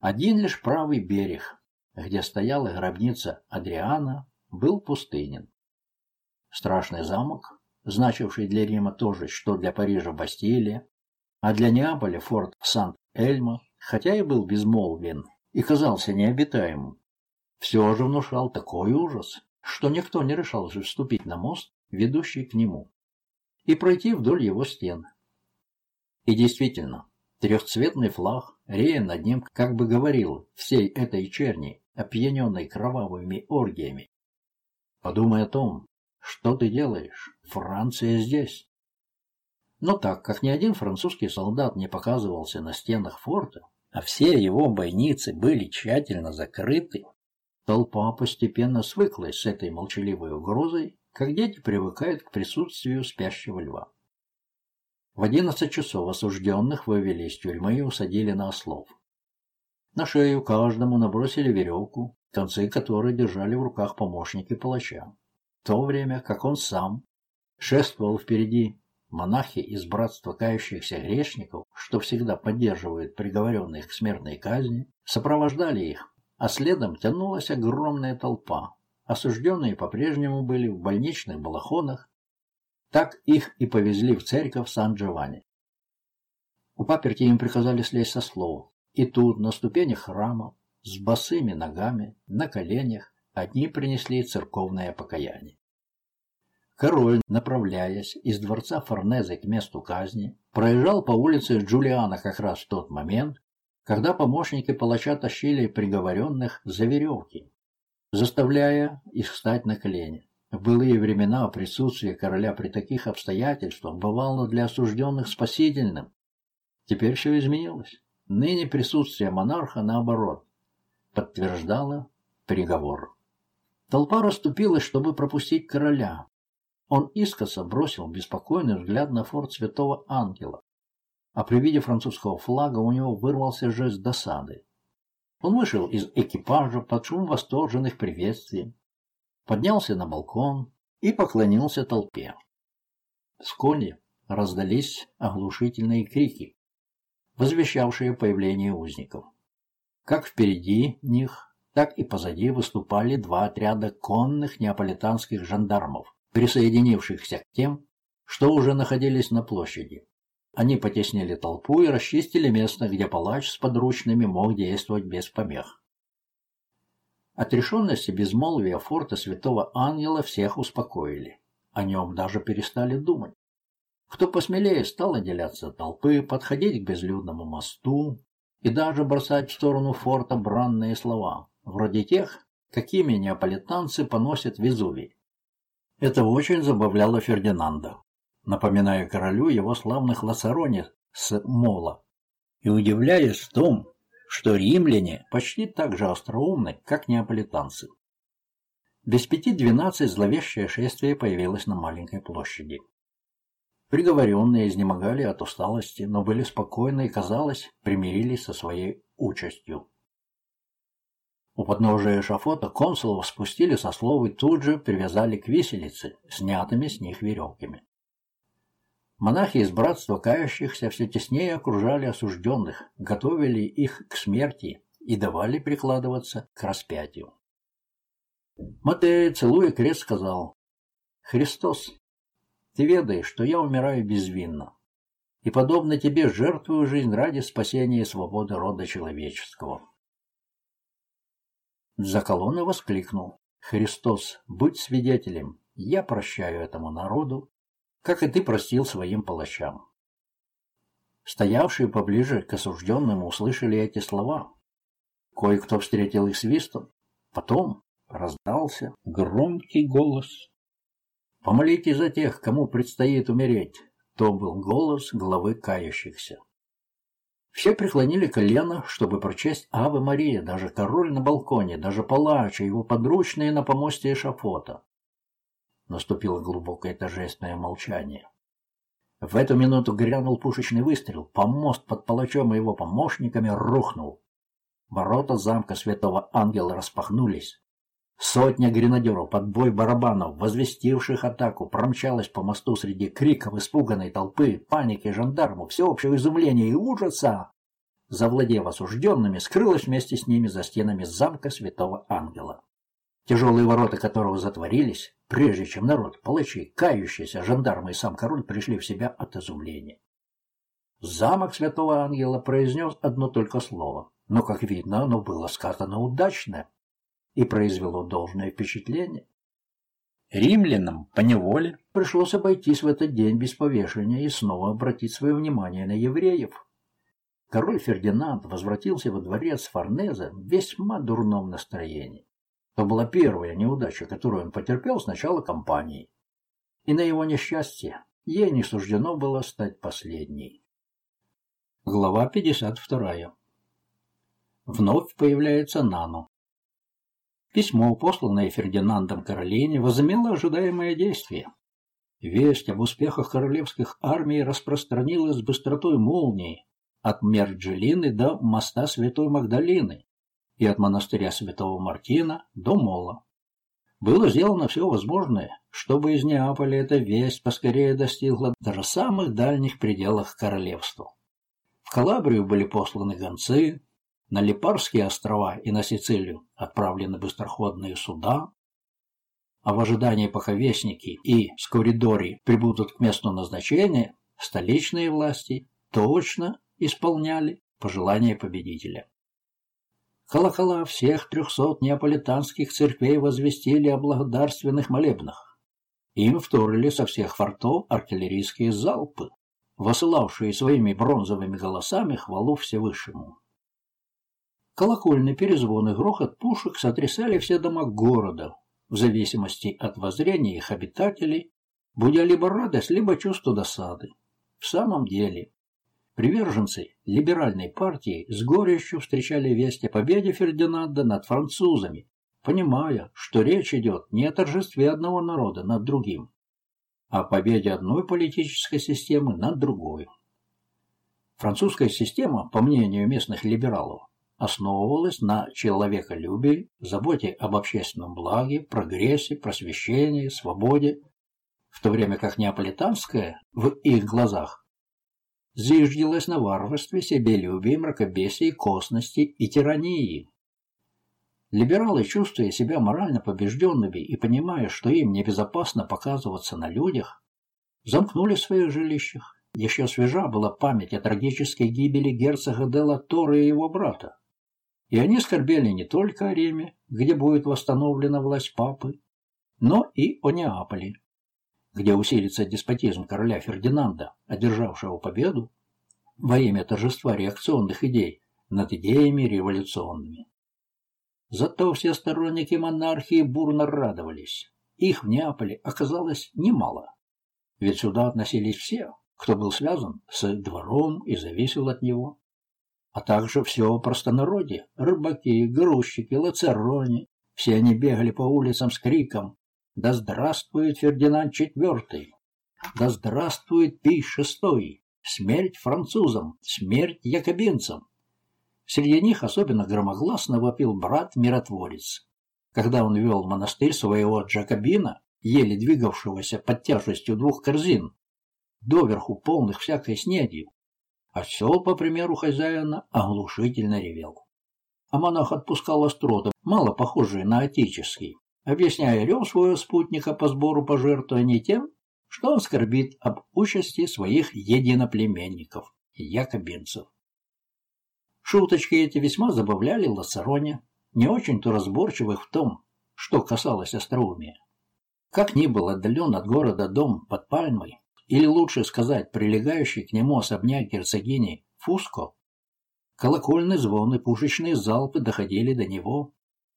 Один лишь правый берег, где стояла гробница Адриана, был пустынен. Страшный замок, значивший для Рима то же, что для Парижа Бастилия, а для Неаполя форт Сант-Эльмо, хотя и был безмолвен и казался необитаемым, все же внушал такой ужас, что никто не решался вступить на мост, ведущий к нему, и пройти вдоль его стен. И действительно, трехцветный флаг, рея над ним, как бы говорил всей этой черни, опьяненной кровавыми оргиями. Подумай о том, что ты делаешь, Франция здесь. Но так как ни один французский солдат не показывался на стенах форта, а все его бойницы были тщательно закрыты, толпа постепенно свыклась с этой молчаливой угрозой, как дети привыкают к присутствию спящего льва. В одиннадцать часов осужденных вывели из тюрьмы и усадили на ослов. На шею каждому набросили веревку, концы которой держали в руках помощники палача, в то время как он сам шествовал впереди Монахи из братства кающихся грешников, что всегда поддерживают приговоренных к смертной казни, сопровождали их, а следом тянулась огромная толпа. Осужденные по-прежнему были в больничных балахонах, так их и повезли в церковь Сан-Джованни. У паперти им приказали слезть со слов, и тут, на ступенях храма, с босыми ногами, на коленях, одни принесли церковное покаяние. Король, направляясь из дворца Форнезе к месту казни, проезжал по улице Джулиана как раз в тот момент, когда помощники палача тащили приговоренных за веревки, заставляя их встать на колени. В былые времена присутствие короля при таких обстоятельствах бывало для осужденных спасительным. Теперь все изменилось. Ныне присутствие монарха, наоборот, подтверждало приговор. Толпа расступилась, чтобы пропустить короля, он искоса бросил беспокойный взгляд на форт Святого Ангела, а при виде французского флага у него вырвался жест досады. Он вышел из экипажа под шум восторженных приветствий, поднялся на балкон и поклонился толпе. Вскоре раздались оглушительные крики, возвещавшие появление узников. Как впереди них, так и позади выступали два отряда конных неаполитанских жандармов присоединившихся к тем, что уже находились на площади. Они потеснили толпу и расчистили место, где палач с подручными мог действовать без помех. Отрешенность и безмолвие форта Святого Ангела всех успокоили. О нем даже перестали думать. Кто посмелее стал отделяться от толпы, подходить к безлюдному мосту и даже бросать в сторону форта бранные слова, вроде тех, какими неаполитанцы поносят Везувий. Это очень забавляло Фердинанда, напоминая королю его славных лассарони с Мола, и удивляясь в том, что римляне почти так же остроумны, как неаполитанцы. Без пяти двенадцать зловещее шествие появилось на маленькой площади. Приговоренные изнемогали от усталости, но были спокойны и, казалось, примирились со своей участью. У подножия эшафота консулов спустили со слов и тут же привязали к виселице, снятыми с них веревками. Монахи из братства кающихся все теснее окружали осужденных, готовили их к смерти и давали прикладываться к распятию. Матей, целуя крест, сказал, «Христос, ты ведаешь, что я умираю безвинно, и, подобно тебе, жертвую жизнь ради спасения и свободы рода человеческого». Заколонный воскликнул. «Христос, будь свидетелем, я прощаю этому народу, как и ты простил своим палачам». Стоявшие поближе к осужденному услышали эти слова. Кое-кто встретил их свистом. Потом раздался громкий голос. «Помолитесь за тех, кому предстоит умереть». То был голос главы кающихся. Все преклонили колено, чтобы прочесть «Аве Мария», даже король на балконе, даже палач и его подручные на помосте эшафота. Наступило глубокое торжественное молчание. В эту минуту грянул пушечный выстрел, помост под палачом и его помощниками рухнул. Ворота замка Святого Ангела распахнулись. Сотня гренадеров под бой барабанов, возвестивших атаку, промчалась по мосту среди криков испуганной толпы, паники жандармов, всеобщего изумления и ужаса. завладев осужденными, скрылась вместе с ними за стенами замка святого ангела. Тяжелые ворота которого затворились, прежде чем народ, палачи, кающиеся, жандармы и сам король пришли в себя от изумления. Замок святого ангела произнес одно только слово, но, как видно, оно было сказано удачно и произвело должное впечатление. Римлянам по неволе пришлось обойтись в этот день без повешения и снова обратить свое внимание на евреев. Король Фердинанд возвратился во дворец Форнеза в весьма дурном настроении. То была первая неудача, которую он потерпел с начала кампании. И на его несчастье ей не суждено было стать последней. Глава 52. Вновь появляется Нану. Письмо, посланное Фердинандом Каролине, возымело ожидаемое действие. Весть об успехах королевских армий распространилась с быстротой молнии от Мерджелины до моста Святой Магдалины и от монастыря Святого Мартина до Мола. Было сделано все возможное, чтобы из Неаполя эта весть поскорее достигла даже самых дальних пределах королевства. В Калабрию были посланы гонцы, на Липарские острова и на Сицилию отправлены быстроходные суда, а в ожидании пока вестники и скоридори прибудут к месту назначения, столичные власти точно исполняли пожелания победителя. Колокола всех трехсот неаполитанских церквей возвестили о благодарственных молебнах. Им вторили со всех фортов артиллерийские залпы, высылавшие своими бронзовыми голосами хвалу Всевышнему. Колокольный перезвон и грохот пушек сотрясали все дома города, в зависимости от воззрения их обитателей, будя либо радость, либо чувство досады. В самом деле, приверженцы либеральной партии с горечью встречали весть о победе Фердинанда над французами, понимая, что речь идет не о торжестве одного народа над другим, а о победе одной политической системы над другой. Французская система, по мнению местных либералов, основывалась на человеколюбии, заботе об общественном благе, прогрессе, просвещении, свободе, в то время как неаполитанская в их глазах зиждилась на варварстве, себелюбии, мракобесии, косности и тирании. Либералы, чувствуя себя морально побежденными и понимая, что им небезопасно показываться на людях, замкнули в своих жилищах. Еще свежа была память о трагической гибели герцога Делла Тора и его брата. И они скорбели не только о Риме, где будет восстановлена власть папы, но и о Неаполе, где усилится деспотизм короля Фердинанда, одержавшего победу во имя торжества реакционных идей над идеями революционными. Зато все сторонники монархии бурно радовались. Их в Неаполе оказалось немало. Ведь сюда относились все, кто был связан с двором и зависел от него а также все простонародье, рыбаки, грузчики, лацерони. Все они бегали по улицам с криком «Да здравствует Фердинанд IV! Да здравствует Пий VI! Смерть французам! Смерть якобинцам!» Среди них особенно громогласно вопил брат-миротворец. Когда он вел монастырь своего Джакобина, еле двигавшегося под тяжестью двух корзин, доверху полных всякой снеди, Осел, по примеру хозяина, оглушительно ревел. А монах отпускал остроты, мало похожие на отеческий, объясняя рев своего спутника по сбору пожертвований тем, что он скорбит об участи своих единоплеменников, якобинцев. Шуточки эти весьма забавляли Лассароне, не очень-то разборчивых в том, что касалось остроумия. Как ни был отдален от города дом под пальмой, или лучше сказать, прилегающий к нему особняк герцогини Фуско, колокольный звон и пушечные залпы доходили до него,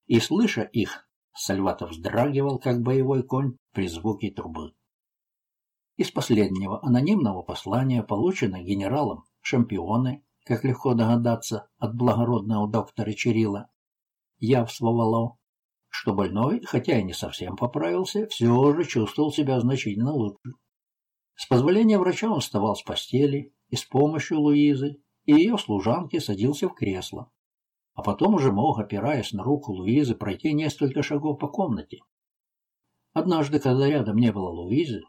и, слыша их, Сальватов вздрагивал, как боевой конь при звуке трубы. Из последнего анонимного послания, полученного генералом шампионы, как легко догадаться, от благородного доктора Чирила, явствовало, что больной, хотя и не совсем поправился, все же чувствовал себя значительно лучше. С позволения врача он вставал с постели и с помощью Луизы и ее служанки садился в кресло, а потом уже мог, опираясь на руку Луизы, пройти несколько шагов по комнате. Однажды, когда рядом не было Луизы,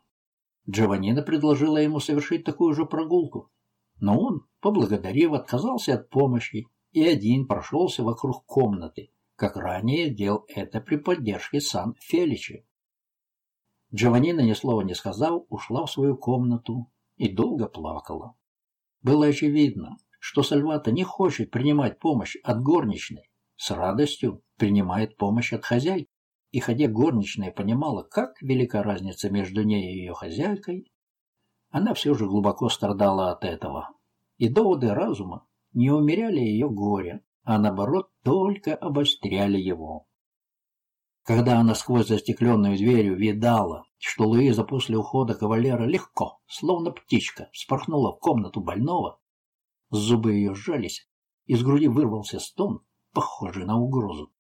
Джованнина предложила ему совершить такую же прогулку, Но он, поблагодарив, отказался от помощи и один прошелся вокруг комнаты, как ранее делал это при поддержке Сан-Феличи. Джованнина, ни слова не сказав, ушла в свою комнату и долго плакала. Было очевидно, что Сальвата не хочет принимать помощь от горничной, с радостью принимает помощь от хозяйки. И хотя горничная понимала, как велика разница между ней и ее хозяйкой, она все же глубоко страдала от этого. И доводы разума не умеряли ее горе, а наоборот только обостряли его. Когда она сквозь застекленную дверью видала, что Луиза после ухода кавалера легко, словно птичка, спорхнула в комнату больного, зубы ее сжались, из груди вырвался стон, похожий на угрозу.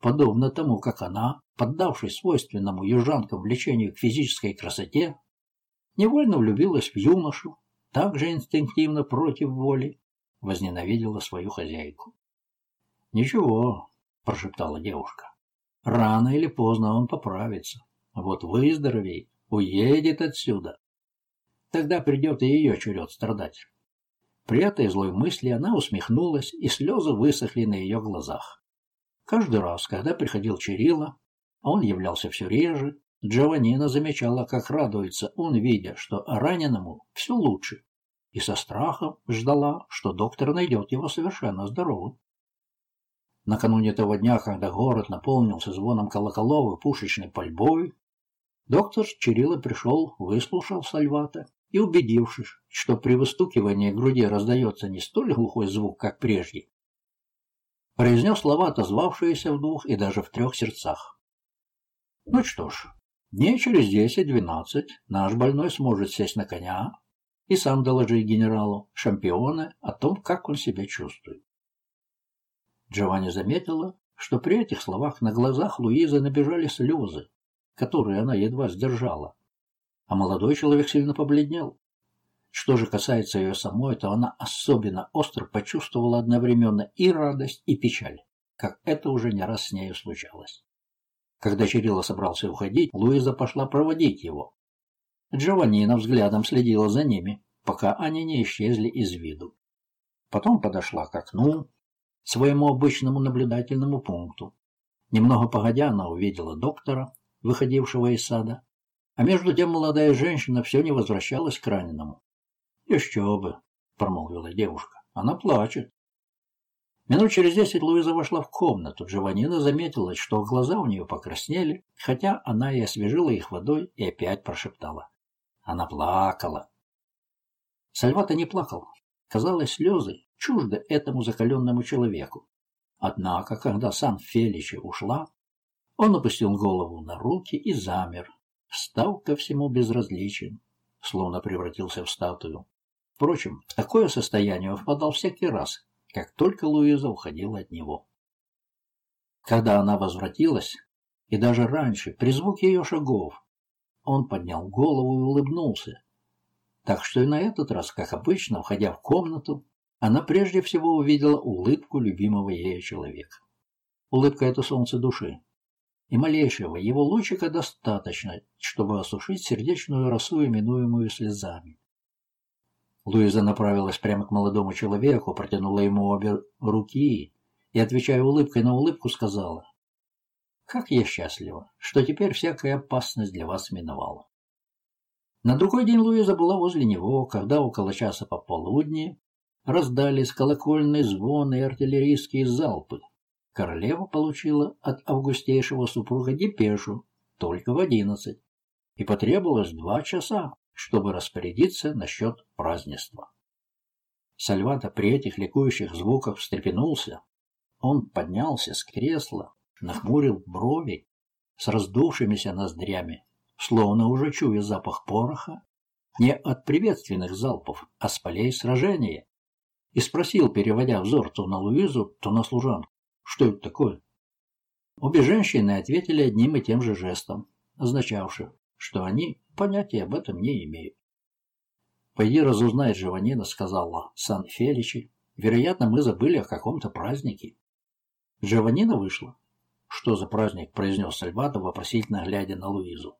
Подобно тому, как она, поддавшись свойственному южанкам влечению к физической красоте, невольно влюбилась в юношу, также инстинктивно против воли, возненавидела свою хозяйку. «Ничего», — прошептала девушка, — «рано или поздно он поправится. Вот выздоровей, уедет отсюда. Тогда придет и ее черед страдать». При этой злой мысли она усмехнулась, и слезы высохли на ее глазах. Каждый раз, когда приходил Чирилла, а он являлся все реже, Джованнина замечала, как радуется он, видя, что раненому все лучше, и со страхом ждала, что доктор найдет его совершенно здоровым. Накануне того дня, когда город наполнился звоном колоколов и пушечной пальбой, доктор Чирилла пришел, выслушал Сальвата и, убедившись, что при выстукивании груди раздается не столь глухой звук, как прежде, произнес слова, отозвавшиеся в двух и даже в трех сердцах. Ну что ж, дней через десять-двенадцать наш больной сможет сесть на коня и сам доложить генералу Шампиона о том, как он себя чувствует. Джованни заметила, что при этих словах на глазах Луизы набежали слезы, которые она едва сдержала, а молодой человек сильно побледнел. Что же касается ее самой, то она особенно остро почувствовала одновременно и радость, и печаль, как это уже не раз с нею случалось. Когда Чирилла собрался уходить, Луиза пошла проводить его. Джованнина взглядом следила за ними, пока они не исчезли из виду. Потом подошла к окну, своему обычному наблюдательному пункту. Немного погодя, она увидела доктора, выходившего из сада, а между тем молодая женщина все не возвращалась к раненому. «Еще бы», — промолвила девушка, — «она плачет». Минут через десять Луиза вошла в комнату. Джованнина заметила, что глаза у нее покраснели, хотя она и освежила их водой и опять прошептала. Она плакала. Сальвата не плакал. Казалось, слезы чужды этому закаленному человеку. Однако, когда сан Феличи ушла, он опустил голову на руки и замер, став ко всему безразличен, словно превратился в статую. Впрочем, такое состояние впадал всякий раз, как только Луиза уходила от него. Когда она возвратилась, и даже раньше, при звуке ее шагов, он поднял голову и улыбнулся. Так что и на этот раз, как обычно, входя в комнату, она прежде всего увидела улыбку любимого ею человека. Улыбка — это солнце души. И малейшего его лучика достаточно, чтобы осушить сердечную росу, именуемую слезами. Луиза направилась прямо к молодому человеку, протянула ему обе руки и, отвечая улыбкой на улыбку, сказала, «Как я счастлива, что теперь всякая опасность для вас миновала». На другой день Луиза была возле него, когда около часа пополудни раздались колокольные звоны и артиллерийские залпы. Королева получила от августейшего супруга депешу только в одиннадцать, и потребовалось два часа, чтобы распорядиться насчет празднества. Сальвата при этих ликующих звуках встрепенулся. Он поднялся с кресла, нахмурил брови с раздувшимися ноздрями, словно уже чуя запах пороха, не от приветственных залпов, а с полей сражения, и спросил, переводя взор то на Луизу, то на служанку, что это такое. Обе женщины ответили одним и тем же жестом, означавшим, что они понятия об этом не имеют. «Пойди разузнай, Живанина», — сказала Сан-Феличи. «Вероятно, мы забыли о каком-то празднике». Живанина вышла. «Что за праздник?» — произнес Сальвато, вопросительно глядя на Луизу.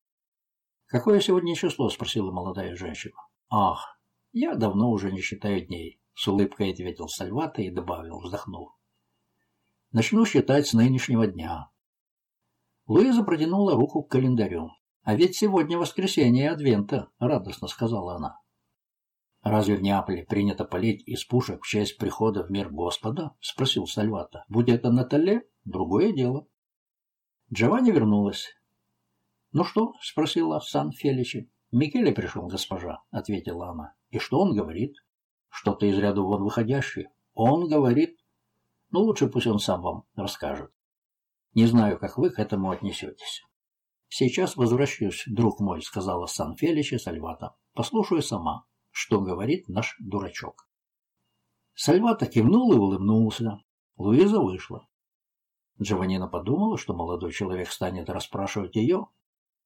«Какое сегодня число?» — спросила молодая женщина. «Ах, Я давно уже не считаю дней, с улыбкой ответил Сальвата и добавил, вздохнув. Начну считать с нынешнего дня. Луиза протянула руку к календарю. «А ведь сегодня воскресенье Адвента», — радостно сказала она. «Разве в Неаполе принято полить из пушек в честь прихода в мир Господа?» — спросил Сальвата. «Будь это Натале, другое дело». Джованни вернулась. «Ну что?» — спросила Сан-Феличи. «Микеле пришел, госпожа», — ответила она. «И что он говорит?» «Что-то из ряда вон выходящее». «Он говорит...» «Ну, лучше пусть он сам вам расскажет. Не знаю, как вы к этому отнесетесь». «Сейчас возвращаюсь, друг мой», — сказала Сан-Феличи Сальвата. «Послушаю сама, что говорит наш дурачок». Сальвата кивнул и улыбнулся. Луиза вышла. Джованнина подумала, что молодой человек станет расспрашивать ее,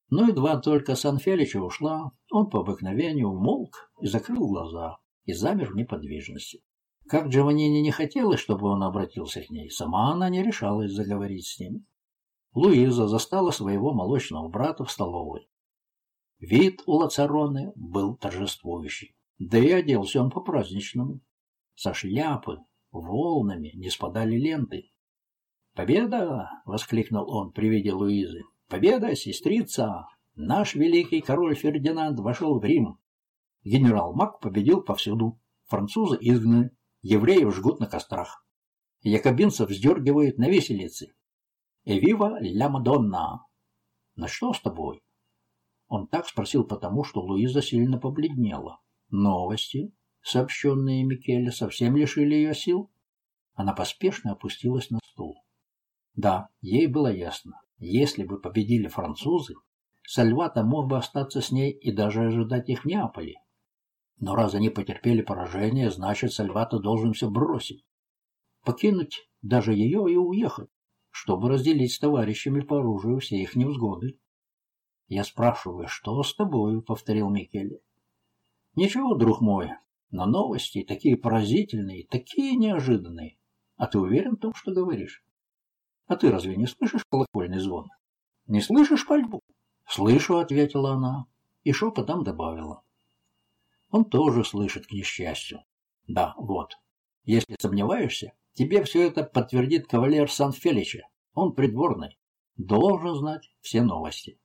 но едва только Сан-Фелича ушла, он по обыкновению умолк и закрыл глаза, и замер в неподвижности. Как Джованнине не хотелось, чтобы он обратился к ней, сама она не решалась заговорить с ним. Луиза застала своего молочного брата в столовой. Вид у Лацароны был торжествующий, да и оделся он по-праздничному. Со шляпы, волнами не спадали ленты. «Победа!» — воскликнул он при виде Луизы. «Победа, сестрица! Наш великий король Фердинанд вошел в Рим. Генерал Мак победил повсюду. Французы изгнаны, евреев жгут на кострах. Якобинцев вздергивают на виселице. «Эвива ля Мадонна!» «На что с тобой?» Он так спросил потому, что Луиза сильно побледнела. Новости, сообщенные Микеле, совсем лишили ее сил. Она поспешно опустилась на стул. Да, ей было ясно. Если бы победили французы, Сальвата мог бы остаться с ней и даже ожидать их в Неаполе. Но раз они потерпели поражение, значит, Сальвата должен все бросить. Покинуть даже ее и уехать, чтобы разделить с товарищами по оружию все их невзгоды. «Я спрашиваю, что с тобою?» — повторил Микеле. «Ничего, друг мой, но новости такие поразительные, такие неожиданные. А ты уверен в том, что говоришь?» А ты разве не слышишь колокольный звон? Не слышишь пальбу? Слышу, ответила она и шепотом добавила. Он тоже слышит, к несчастью. Да, вот. Если сомневаешься, тебе все это подтвердит кавалер Сан-Фелича. Он придворный. Должен знать все новости.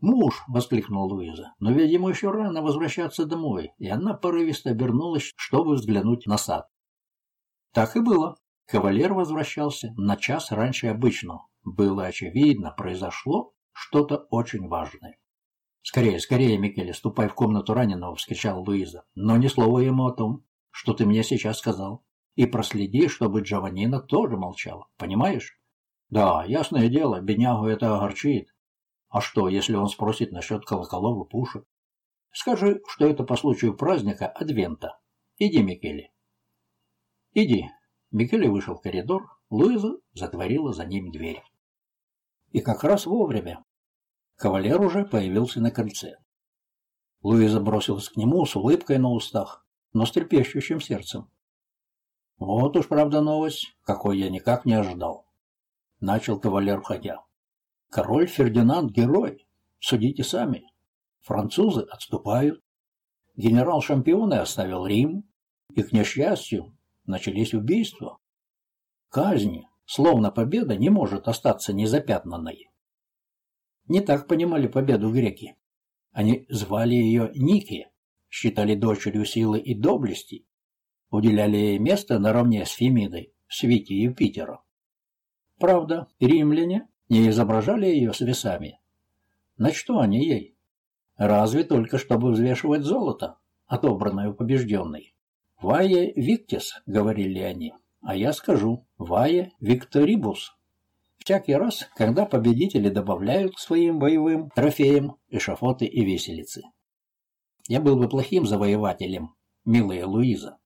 «Муж!» — воскликнула Луиза. «Но ему еще рано возвращаться домой». И она порывисто обернулась, чтобы взглянуть на сад. Так и было. Кавалер возвращался на час раньше обычного. Было очевидно, произошло что-то очень важное. «Скорее, скорее, Микеле, ступай в комнату раненого!» — вскричал Луиза. «Но ни слова ему о том, что ты мне сейчас сказал. И проследи, чтобы Джованнина тоже молчала. Понимаешь?» «Да, ясное дело, беднягу это огорчит. А что, если он спросит насчет колоколов и пушек? Скажи, что это по случаю праздника Адвента. Иди, Микеле». «Иди, Микеле вышел в коридор, Луиза затворила за ним дверь. И как раз вовремя. Кавалер уже появился на крыльце. Луиза бросилась к нему с улыбкой на устах, но с трепещущим сердцем. «Вот уж правда новость, какой я никак не ожидал», — начал кавалер, входя. «Король Фердинанд — герой. Судите сами. Французы отступают. Генерал Шампионы оставил Рим, и, к несчастью, начались убийства. Казни, словно победа не может остаться незапятнанной. Не так понимали победу греки. Они звали ее Ники, считали дочерью силы и доблести, уделяли ей место наравне с Фемидой в свете Юпитера. Правда, римляне не изображали ее с весами. На что они ей? Разве только чтобы взвешивать золото, отобранное у побежденной. «Вае Виктис», — говорили они, а я скажу «Вае Викторибус». Всякий раз, когда победители добавляют к своим боевым трофеям эшафоты и веселицы. Я был бы плохим завоевателем, милая Луиза,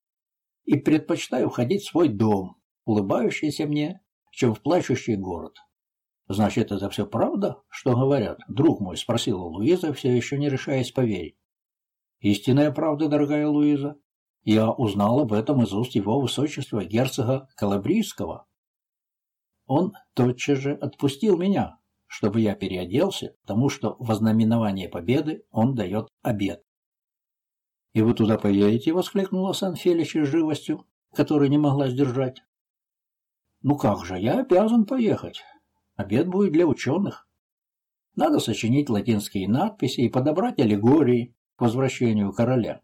и предпочитаю ходить в свой дом, улыбающийся мне, чем в плачущий город. Значит, это все правда, что говорят? Друг мой, спросила Луиза, все еще не решаясь поверить. Истинная правда, дорогая Луиза. Я узнал об этом из уст его высочества герцога Калабрийского. Он тотчас же отпустил меня, чтобы я переоделся, потому что в ознаменование победы он дает обед. И вы туда поедете? — воскликнула Сан-Фелича с живостью, которую не могла сдержать. Ну как же, я обязан поехать. Обед будет для ученых. Надо сочинить латинские надписи и подобрать аллегории к возвращению короля.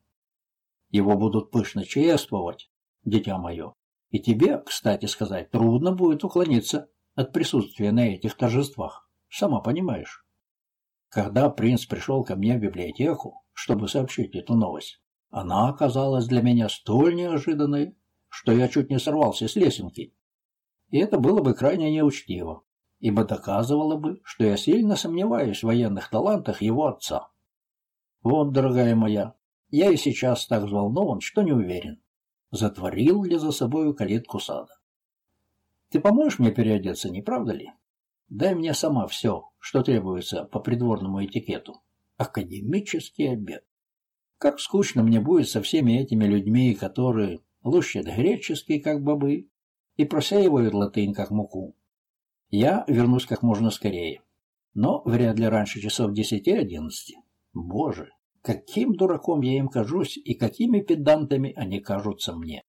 Его будут пышно чествовать, дитя мое. И тебе, кстати сказать, трудно будет уклониться от присутствия на этих торжествах. Сама понимаешь. Когда принц пришел ко мне в библиотеку, чтобы сообщить эту новость, она оказалась для меня столь неожиданной, что я чуть не сорвался с лесенки. И это было бы крайне неучтиво, ибо доказывало бы, что я сильно сомневаюсь в военных талантах его отца. Вот, дорогая моя, я и сейчас так взволнован, что не уверен, затворил ли за собою калитку сада. Ты поможешь мне переодеться, не правда ли? Дай мне сама все, что требуется по придворному этикету. Академический обед. Как скучно мне будет со всеми этими людьми, которые лущат греческий, как бобы, и просеивают латынь, как муку. Я вернусь как можно скорее, но вряд ли раньше часов десяти-одиннадцати. Боже, каким дураком я им кажусь и какими педантами они кажутся мне.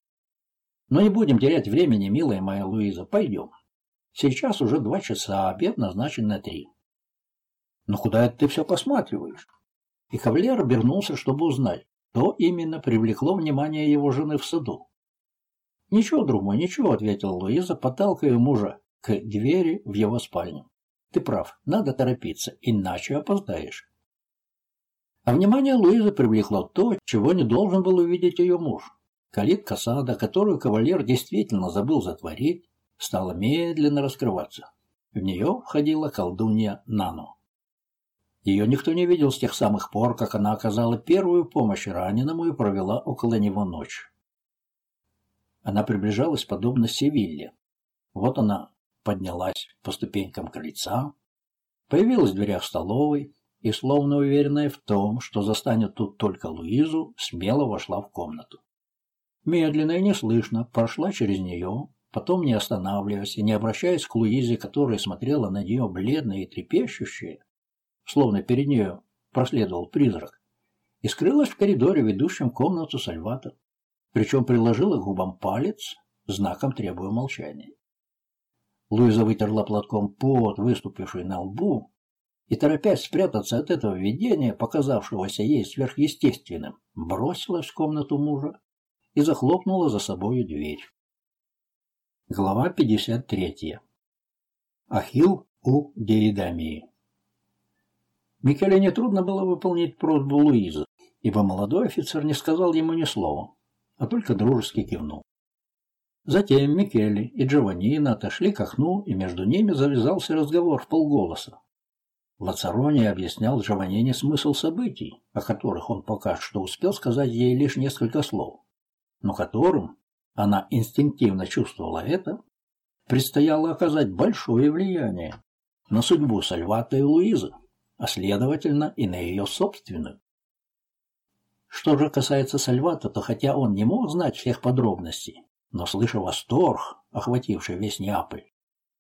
Но не будем терять времени, милая моя Луиза, пойдем. Сейчас уже два часа, а обед назначен на три. Но куда это ты все посматриваешь? И кавалер обернулся, чтобы узнать, что именно привлекло внимание его жены в саду. «Ничего, друг мой, ничего», — ответила Луиза, подталкивая мужа к двери в его спальню. «Ты прав, надо торопиться, иначе опоздаешь». А внимание Луизы привлекло то, чего не должен был увидеть ее муж. Калитка сада, которую кавалер действительно забыл затворить, стала медленно раскрываться. В нее входила колдунья Нано. Ее никто не видел с тех самых пор, как она оказала первую помощь раненому и провела около него ночь. Она приближалась подобно Севилле. Вот она поднялась по ступенькам крыльца, появилась в дверях столовой и, словно уверенная в том, что застанет тут только Луизу, смело вошла в комнату. Медленно и неслышно прошла через нее, потом, не останавливаясь и не обращаясь к Луизе, которая смотрела на нее бледная и трепещущая, словно перед нее проследовал призрак, и скрылась в коридоре, ведущем комнату Сальвата причем приложила губам палец, знаком требуя молчания. Луиза вытерла платком пот, выступивший на лбу, и, торопясь спрятаться от этого видения, показавшегося ей сверхъестественным, бросилась в комнату мужа и захлопнула за собою дверь. Глава 53. Ахилл у Деидамии Микеле нетрудно было выполнить просьбу Луизы, ибо молодой офицер не сказал ему ни слова, а только дружески кивнул. Затем Микеле и Джованнино отошли к окну, и между ними завязался разговор в полголоса. Лацарони объяснял Джованнине смысл событий, о которых он пока что успел сказать ей лишь несколько слов, но которым, она инстинктивно чувствовала это, предстояло оказать большое влияние на судьбу Сальвата и Луизы, а следовательно и на ее собственную. Что же касается Сальвата, то хотя он не мог знать всех подробностей, но, слыша восторг, охвативший весь Неаполь,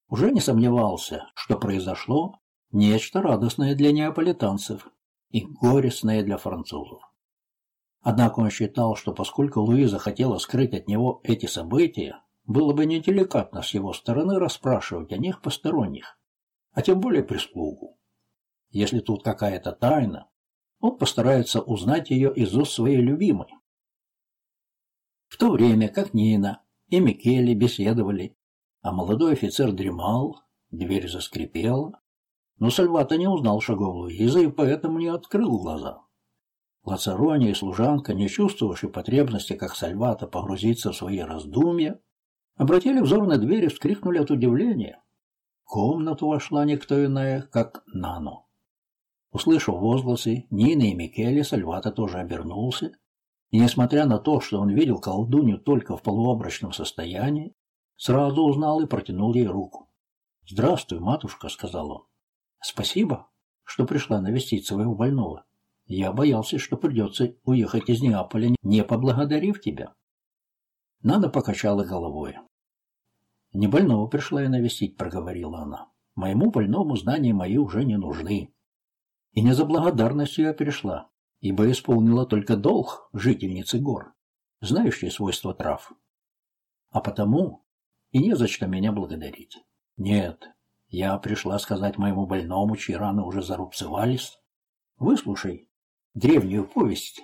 уже не сомневался, что произошло нечто радостное для неаполитанцев и горестное для французов. Однако он считал, что поскольку Луиза хотела скрыть от него эти события, было бы неделикатно с его стороны расспрашивать о них посторонних, а тем более прислугу. Если тут какая-то тайна, он постарается узнать ее из уст своей любимой. В то время как Нина и Микеле беседовали, а молодой офицер дремал, дверь заскрипела, но Сальвата не узнал шагов Луизы и поэтому не открыл глаза. Лацарони и служанка, не чувствовавшие потребности, как Сальвата, погрузиться в свои раздумья, обратили взор на дверь и вскрикнули от удивления. В комнату вошла никто иная, как Нано. Услышав возгласы Нины и Микеле, Сальвата тоже обернулся, и, несмотря на то, что он видел колдунью только в полуобрачном состоянии, сразу узнал и протянул ей руку. «Здравствуй, матушка», — сказал он. «Спасибо, что пришла навестить своего больного. Я боялся, что придется уехать из Неаполя, не поблагодарив тебя». Надо покачала головой. «Не больного пришла я навестить», — проговорила она. «Моему больному знания мои уже не нужны. И не за благодарностью я пришла, ибо исполнила только долг жительницы гор, знающей свойства трав. А потому и незачем меня благодарить. Нет, я пришла сказать моему больному, чьи раны уже зарубцевались. Выслушай древнюю повесть.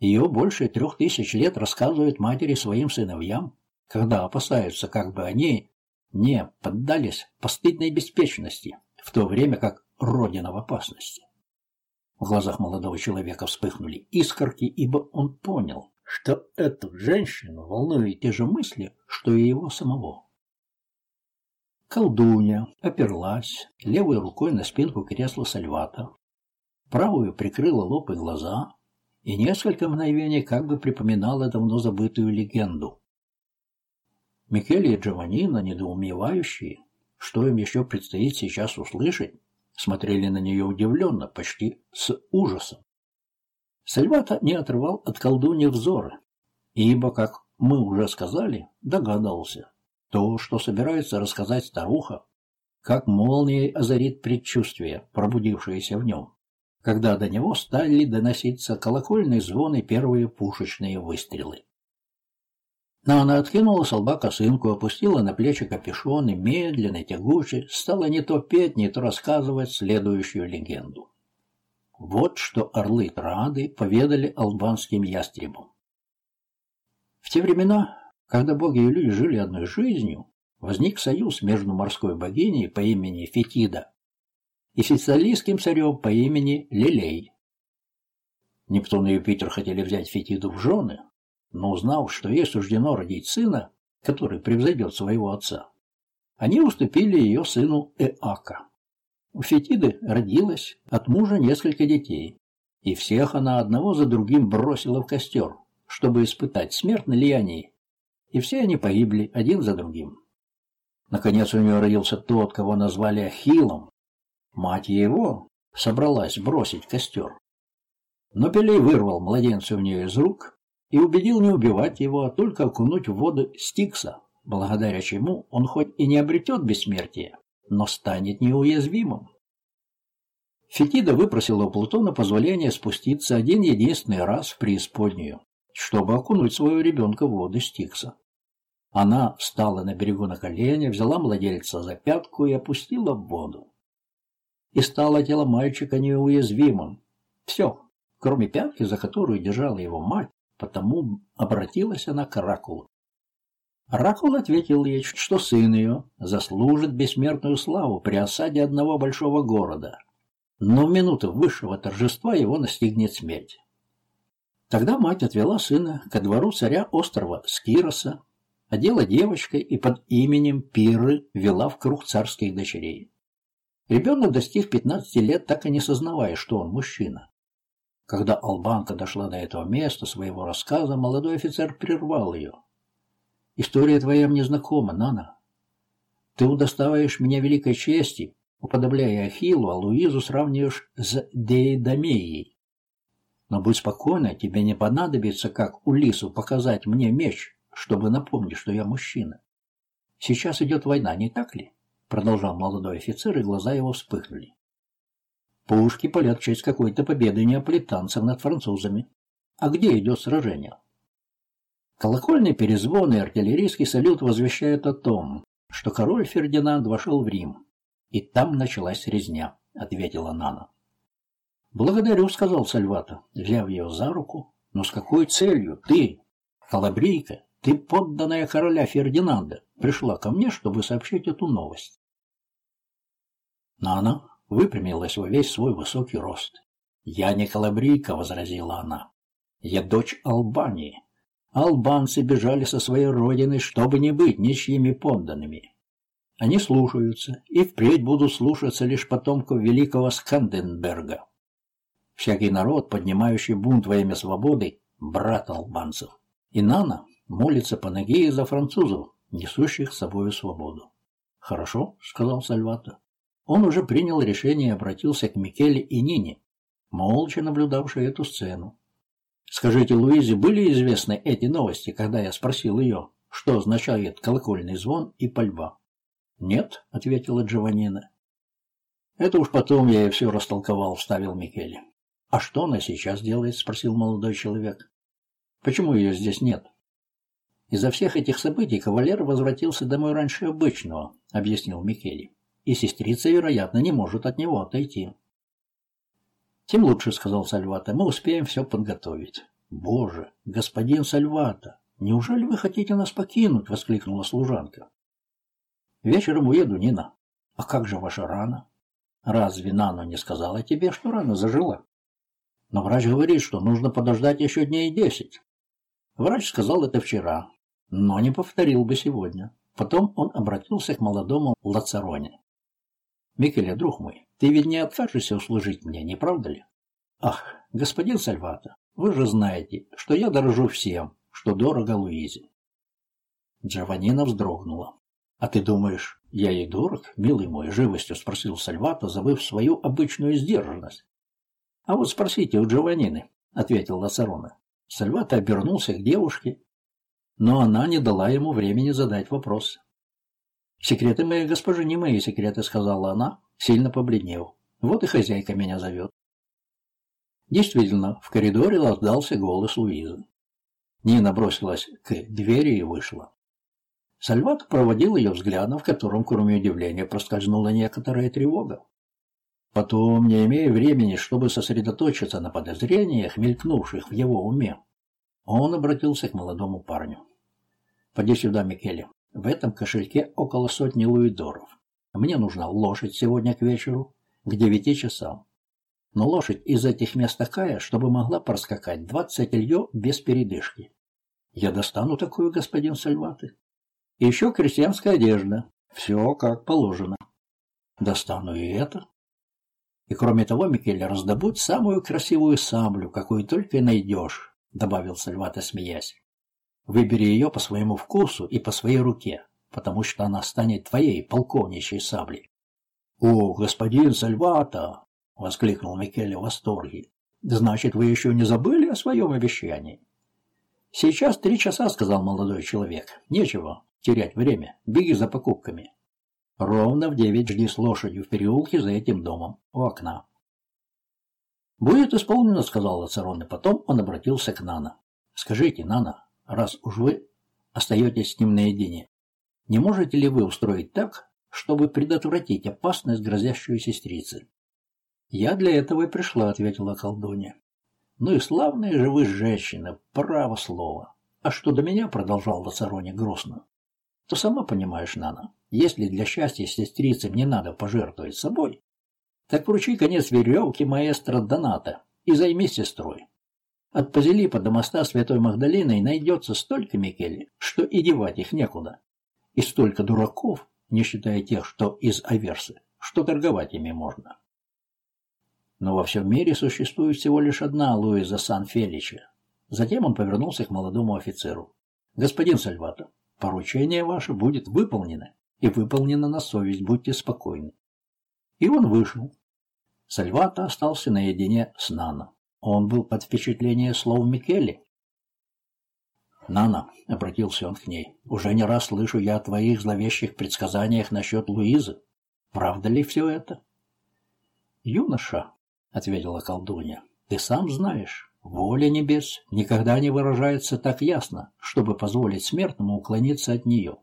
Ее больше трех тысяч лет рассказывают матери своим сыновьям, когда опасаются, как бы они не поддались постыдной беспечности, в то время как Родина в опасности. В глазах молодого человека вспыхнули искорки, ибо он понял, что эту женщину волнуют те же мысли, что и его самого. Колдунья оперлась левой рукой на спинку кресла Сальвата, правую прикрыла лоб и глаза и несколько мгновений как бы припоминала давно забытую легенду. Микеле и Джованнино, недоумевающие, что им еще предстоит сейчас услышать, смотрели на нее удивленно, почти с ужасом. Сальвата не отрывал от колдуньи взоры, ибо, как мы уже сказали, догадался, то, что собирается рассказать старуха, как молнией озарит предчувствие, пробудившееся в нем, когда до него стали доноситься колокольные звоны первые пушечные выстрелы. Но она откинула с лба косынку, опустила на плечи капюшон и медленно, тягуче стала не то петь, не то рассказывать следующую легенду. Вот что орлы Трады поведали албанским ястребам. В те времена, когда боги и люди жили одной жизнью, возник союз между морской богиней по имени Фетида и сицилийским царем по имени Лилей. Нептун и Юпитер хотели взять Фетиду в жены, но узнав, что ей суждено родить сына, который превзойдет своего отца, они уступили ее сыну Эака. У Фетиды родилось от мужа несколько детей, и всех она одного за другим бросила в костер, чтобы испытать, смертны ли они, и все они погибли один за другим. Наконец у нее родился тот, кого назвали Ахиллом. Мать его собралась бросить костер. Но Пелей вырвал младенца у нее из рук и убедил не убивать его, а только окунуть в воды Стикса, благодаря чему он хоть и не обретет бессмертие, но станет неуязвимым. Фетида выпросила у Плутона позволение спуститься один единственный раз в преисподнюю, чтобы окунуть своего ребенка в воды Стикса. Она встала на берегу на колени, взяла младельца за пятку и опустила в воду. И стало тело мальчика неуязвимым. Все, кроме пятки, за которую держала его мать, Потому обратилась она к Оракулу. Оракул ответил ей, что сын ее заслужит бессмертную славу при осаде одного большого города, но в минуту высшего торжества его настигнет смерть. Тогда мать отвела сына ко двору царя острова Скироса, одела девочкой и под именем Пиры вела в круг царских дочерей. Ребенок достиг 15 лет, так и не сознавая, что он мужчина. Когда Албанка дошла до этого места своего рассказа, молодой офицер прервал ее. «История твоя мне знакома, Нана. Ты удостаиваешь меня великой чести, уподобляя Ахиллу, а Луизу сравниваешь с Деидомеей. Но будь спокойна, тебе не понадобится, как Улису, показать мне меч, чтобы напомнить, что я мужчина. Сейчас идет война, не так ли?» Продолжал молодой офицер, и глаза его вспыхнули. Пушки палят в честь какой-то победы неаполитанцев над французами. А где идет сражение? Колокольный перезвон и артиллерийский салют возвещают о том, что король Фердинанд вошел в Рим. И там началась резня, ответила Нана. Благодарю, сказал Сальвата, взяв ее за руку. Но с какой целью ты, Калабрийка, ты подданная короля Фердинанда, пришла ко мне, чтобы сообщить эту новость? Нана выпрямилась во весь свой высокий рост. «Я не калабрийка», — возразила она. «Я дочь Албании. Албанцы бежали со своей родины, чтобы не быть ничьими подданными. Они слушаются и впредь будут слушаться лишь потомков великого Сканденберга. Всякий народ, поднимающий бунт во имя свободы, брат албанцев. И Нана молится по ноге за французов, несущих с собой свободу. «Хорошо», — сказал Сальвата. Он уже принял решение и обратился к Микеле и Нине, молча наблюдавшей эту сцену. «Скажите, Луизе, были известны эти новости, когда я спросил ее, что означает колокольный звон и пальба?» «Нет», — ответила Джованнина. «Это уж потом я ей все растолковал», — вставил Микеле. «А что она сейчас делает?» – спросил молодой человек. «Почему ее здесь нет?» «Из-за всех этих событий кавалер возвратился домой раньше обычного», – объяснил Микели. «И сестрица, вероятно, не может от него отойти». «Тем лучше», — сказал Сальвата, — «мы успеем все подготовить». «Боже, господин Сальвата, неужели вы хотите нас покинуть?» — воскликнула служанка. «Вечером уеду, Нина. А как же ваша рана? Разве Нана не сказала тебе, что рана зажила?» «Но врач говорит, что нужно подождать еще дней десять». Врач сказал это вчера, но не повторил бы сегодня. Потом он обратился к молодому Лацароне. «Микеле, друг мой, ты ведь не откажешься услужить мне, не правда ли?» «Ах, господин Сальвата, вы же знаете, что я дорожу всем, что дорого Луизе». Джованнина вздрогнула. «А ты думаешь, я ей дорог, милый мой?» — живостью спросил Сальвата, забыв свою обычную сдержанность. «А вот спросите у Джованнины», — ответил Лассарона. Сальвата обернулся к девушке, но она не дала ему времени задать вопрос. «Секреты моей госпожи не мои секреты», — сказала она, сильно побледнев. «Вот и хозяйка меня зовет». Действительно, в коридоре раздался голос Луизы. Нина бросилась к двери и вышла. Сальват проводил ее взглядом, в котором, кроме удивления, проскользнула некоторая тревога. Потом, не имея времени, чтобы сосредоточиться на подозрениях, мелькнувших в его уме, он обратился к молодому парню. «Поди сюда, Микеле. В этом кошельке около сотни луидоров. Мне нужна лошадь сегодня к вечеру, к девяти часам. Но лошадь из этих мест такая, чтобы могла проскакать двадцать льё без передышки. Я достану такую, господин Сальваты. Еще крестьянская одежда. Все как положено. Достану и это. И кроме того, Микель, раздобудь самую красивую саблю, какую только найдешь, добавил Сальвата, смеясь. Выбери ее по своему вкусу и по своей руке, потому что она станет твоей полковничьей саблей. — О, господин Сальвата! — воскликнул Микеле в восторге. — Значит, вы еще не забыли о своем обещании? — Сейчас три часа, — сказал молодой человек. — Нечего терять время. Беги за покупками. Ровно в девять жди с лошадью в переулке за этим домом, у окна. «Будет исполнено», — сказал Лацарон, и потом он обратился к Нана. «Скажите, Нана, раз уж вы остаетесь с ним наедине. Не можете ли вы устроить так, чтобы предотвратить опасность, грозящую сестрице? «Я для этого и пришла», — ответила колдунья. «Ну и славная же вы женщина, право слово. А что до меня, — продолжал Лацарони грустно, — то сама понимаешь, Нана, если для счастья сестрицы мне надо пожертвовать собой, так вручи конец веревки маэстро Доната и займись сестрой. От Пазилипа до моста Святой Магдалины найдется столько Микеле, что и девать их некуда. И столько дураков, не считая тех, что из Аверсы, что торговать ими можно. Но во всем мире существует всего лишь одна Луиза Сан-Фелича. Затем он повернулся к молодому офицеру. «Господин Сальвато, поручение ваше будет выполнено, и выполнено на совесть, будьте спокойны». И он вышел. Сальвато остался наедине с Нано. Он был под впечатлением слов Микелли. «Нана», — обратился он к ней, — «уже не раз слышу я о твоих зловещих предсказаниях насчет Луизы. Правда ли все это?» «Юноша», — ответила колдунья, — «ты сам знаешь, воля небес никогда не выражается так ясно, чтобы позволить смертному уклониться от нее.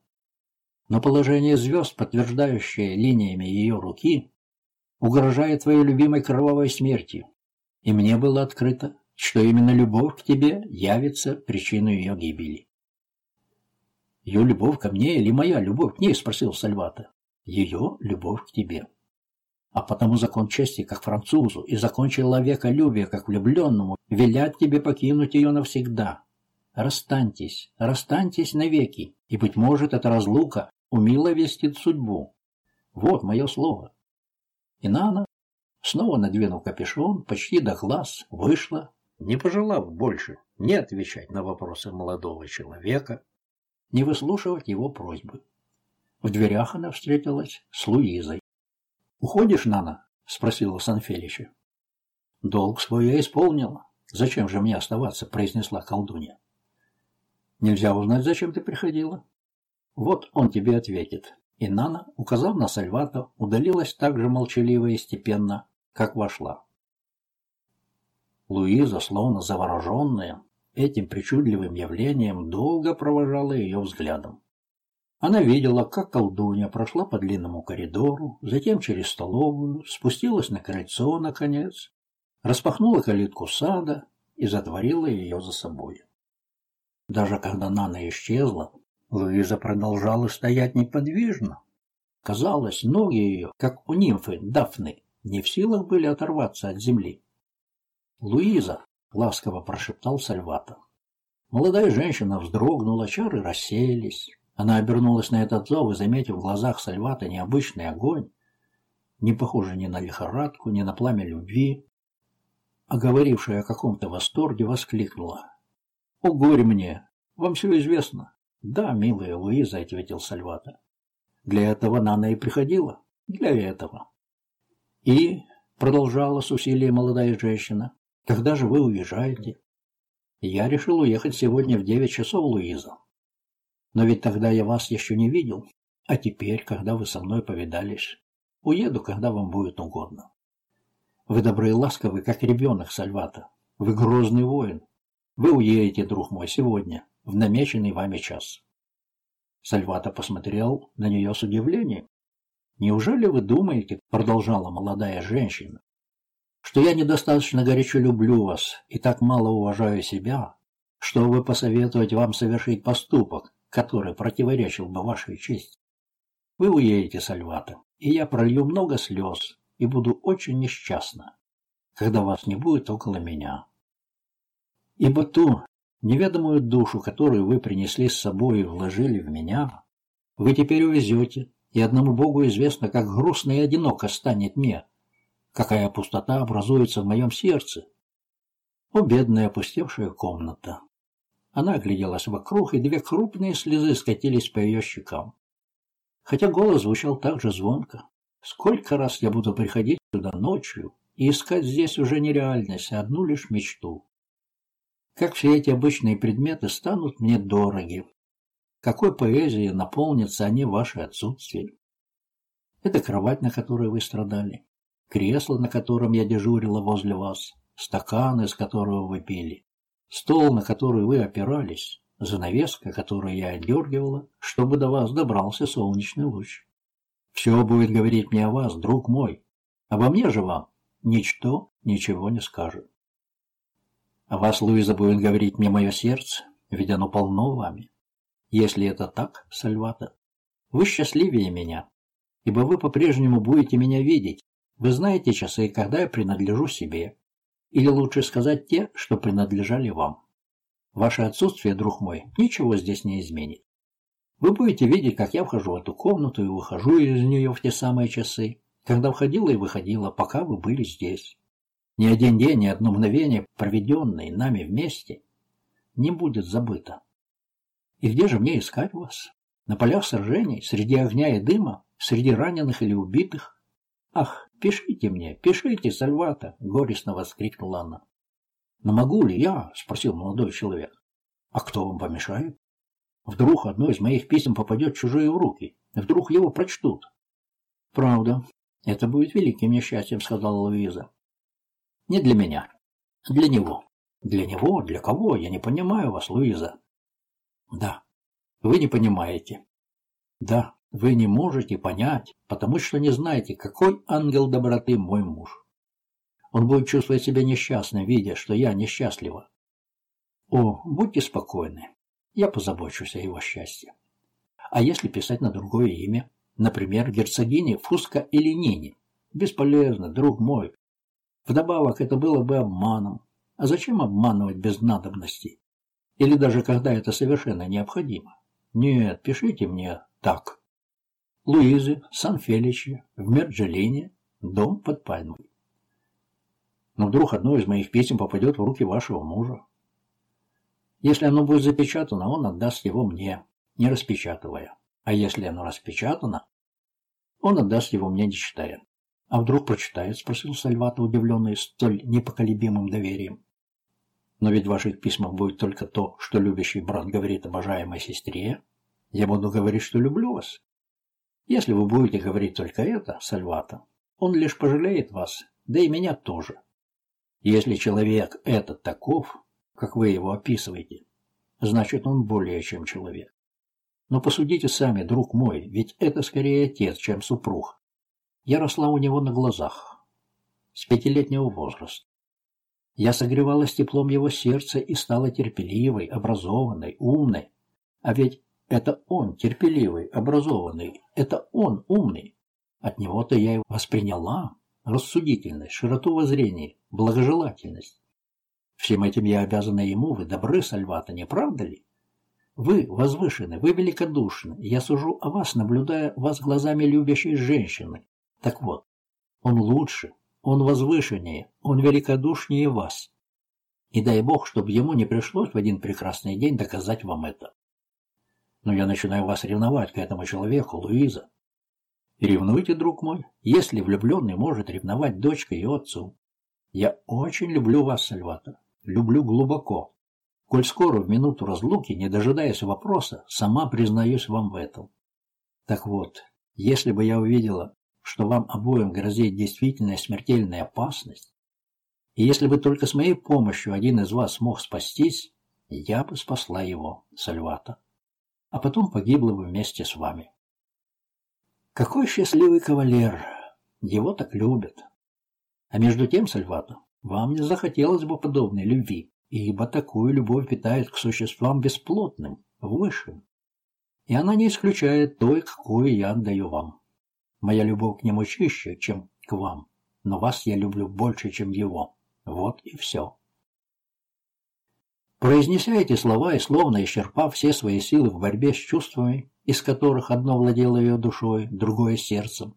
Но положение звезд, подтверждающее линиями ее руки, угрожает твоей любимой кровавой смертью и мне было открыто, что именно любовь к тебе явится причиной ее гибели. «Ее любовь ко мне или моя любовь к ней?» — спросил Сальвата. «Ее любовь к тебе». А потому закон чести, как французу, и закон человеколюбия, как влюбленному, велят тебе покинуть ее навсегда. Расстаньтесь, расстаньтесь навеки, и, быть может, эта разлука умиловестит судьбу. Вот мое слово. И Нана Снова надвинув капюшон, почти до глаз, вышла, не пожелав больше не отвечать на вопросы молодого человека, не выслушивать его просьбы. В дверях она встретилась с Луизой. «Уходишь, Нана?» — спросила Санфелича. «Долг свой я исполнила. Зачем же мне оставаться?» — произнесла колдунья. «Нельзя узнать, зачем ты приходила?» «Вот он тебе ответит». И Нана, указав на Сальвато, удалилась так же молчаливо и степенно, как вошла. Луиза, словно завороженная этим причудливым явлением, долго провожала ее взглядом. Она видела, как колдунья прошла по длинному коридору, затем через столовую, спустилась на крыльцо, наконец, распахнула калитку сада и затворила ее за собой. Даже когда Нана исчезла, Луиза продолжала стоять неподвижно. Казалось, ноги ее, как у нимфы Дафны, не в силах были оторваться от земли. «Луиза!» — ласково прошептал Сальвата. Молодая женщина вздрогнула, чары рассеялись. Она обернулась на этот зов и, заметив в глазах Сальвата необычный огонь, не похожий ни на лихорадку, ни на пламя любви, а говорившая о каком-то восторге, воскликнула. «О, горе мне! Вам все известно?» «Да, милая Луиза», — ответил Сальвата. «Для этого Нана и приходила. Для этого». «И», — продолжала с усилием молодая женщина, — «когда же вы уезжаете?» «Я решил уехать сегодня в девять часов, Луиза. Но ведь тогда я вас еще не видел. А теперь, когда вы со мной повидались, уеду, когда вам будет угодно. Вы добры и ласковы, как ребенок Сальвата. Вы грозный воин, вы уедете, друг мой, сегодня, в намеченный вами час. Сальвата посмотрел на нее с удивлением. «Неужели вы думаете, — продолжала молодая женщина, — что я недостаточно горячо люблю вас и так мало уважаю себя, чтобы посоветовать вам совершить поступок, который противоречил бы вашей чести? Вы уедете, Сальвата, и я пролью много слез и буду очень несчастна, когда вас не будет около меня. Ибо ту неведомую душу, которую вы принесли с собой и вложили в меня, вы теперь увезете, и одному Богу известно, как грустно и одиноко станет мне, какая пустота образуется в моем сердце. О, бедная опустевшая комната! Она огляделась вокруг, и две крупные слезы скатились по ее щекам. Хотя голос звучал так же звонко. Сколько раз я буду приходить сюда ночью и искать здесь уже не реальность, а одну лишь мечту как все эти обычные предметы станут мне дороги, какой поэзией наполнятся они ваше отсутствие. Это кровать, на которой вы страдали, кресло, на котором я дежурила возле вас, стакан, из которого вы пили, стол, на который вы опирались, занавеска, которую я отдергивала, чтобы до вас добрался солнечный луч. Все будет говорить мне о вас, друг мой. Обо мне же вам ничто ничего не скажет. О вас, Луиза, будет говорить мне мое сердце, ведь оно полно вами. Если это так, Сальвата, вы счастливее меня, ибо вы по-прежнему будете меня видеть. Вы знаете часы, когда я принадлежу себе. Или лучше сказать те, что принадлежали вам. Ваше отсутствие, друг мой, ничего здесь не изменит. Вы будете видеть, как я вхожу в эту комнату и выхожу из нее в те самые часы, когда входила и выходила, пока вы были здесь. Ни один день, ни одно мгновение, проведенное нами вместе, не будет забыто. И где же мне искать вас? На полях сражений, среди огня и дыма, среди раненых или убитых? Ах, пишите мне, пишите, Сальвата, горестно воскликнула она. Но могу ли я? спросил молодой человек. А кто вам помешает? Вдруг одно из моих писем попадет в чужие руки, вдруг его прочтут. Правда, это будет великим несчастьем, сказала Луиза. Не для меня. Для него. Для него? Для кого? Я не понимаю вас, Луиза. Да, вы не понимаете. Да, вы не можете понять, потому что не знаете, какой ангел доброты мой муж. Он будет чувствовать себя несчастным, видя, что я несчастлива. О, будьте спокойны, я позабочусь о его счастье. А если писать на другое имя, например, герцогине Фуска или Нине? Бесполезно, друг мой, Вдобавок это было бы обманом. А зачем обманывать без надобности? Или даже когда это совершенно необходимо? Нет, пишите мне так. Луизы, Сан-Феличи, в Мерджелине, дом под пальмой. Но вдруг одно из моих писем попадет в руки вашего мужа. Если оно будет запечатано, он отдаст его мне, не распечатывая. А если оно распечатано, он отдаст его мне, не читая. «А вдруг прочитает?» — спросил Сальвата, удивленный столь непоколебимым доверием. «Но ведь в ваших письмах будет только то, что любящий брат говорит обожаемой сестре. Я буду говорить, что люблю вас. Если вы будете говорить только это, Сальвата, он лишь пожалеет вас, да и меня тоже. Если человек этот таков, как вы его описываете, значит, он более чем человек. Но посудите сами, друг мой, ведь это скорее отец, чем супруг. Я росла у него на глазах, с пятилетнего возраста. Я согревалась теплом его сердца и стала терпеливой, образованной, умной. А ведь это он терпеливый, образованный, это он умный. От него-то я и восприняла рассудительность, широту воззрений, благожелательность. Всем этим я обязана ему, вы добры, Сальвата, не правда ли? Вы возвышены, вы великодушны. Я сужу о вас, наблюдая вас глазами любящей женщины. Так вот, он лучше, он возвышеннее, он великодушнее вас. И дай Бог, чтобы ему не пришлось в один прекрасный день доказать вам это. Но я начинаю вас ревновать к этому человеку, Луиза. И ревнуйте, друг мой, если влюбленный может ревновать дочкой и отцу. Я очень люблю вас, Сальватор, люблю глубоко, Коль скоро в минуту разлуки, не дожидаясь вопроса, сама признаюсь вам в этом. Так вот, если бы я увидела, что вам обоим грозит действительная смертельная опасность, и если бы только с моей помощью один из вас мог спастись, я бы спасла его, Сальвата, а потом погибла бы вместе с вами. Какой счастливый кавалер! Его так любят. А между тем, Сальвата, вам не захотелось бы подобной любви ибо такую любовь питает к существам бесплотным, высшим. И она не исключает той, какую я отдаю вам. Моя любовь к нему чище, чем к вам, но вас я люблю больше, чем его. Вот и все. Произнеся эти слова и словно исчерпав все свои силы в борьбе с чувствами, из которых одно владело ее душой, другое сердцем,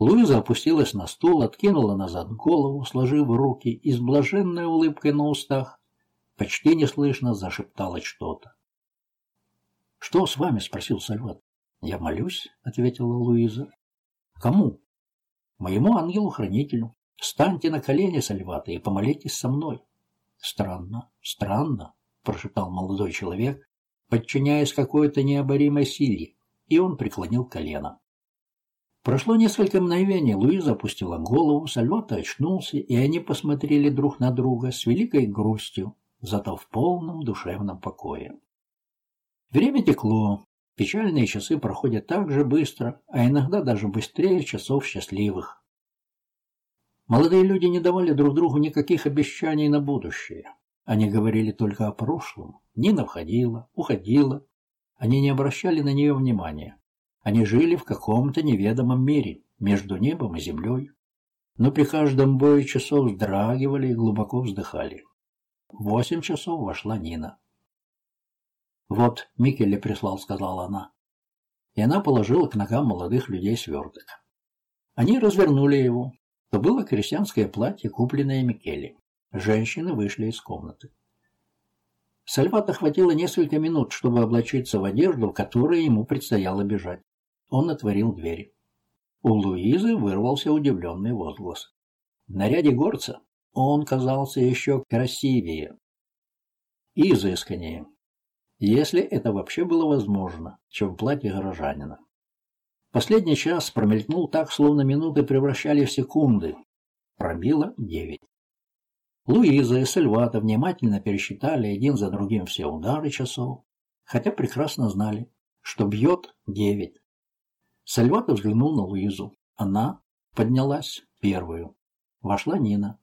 Луиза опустилась на стул, откинула назад голову, сложив руки и с блаженной улыбкой на устах Почти неслышно зашептала что-то. «Что с вами?» — спросил Сальват. «Я молюсь», — ответила Луиза. «Кому?» «Моему ангелу-хранителю. Встаньте на колени, Сальвата, и помолитесь со мной». «Странно, странно», — прошептал молодой человек, подчиняясь какой-то необоримой силе, и он преклонил колено. Прошло несколько мгновений, Луиза опустила голову, Сальвата очнулся, и они посмотрели друг на друга с великой грустью, зато в полном душевном покое. Время текло, печальные часы проходят так же быстро, а иногда даже быстрее часов счастливых. Молодые люди не давали друг другу никаких обещаний на будущее. Они говорили только о прошлом. Нина входила, уходила. Они не обращали на нее внимания. Они жили в каком-то неведомом мире, между небом и землей. Но при каждом бое часов вздрагивали и глубоко вздыхали. В восемь часов вошла Нина. «Вот, Микеле прислал», — сказала она. И она положила к ногам молодых людей сверток. Они развернули его. То было крестьянское платье, купленное Микеле. Женщины вышли из комнаты. Сальвата хватило несколько минут, чтобы облачиться в одежду, в которой ему предстояло бежать. Он отворил дверь. У Луизы вырвался удивленный возглас. В наряде горца он казался еще красивее и изысканнее, если это вообще было возможно, чем платье горожанина. Последний час промелькнул так, словно минуты превращали в секунды. Пробило девять. Луиза и Сальвата внимательно пересчитали один за другим все удары часов, хотя прекрасно знали, что бьет девять. Сальвата взглянул на Луизу. Она поднялась первую. Вошла Нина.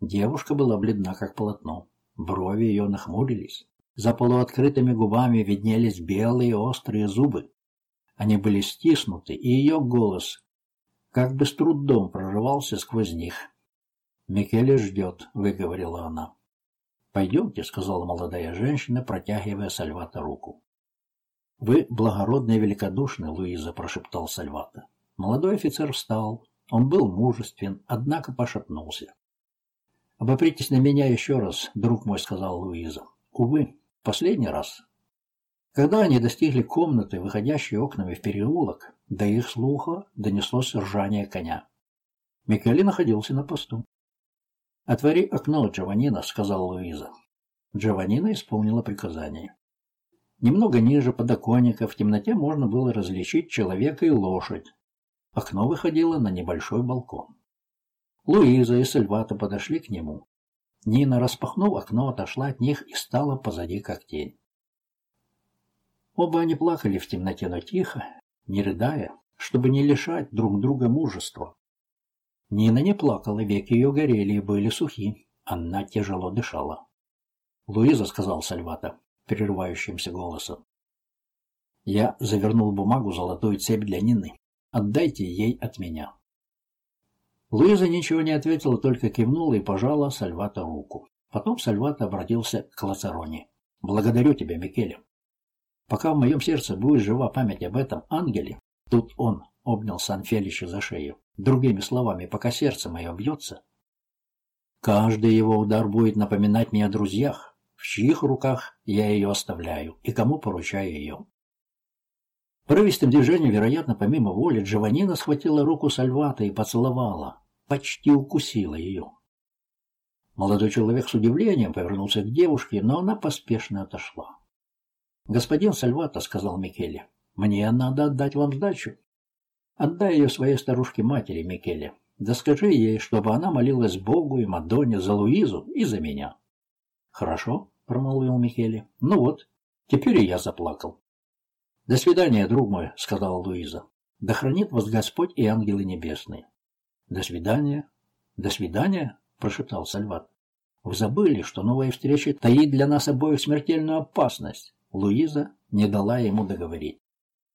Девушка была бледна, как полотно. Брови ее нахмурились. За полуоткрытыми губами виднелись белые острые зубы. Они были стиснуты, и ее голос как бы с трудом прорывался сквозь них. «Микеле ждет», — выговорила она. «Пойдемте», — сказала молодая женщина, протягивая Сальвата руку. «Вы благородны и великодушны, Луиза», — прошептал Сальвата. Молодой офицер встал. Он был мужествен, однако пошатнулся. «Обопритесь на меня еще раз, друг мой», — сказал Луиза. «Увы, последний раз». Когда они достигли комнаты, выходящей окнами в переулок, до их слуха донеслось ржание коня. Микеле находился на посту. «Отвори окно, Джованина», — сказал Луиза. Джованина исполнила приказание. Немного ниже подоконника в темноте можно было различить человека и лошадь. Окно выходило на небольшой балкон. Луиза и Сальвата подошли к нему. Нина, распахнув окно, отошла от них и стала позади как тень. Оба они плакали в темноте, но тихо, не рыдая, чтобы не лишать друг друга мужества. Нина не плакала, веки ее горели и были сухи. Она тяжело дышала. «Луиза», — сказал Сальвата, прерывающимся голосом. Я завернул бумагу золотую цепь для Нины. Отдайте ей от меня. Луиза ничего не ответила, только кивнула и пожала Сальвата руку. Потом Сальвата обратился к Лацароне. «Благодарю тебя, Микеле. Пока в моем сердце будет жива память об этом ангеле, тут он обнял Сан-Фелича за шею. Другими словами, пока сердце мое бьется, каждый его удар будет напоминать мне о друзьях, в чьих руках я ее оставляю и кому поручаю ее. Порывистым движением, вероятно, помимо воли, Джованнина схватила руку Сальвата и поцеловала, почти укусила ее. Молодой человек с удивлением повернулся к девушке, но она поспешно отошла. «Господин Сальвата», — сказал Микеле, — «мне надо отдать вам сдачу. Отдай ее своей старушке-матери, Микеле. Да скажи ей, чтобы она молилась Богу и Мадонне за Луизу и за меня». «Хорошо», — промолвил Микеле. «Ну вот, теперь и я заплакал». «До свидания, друг мой», — сказала Луиза. «Да хранит вас Господь и ангелы небесные». «До свидания». «До свидания», — прошептал Сальват. «Вы забыли, что новая встреча таит для нас обоих смертельную опасность». Луиза не дала ему договорить.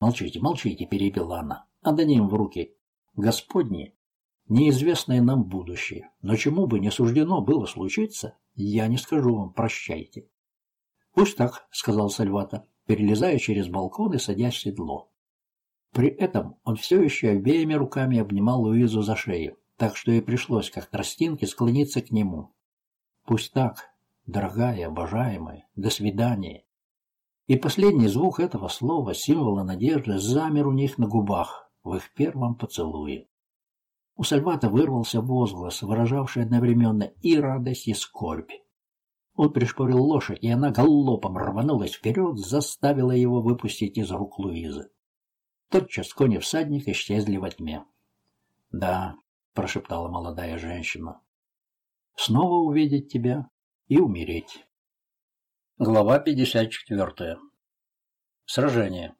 «Молчите, молчите», — перебила она. «Отдадим в руки Господни неизвестное нам будущее. Но чему бы не суждено было случиться, я не скажу вам «прощайте». «Пусть так», — сказал Сальвата перелезая через балкон и садясь в седло. При этом он все еще обеими руками обнимал Луизу за шею, так что ей пришлось, как тростинке, склониться к нему. «Пусть так, дорогая, обожаемая, до свидания». И последний звук этого слова, символа надежды, замер у них на губах в их первом поцелуе. У Сальвата вырвался возглас, выражавший одновременно и радость, и скорбь. Он пришпорил лошадь, и она галопом рванулась вперед, заставила его выпустить из рук Луизы. Тотчас кони всадник исчезли во тьме. «Да», — прошептала молодая женщина, — «снова увидеть тебя и умереть». Глава 54. Сражение.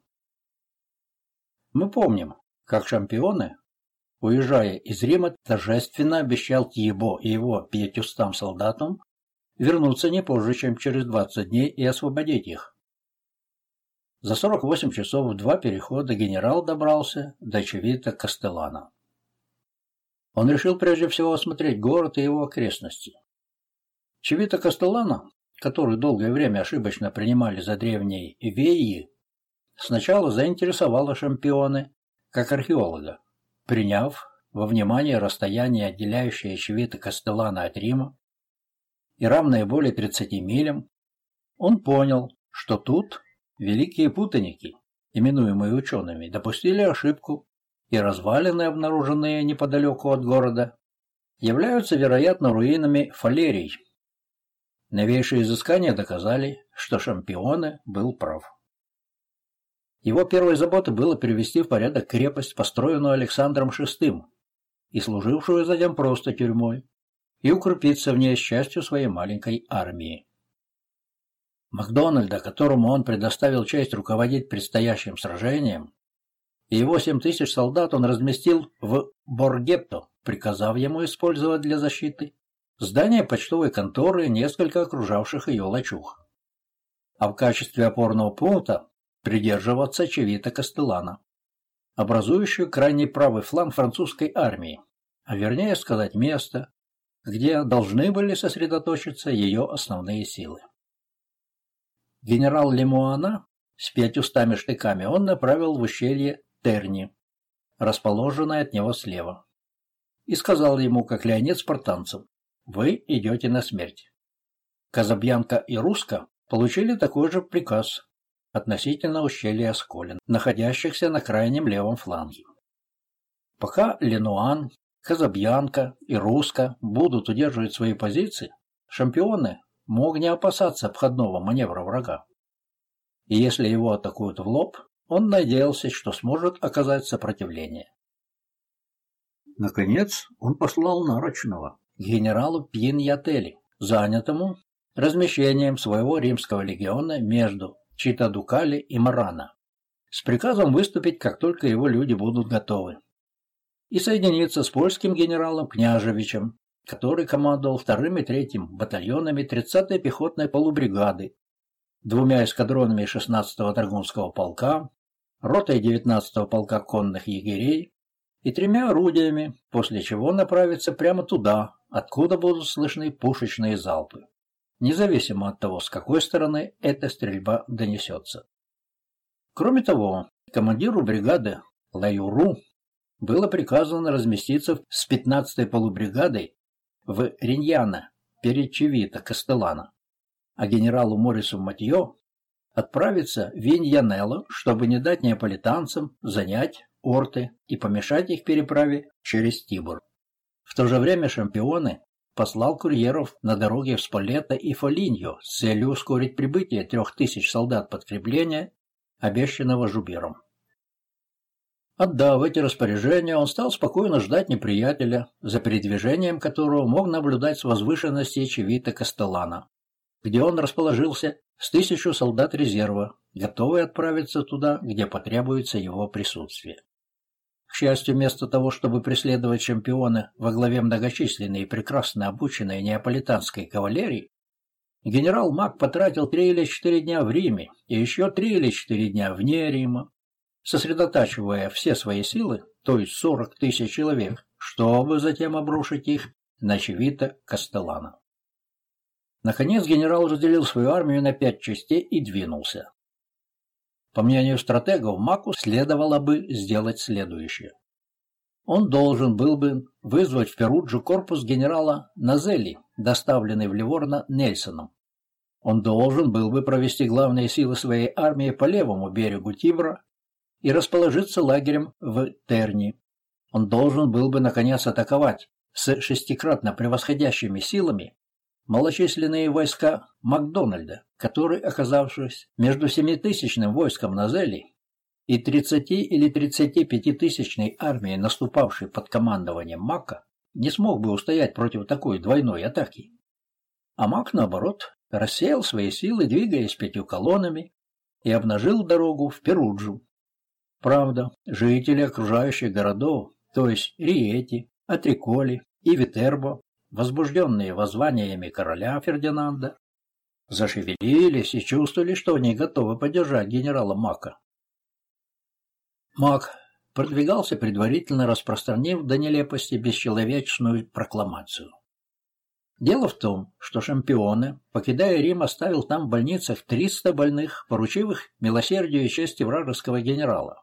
Мы помним, как шампионы, уезжая из Рима, торжественно обещал Тьебо и его пятьюстам солдатам вернуться не позже, чем через 20 дней и освободить их. За 48 часов в два перехода генерал добрался до Чевита Кастелана. Он решил прежде всего осмотреть город и его окрестности. Чевита Кастелана, который долгое время ошибочно принимали за древние Веи, сначала заинтересовала шампионы как археолога, приняв во внимание расстояние, отделяющее Чевита Кастелана от Рима, и равное более 30 милям, он понял, что тут великие путаники, именуемые учеными, допустили ошибку, и развалины, обнаруженные неподалеку от города, являются, вероятно, руинами фалерий. Новейшие изыскания доказали, что Шампионе был прав. Его первой заботой было привести в порядок крепость, построенную Александром VI и служившую затем просто тюрьмой и укрепиться в ней с своей маленькой армии. Макдональда, которому он предоставил честь руководить предстоящим сражением, и его семь тысяч солдат он разместил в Боргепто, приказав ему использовать для защиты здание почтовой конторы и несколько окружавших ее лачуг. А в качестве опорного пункта придерживаться Чевита Кастелана, образующую крайний правый фланг французской армии, а вернее сказать место, где должны были сосредоточиться ее основные силы. Генерал Лемуана с пятьюстами штыками он направил в ущелье Терни, расположенное от него слева, и сказал ему, как Леонид спартанцам, «Вы идете на смерть». Казабьянка и Руска получили такой же приказ относительно ущелья Осколин, находящихся на крайнем левом фланге. Пока Ленуан Казабьянка и Руска будут удерживать свои позиции, шампионы мог не опасаться обходного маневра врага. И если его атакуют в лоб, он надеялся, что сможет оказать сопротивление. Наконец он послал нарочного генералу Пьиньятели, занятому размещением своего римского легиона между Читадукали и Марана, с приказом выступить, как только его люди будут готовы, и соединиться с польским генералом Княжевичем, который командовал вторым и третьим батальонами 30-й пехотной полубригады, двумя эскадронами 16-го Драгунского полка, ротой 19-го полка конных егерей и тремя орудиями, после чего направиться прямо туда, откуда будут слышны пушечные залпы, независимо от того, с какой стороны эта стрельба донесется. Кроме того, командиру бригады Лаюру было приказано разместиться с 15-й полубригадой в Риньяна перед Чевита Кастелана, а генералу Морису Матье отправиться в Виньянелло, чтобы не дать неаполитанцам занять орты и помешать их переправе через Тибур. В то же время Шампионы послал курьеров на дороге в Спалетто и Фолиньо с целью ускорить прибытие трех тысяч солдат подкрепления, обещанного Жубером. Отдав эти распоряжения, он стал спокойно ждать неприятеля, за передвижением которого мог наблюдать с возвышенности Чевита Кастеллана, где он расположился с тысячу солдат резерва, готовый отправиться туда, где потребуется его присутствие. К счастью, вместо того, чтобы преследовать чемпионы во главе многочисленной и прекрасно обученной неаполитанской кавалерии, генерал Мак потратил три или четыре дня в Риме и еще три или четыре дня вне Рима, сосредотачивая все свои силы, то есть 40 тысяч человек, чтобы затем обрушить их на Чевита Кастеллана. Наконец генерал разделил свою армию на пять частей и двинулся. По мнению стратегов, Маку следовало бы сделать следующее. Он должен был бы вызвать в Перуджу корпус генерала Назели, доставленный в Ливорно Нельсоном. Он должен был бы провести главные силы своей армии по левому берегу Тибра и расположиться лагерем в Терни. Он должен был бы, наконец, атаковать с шестикратно превосходящими силами малочисленные войска Макдональда, который, оказавшись между семитысячным войском Назели и 30 или 35-тысячной армией, наступавшей под командованием Мака, не смог бы устоять против такой двойной атаки. А Мак, наоборот, рассеял свои силы, двигаясь пятью колоннами, и обнажил дорогу в Перуджу, Правда, жители окружающих городов, то есть Риети, Атриколи и Витербо, возбужденные воззваниями короля Фердинанда, зашевелились и чувствовали, что они готовы поддержать генерала Мака. Мак продвигался предварительно распространив до нелепости бесчеловечную прокламацию. Дело в том, что шампионы, покидая Рим, оставил там в больницах 300 больных, поручив их милосердию и чести вражеского генерала.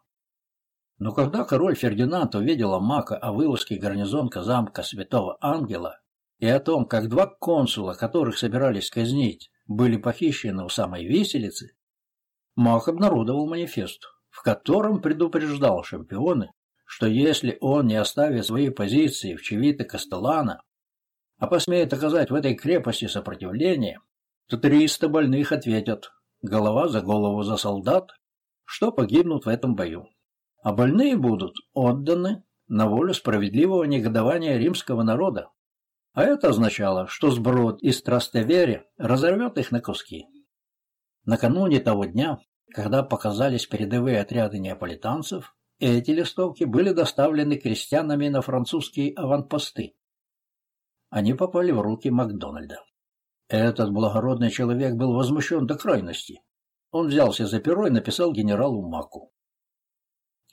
Но когда король Фердинанд увидел Мака о вылазке гарнизонка замка Святого Ангела и о том, как два консула, которых собирались казнить, были похищены у самой виселицы, Мак обнародовал манифест, в котором предупреждал шампионы, что если он не оставит свои позиции в Чевите Кастеллана, а посмеет оказать в этой крепости сопротивление, то триста больных ответят, голова за голову за солдат, что погибнут в этом бою а больные будут отданы на волю справедливого негодования римского народа. А это означало, что сброд из Трастевере разорвет их на куски. Накануне того дня, когда показались передовые отряды неаполитанцев, эти листовки были доставлены крестьянами на французские аванпосты. Они попали в руки Макдональда. Этот благородный человек был возмущен до крайности. Он взялся за перо и написал генералу Маку.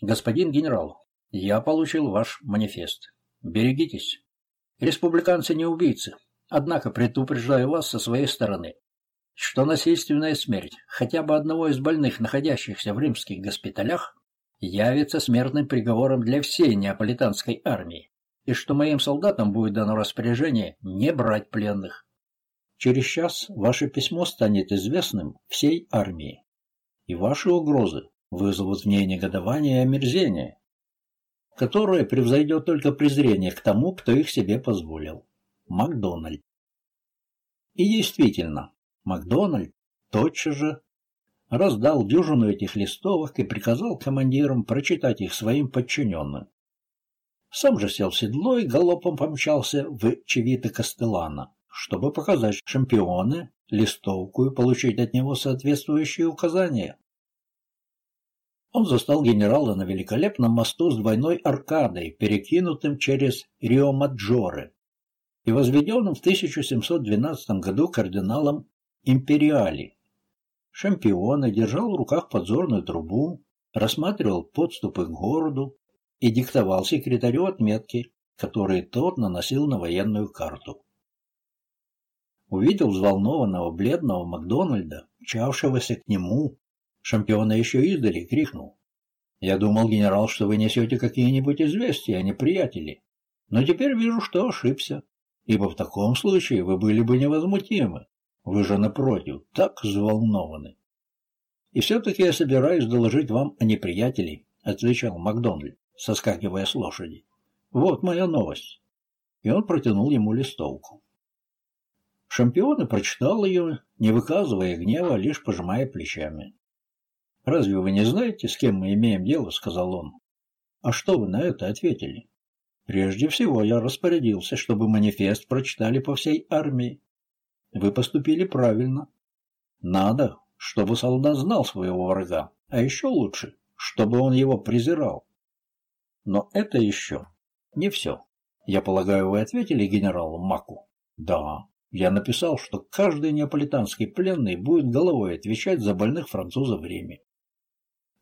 Господин генерал, я получил ваш манифест. Берегитесь. Республиканцы не убийцы, однако предупреждаю вас со своей стороны, что насильственная смерть хотя бы одного из больных, находящихся в римских госпиталях, явится смертным приговором для всей неаполитанской армии, и что моим солдатам будет дано распоряжение не брать пленных. Через час ваше письмо станет известным всей армии, и ваши угрозы вызовут в ней негодование и омерзение, которое превзойдет только презрение к тому, кто их себе позволил. Макдональд. И действительно, Макдональд тотчас же раздал дюжину этих листовок и приказал командирам прочитать их своим подчиненным. Сам же сел в седло и галопом помчался в Чевита Кастелана, чтобы показать шампионы листовку и получить от него соответствующие указания. Он застал генерала на великолепном мосту с двойной аркадой, перекинутым через Рио-Маджоре, и возведенным в 1712 году кардиналом Империали. Шампиона держал в руках подзорную трубу, рассматривал подступы к городу и диктовал секретарю отметки, которые тот наносил на военную карту. Увидел взволнованного бледного Макдональда, мчавшегося к нему. Шампиона еще издали крикнул. «Я думал, генерал, что вы несете какие-нибудь известия, а не приятели. Но теперь вижу, что ошибся, ибо в таком случае вы были бы невозмутимы. Вы же, напротив, так взволнованы. И все-таки я собираюсь доложить вам о неприятеле, отвечал Макдональд, соскакивая с лошади. Вот моя новость. И он протянул ему листовку. Шампион прочитал ее, не выказывая гнева, лишь пожимая плечами. «Разве вы не знаете, с кем мы имеем дело?» — сказал он. «А что вы на это ответили?» «Прежде всего я распорядился, чтобы манифест прочитали по всей армии. Вы поступили правильно. Надо, чтобы солдат знал своего врага, а еще лучше, чтобы он его презирал. Но это еще не все. Я полагаю, вы ответили генералу Маку? Да. Я написал, что каждый неаполитанский пленный будет головой отвечать за больных французов в Риме.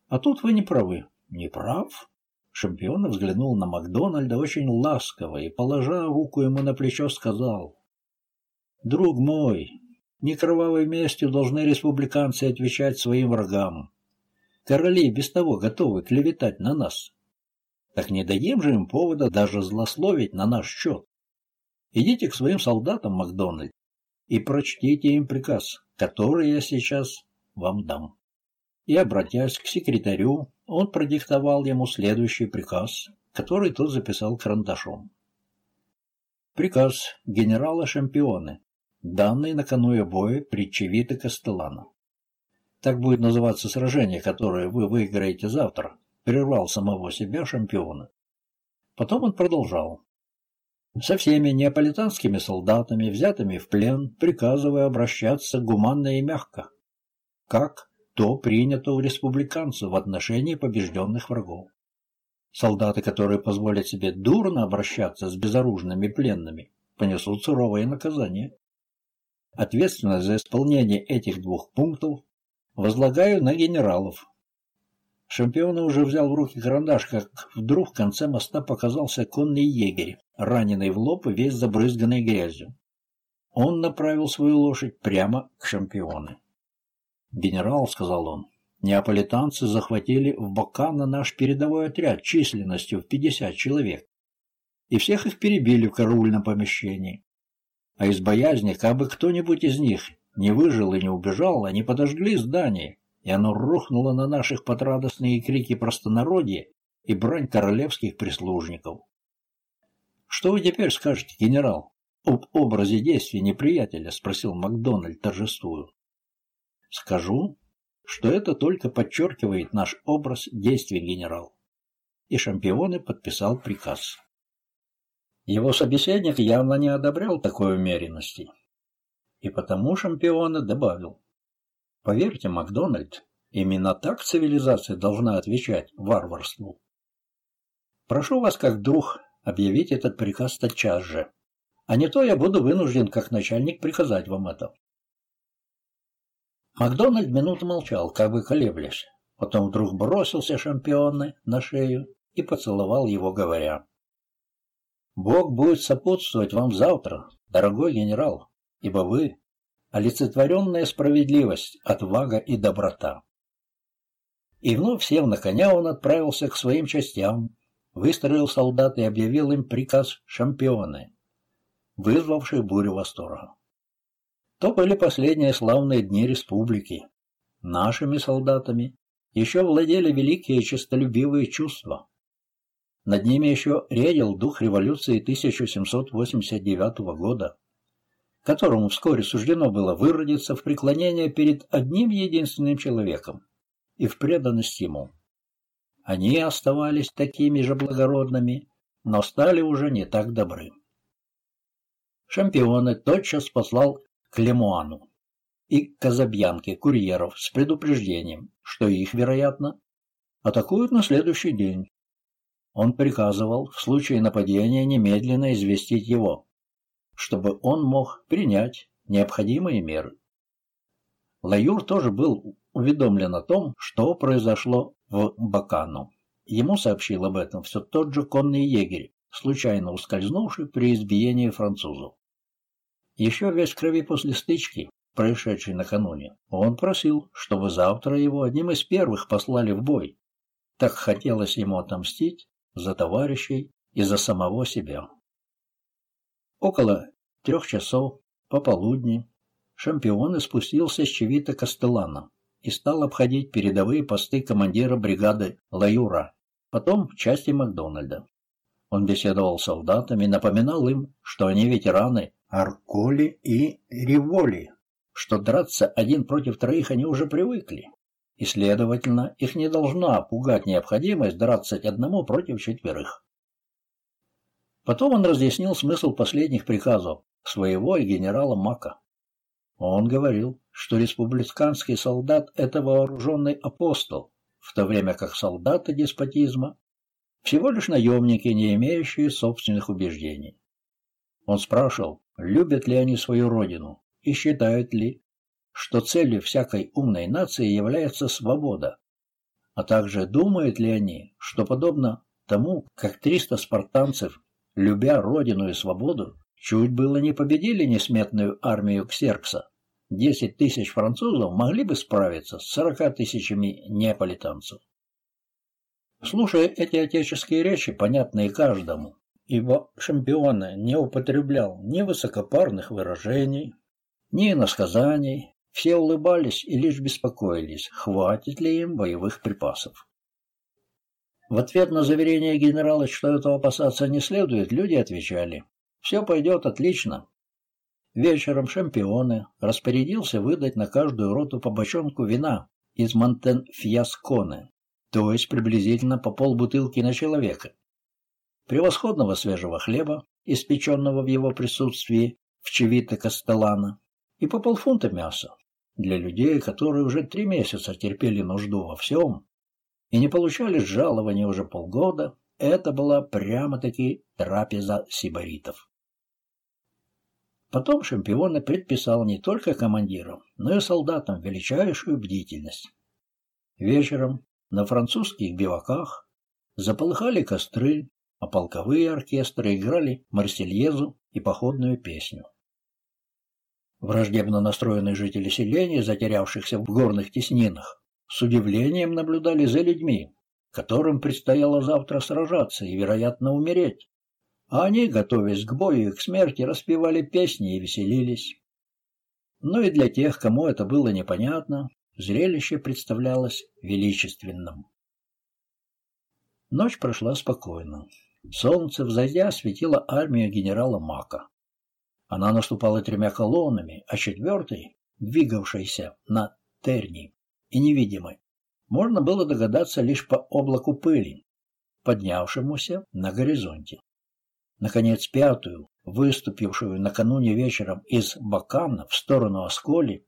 А тут вы не правы. Не прав? Шампион взглянул на Макдональда очень ласково и, положа руку ему на плечо, сказал, «Друг мой, не кровавой местью должны республиканцы отвечать своим врагам. Короли без того готовы клеветать на нас. Так не дадим же им повода даже злословить на наш счет. Идите к своим солдатам, Макдональд, и прочтите им приказ, который я сейчас вам дам. И, обратясь к секретарю, он продиктовал ему следующий приказ, который тот записал карандашом. Приказ генерала Шампионы данный накануне боя при Чевите Кастеллано. Так будет называться сражение, которое вы выиграете завтра, прервал самого себя шампиона. Потом он продолжал. Со всеми неаполитанскими солдатами, взятыми в плен, приказывая обращаться гуманно и мягко, как то принято у республиканцев в отношении побежденных врагов. Солдаты, которые позволят себе дурно обращаться с безоружными пленными, понесут суровое наказание. Ответственность за исполнение этих двух пунктов возлагаю на генералов. Шампион уже взял в руки карандаш, как вдруг в конце моста показался конный егерь, раненый в лоб и весь забрызганный грязью. Он направил свою лошадь прямо к шампиону. «Генерал», — сказал он, — «неаполитанцы захватили в Бакана наш передовой отряд численностью в пятьдесят человек, и всех их перебили в караульном помещении а из боязни, как бы кто-нибудь из них не выжил и не убежал, они подожгли здание, и оно рухнуло на наших подрадостные крики простонародья и брань королевских прислужников. «Что вы теперь скажете, генерал, об образе действий неприятеля?» — спросил Макдональд, торжествуя. «Скажу, что это только подчеркивает наш образ действий, генерал». И Шампионы подписал приказ. Его собеседник явно не одобрял такой умеренности. И потому шампиона добавил. Поверьте, Макдональд, именно так цивилизация должна отвечать варварству. Прошу вас, как друг, объявить этот приказ тотчас же. А не то я буду вынужден, как начальник, приказать вам это. Макдональд минуту молчал, как бы колеблясь. Потом вдруг бросился шампионы на шею и поцеловал его, говоря. Бог будет сопутствовать вам завтра, дорогой генерал, ибо вы — олицетворенная справедливость, отвага и доброта. И вновь сев на коня, он отправился к своим частям, выстроил солдат и объявил им приказ шампионы, вызвавший бурю восторга. То были последние славные дни республики. Нашими солдатами еще владели великие честолюбивые чувства. Над ними еще редил дух революции 1789 года, которому вскоре суждено было выродиться в преклонение перед одним единственным человеком и в преданность ему. Они оставались такими же благородными, но стали уже не так добры. Шампионы тотчас послал к Лемуану и Казабьянке курьеров с предупреждением, что их, вероятно, атакуют на следующий день. Он приказывал в случае нападения немедленно известить его, чтобы он мог принять необходимые меры. Лаюр тоже был уведомлен о том, что произошло в Бакану. Ему сообщил об этом все тот же конный егерь, случайно ускользнувший при избиении французов. Еще весь крови после стычки, происшедшей накануне, он просил, чтобы завтра его одним из первых послали в бой. Так хотелось ему отомстить за товарищей и за самого себя. Около трех часов пополудни Шампион спустился с Чевита Кастелана и стал обходить передовые посты командира бригады Лаюра, потом части Макдональда. Он беседовал с солдатами, напоминал им, что они ветераны Арколи и Риволи, что драться один против троих они уже привыкли, и, следовательно, их не должна пугать необходимость драться одному против четверых. Потом он разъяснил смысл последних приказов своего и генерала Мака. Он говорил, что республиканский солдат – это вооруженный апостол, в то время как солдаты деспотизма – всего лишь наемники, не имеющие собственных убеждений. Он спрашивал, любят ли они свою родину и считают ли, что целью всякой умной нации является свобода, а также думают ли они, что подобно тому, как 300 спартанцев, любя родину и свободу, Чуть было не победили несметную армию Ксеркса. Десять тысяч французов могли бы справиться с сорока тысячами неаполитанцев. Слушая эти отеческие речи, понятные каждому, ибо Шампиона не употреблял ни высокопарных выражений, ни иносказаний, все улыбались и лишь беспокоились, хватит ли им боевых припасов. В ответ на заверение генерала, что этого опасаться не следует, люди отвечали, все пойдет отлично. Вечером шампионы распорядился выдать на каждую роту по бочонку вина из Монтенфьясконе, то есть приблизительно по полбутылки на человека. Превосходного свежего хлеба, испеченного в его присутствии в Чевите Кастелана, и по полфунта мяса для людей, которые уже три месяца терпели нужду во всем и не получали жалования уже полгода, это была прямо-таки трапеза сибаритов. Потом Шампионы предписал не только командирам, но и солдатам величайшую бдительность. Вечером на французских биваках заполыхали костры, а полковые оркестры играли марсельезу и походную песню. Враждебно настроенные жители селения, затерявшихся в горных теснинах, с удивлением наблюдали за людьми, которым предстояло завтра сражаться и, вероятно, умереть. А они, готовясь к бою и к смерти, распевали песни и веселились. Но и для тех, кому это было непонятно, зрелище представлялось величественным. Ночь прошла спокойно. Солнце, взойдя, светило армию генерала Мака. Она наступала тремя колоннами, а четвертой, двигавшейся на Терни и невидимой, можно было догадаться лишь по облаку пыли, поднявшемуся на горизонте. Наконец, пятую, выступившую накануне вечером из Бакана в сторону Осколи,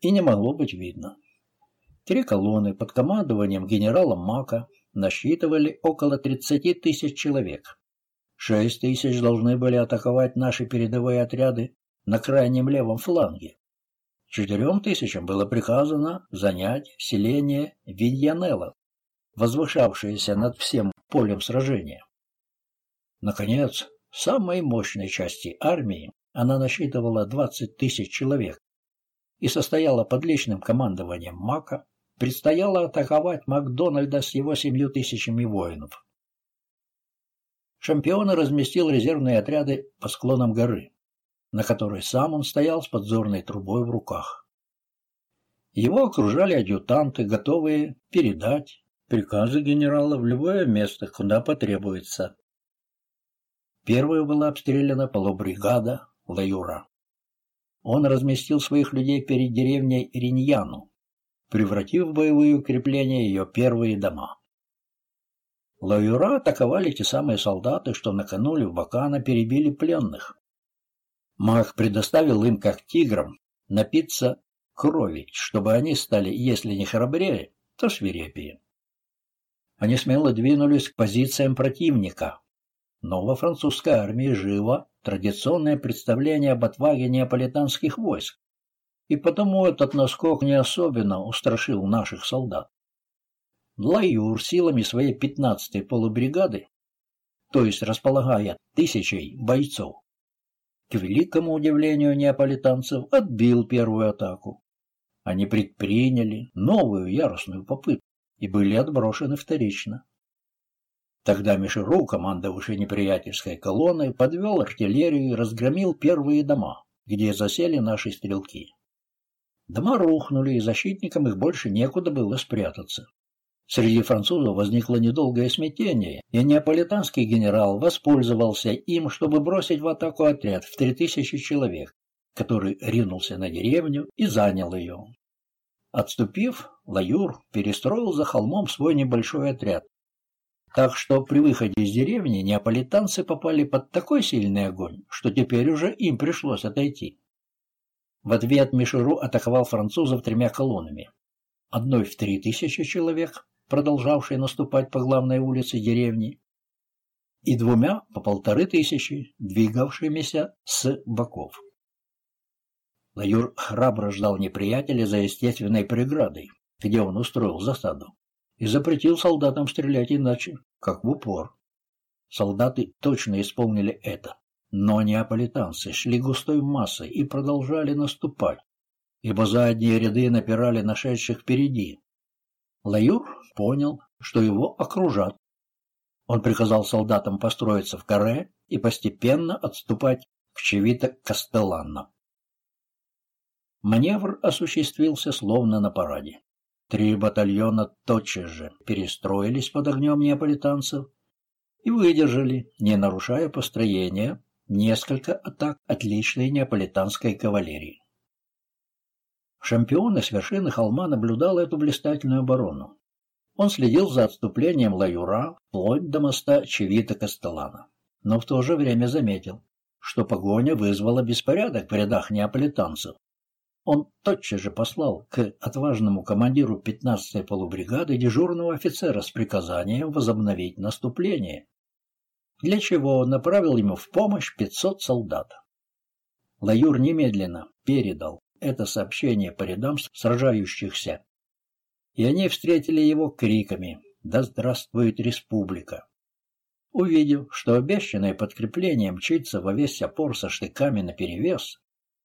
и не могло быть видно. Три колонны под командованием генерала Мака насчитывали около 30 тысяч человек. Шесть тысяч должны были атаковать наши передовые отряды на крайнем левом фланге. Четырем тысячам было приказано занять селение Виньянелло, возвышавшееся над всем полем сражения. Наконец, самой мощной части армии она насчитывала 20 тысяч человек и состояла под личным командованием Мака, предстояло атаковать Макдональда с его семью тысячами воинов. Шампионы разместил резервные отряды по склонам горы на которой сам он стоял с подзорной трубой в руках. Его окружали адъютанты, готовые передать приказы генерала в любое место, куда потребуется. Первой была обстреляна полубригада Лаюра. Он разместил своих людей перед деревней Риньяну, превратив в боевые укрепления ее первые дома. Лаюра атаковали те самые солдаты, что накануне в Бакана перебили пленных. Мах предоставил им, как тиграм, напиться крови, чтобы они стали, если не храбрее, то свирепее. Они смело двинулись к позициям противника, но во французской армии живо традиционное представление об отваге неаполитанских войск, и потому этот наскок не особенно устрашил наших солдат. Лаюр силами своей 15-й полубригады, то есть располагая тысячей бойцов, к великому удивлению неаполитанцев отбил первую атаку. Они предприняли новую яростную попытку и были отброшены вторично. Тогда Мишеру, командовавший неприятельской колонной, подвел артиллерию и разгромил первые дома, где засели наши стрелки. Дома рухнули, и защитникам их больше некуда было спрятаться. Среди французов возникло недолгое смятение, и неаполитанский генерал воспользовался им, чтобы бросить в атаку отряд в три тысячи человек, который ринулся на деревню и занял ее. Отступив, Лаюр перестроил за холмом свой небольшой отряд. Так что при выходе из деревни неаполитанцы попали под такой сильный огонь, что теперь уже им пришлось отойти. В ответ Мишеру атаковал французов тремя колоннами. Одной в три тысячи человек, продолжавшей наступать по главной улице деревни, и двумя по полторы тысячи, двигавшимися с боков. Лаюр храбро ждал неприятеля за естественной преградой, где он устроил засаду, и запретил солдатам стрелять иначе, как в упор. Солдаты точно исполнили это, но неаполитанцы шли густой массой и продолжали наступать, ибо задние ряды напирали нашедших впереди. Лаюр понял, что его окружат. Он приказал солдатам построиться в каре и постепенно отступать к Чевито-Кастелланно. Маневр осуществился словно на параде. Три батальона тотчас же перестроились под огнем неаполитанцев и выдержали, не нарушая построения, несколько атак отличной неаполитанской кавалерии. Шампион с вершины холма наблюдал эту блистательную оборону. Он следил за отступлением Лаюра вплоть до моста Чевита-Кастелана, но в то же время заметил, что погоня вызвала беспорядок в рядах неаполитанцев, он тотчас же послал к отважному командиру 15-й полубригады дежурного офицера с приказанием возобновить наступление, для чего направил ему в помощь 500 солдат. Лаюр немедленно передал это сообщение по рядам сражающихся, и они встретили его криками «Да здравствует республика!». Увидев, что обещанное подкрепление мчится во весь опор со штыками наперевес,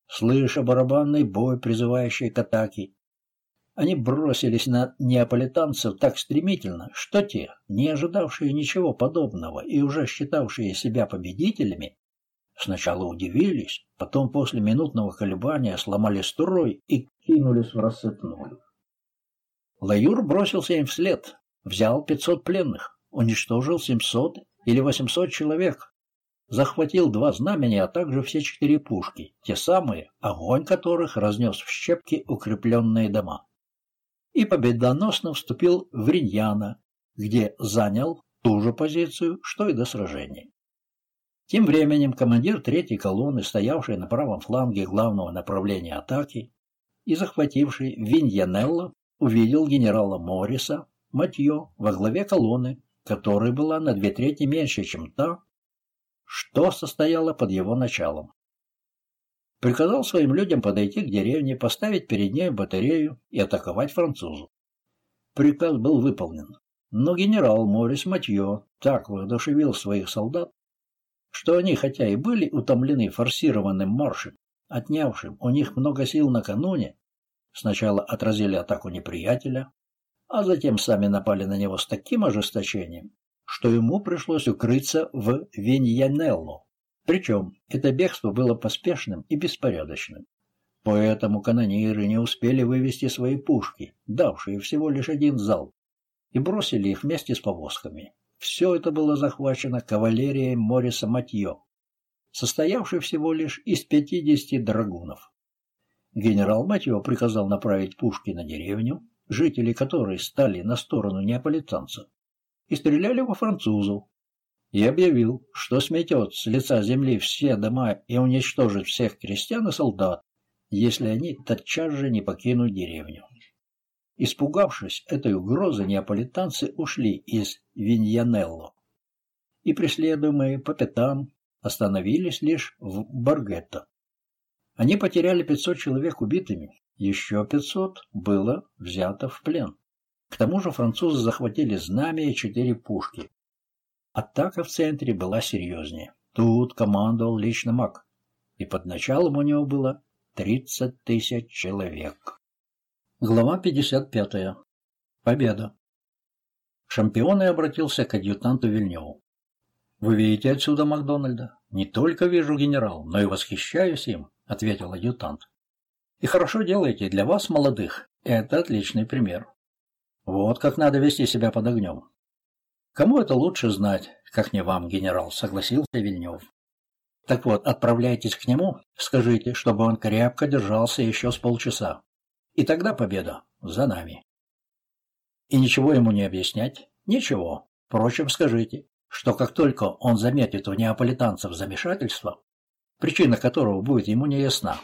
слыша барабанный бой, призывающий к атаке. Они бросились на неаполитанцев так стремительно, что те, не ожидавшие ничего подобного и уже считавшие себя победителями, сначала удивились, потом после минутного колебания сломали строй и кинулись в рассыпную. Лаюр бросился им вслед, взял 500 пленных, уничтожил 700 или 800 человек, захватил два знамени, а также все четыре пушки, те самые, огонь которых разнес в щепки укрепленные дома. И победоносно вступил в Риньяна, где занял ту же позицию, что и до сражения. Тем временем командир третьей колонны, стоявший на правом фланге главного направления атаки и захвативший Виньянелло, увидел генерала Морриса Матье во главе колонны, которая была на две трети меньше, чем та, что состояло под его началом. Приказал своим людям подойти к деревне, поставить перед ней батарею и атаковать французов. Приказ был выполнен, но генерал Морис Матье так воодушевил своих солдат, что они, хотя и были утомлены форсированным маршем, отнявшим у них много сил накануне, сначала отразили атаку неприятеля, а затем сами напали на него с таким ожесточением, что ему пришлось укрыться в Виньянелло. Причем это бегство было поспешным и беспорядочным. Поэтому канониры не успели вывести свои пушки, давшие всего лишь один залп, и бросили их вместе с повозками. Все это было захвачено кавалерией Мориса Матье, состоявшей всего лишь из 50 драгунов. Генерал Матье приказал направить пушки на деревню, жители которой стали на сторону неаполитанцев, и стреляли во французов. И объявил, что сметет с лица земли все дома и уничтожит всех крестьян и солдат, если они тотчас же не покинут деревню. Испугавшись этой угрозы, неаполитанцы ушли из Виньянелло и, преследуемые по пятам, остановились лишь в Баргетто. Они потеряли 500 человек убитыми, еще 500 было взято в плен. К тому же французы захватили знамя и четыре пушки. Атака в центре была серьезнее. Тут командовал лично маг, и под началом у него было 30 тысяч человек. Глава 55. Победа. Шампион и обратился к адъютанту Вильневу. «Вы видите отсюда Макдональда? Не только вижу генерал, но и восхищаюсь им», — ответил адъютант. «И хорошо делаете для вас, молодых. Это отличный пример. Вот как надо вести себя под огнем. Кому это лучше знать, как не вам, генерал, согласился Вильнев. Так вот, отправляйтесь к нему, скажите, чтобы он крепко держался еще с полчаса. И тогда победа за нами. И ничего ему не объяснять? Ничего. Впрочем, скажите, что как только он заметит у неаполитанцев замешательство, причина которого будет ему неясна,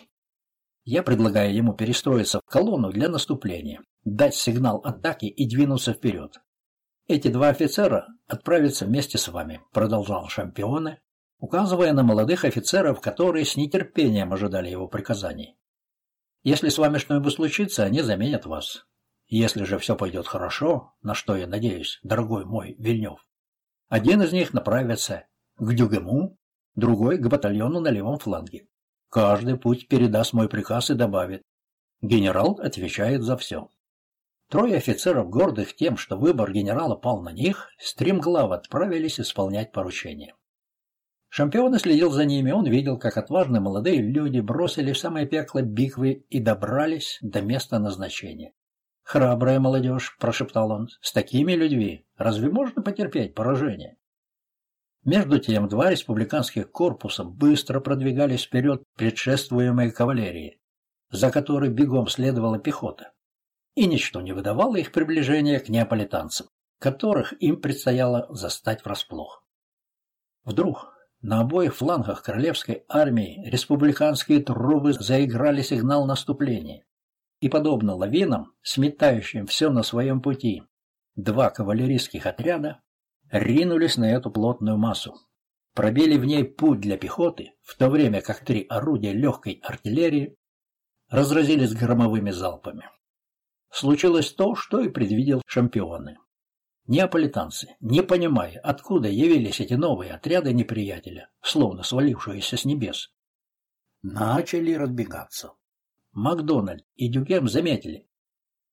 я предлагаю ему перестроиться в колонну для наступления, дать сигнал атаки и двинуться вперед. Эти два офицера отправятся вместе с вами, продолжал Шампионы, указывая на молодых офицеров, которые с нетерпением ожидали его приказаний. Если с вами что-нибудь случится, они заменят вас. Если же все пойдет хорошо, на что я надеюсь, дорогой мой Вильнев, один из них направится к Дюгему, другой к батальону на левом фланге. Каждый путь передаст мой приказ и добавит. Генерал отвечает за все. Трое офицеров, гордых тем, что выбор генерала пал на них, стремглав отправились исполнять поручение. Шампион следил за ними, он видел, как отважные молодые люди бросили в самое пекло биквы и добрались до места назначения. «Храбрая молодежь», — прошептал он, — «с такими людьми разве можно потерпеть поражение?» Между тем два республиканских корпуса быстро продвигались вперед предшествуемой кавалерии, за которой бегом следовала пехота. И ничто не выдавало их приближения к неаполитанцам, которых им предстояло застать врасплох. Вдруг на обоих флангах королевской армии республиканские трубы заиграли сигнал наступления. И, подобно лавинам, сметающим все на своем пути, два кавалерийских отряда ринулись на эту плотную массу. Пробили в ней путь для пехоты, в то время как три орудия легкой артиллерии разразились громовыми залпами. Случилось то, что и предвидел шампионы. Неаполитанцы, не понимая, откуда явились эти новые отряды неприятеля, словно свалившиеся с небес, начали разбегаться. Макдональд и Дюкем заметили,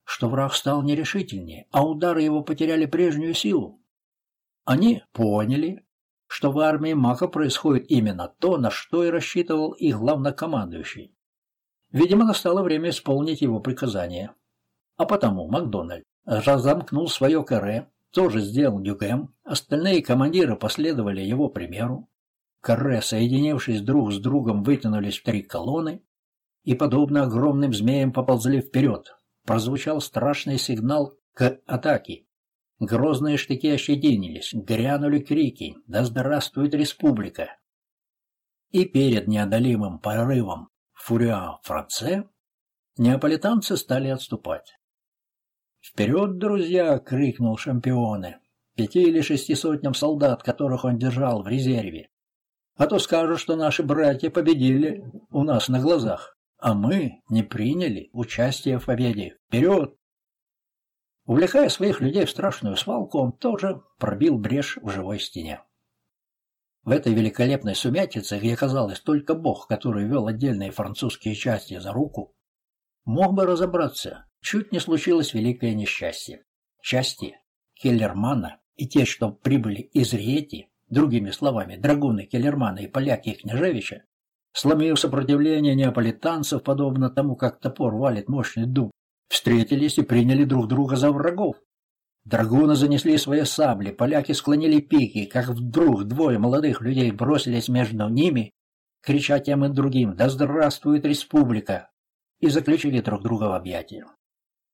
что враг стал нерешительнее, а удары его потеряли прежнюю силу. Они поняли, что в армии Мака происходит именно то, на что и рассчитывал их главнокомандующий. Видимо, настало время исполнить его приказание. А потому Макдональд разомкнул свое каре тоже сделал Дюкем, остальные командиры последовали его примеру. Карре, соединившись друг с другом, вытянулись в три колонны и, подобно огромным змеям, поползли вперед. Прозвучал страшный сигнал к атаке. Грозные штыки ощетинились, грянули крики «Да здравствует республика!» И перед неодолимым порывом фуриа Франце неаполитанцы стали отступать. «Вперед, друзья!» — крикнул шампионы. Пяти или шести сотням солдат, которых он держал в резерве. А то скажут, что наши братья победили у нас на глазах, а мы не приняли участие в победе. Вперед! Увлекая своих людей в страшную свалку, он тоже пробил брешь в живой стене. В этой великолепной сумятице, где казалось только Бог, который вел отдельные французские части за руку, мог бы разобраться, чуть не случилось великое несчастье. Части Келлермана и те, что прибыли из Риети, другими словами, драгуны Келлермана и поляки Княжевича, сломив сопротивление неаполитанцев, подобно тому, как топор валит мощный дуб, встретились и приняли друг друга за врагов. Драгуны занесли свои сабли, поляки склонили пики, как вдруг двое молодых людей бросились между ними, крича тем и другим «Да здравствует республика!» и заключили друг друга в объятия.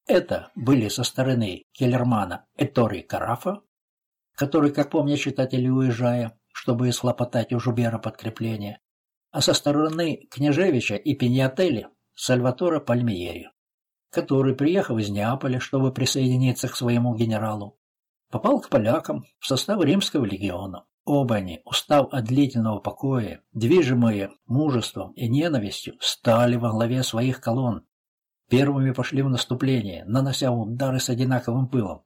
Это были со стороны Келлермана Этори Карафа, который, как помнят читатели, уезжая, чтобы исхлопотать у Жубера подкрепление, а со стороны Княжевича и Пиньятели Сальватора Пальмиери, который, приехав из Неаполя, чтобы присоединиться к своему генералу, попал к полякам в состав римского легиона. Оба они, устав от длительного покоя, движимые мужеством и ненавистью, стали во главе своих колонн. Первыми пошли в наступление, нанося удары с одинаковым пылом.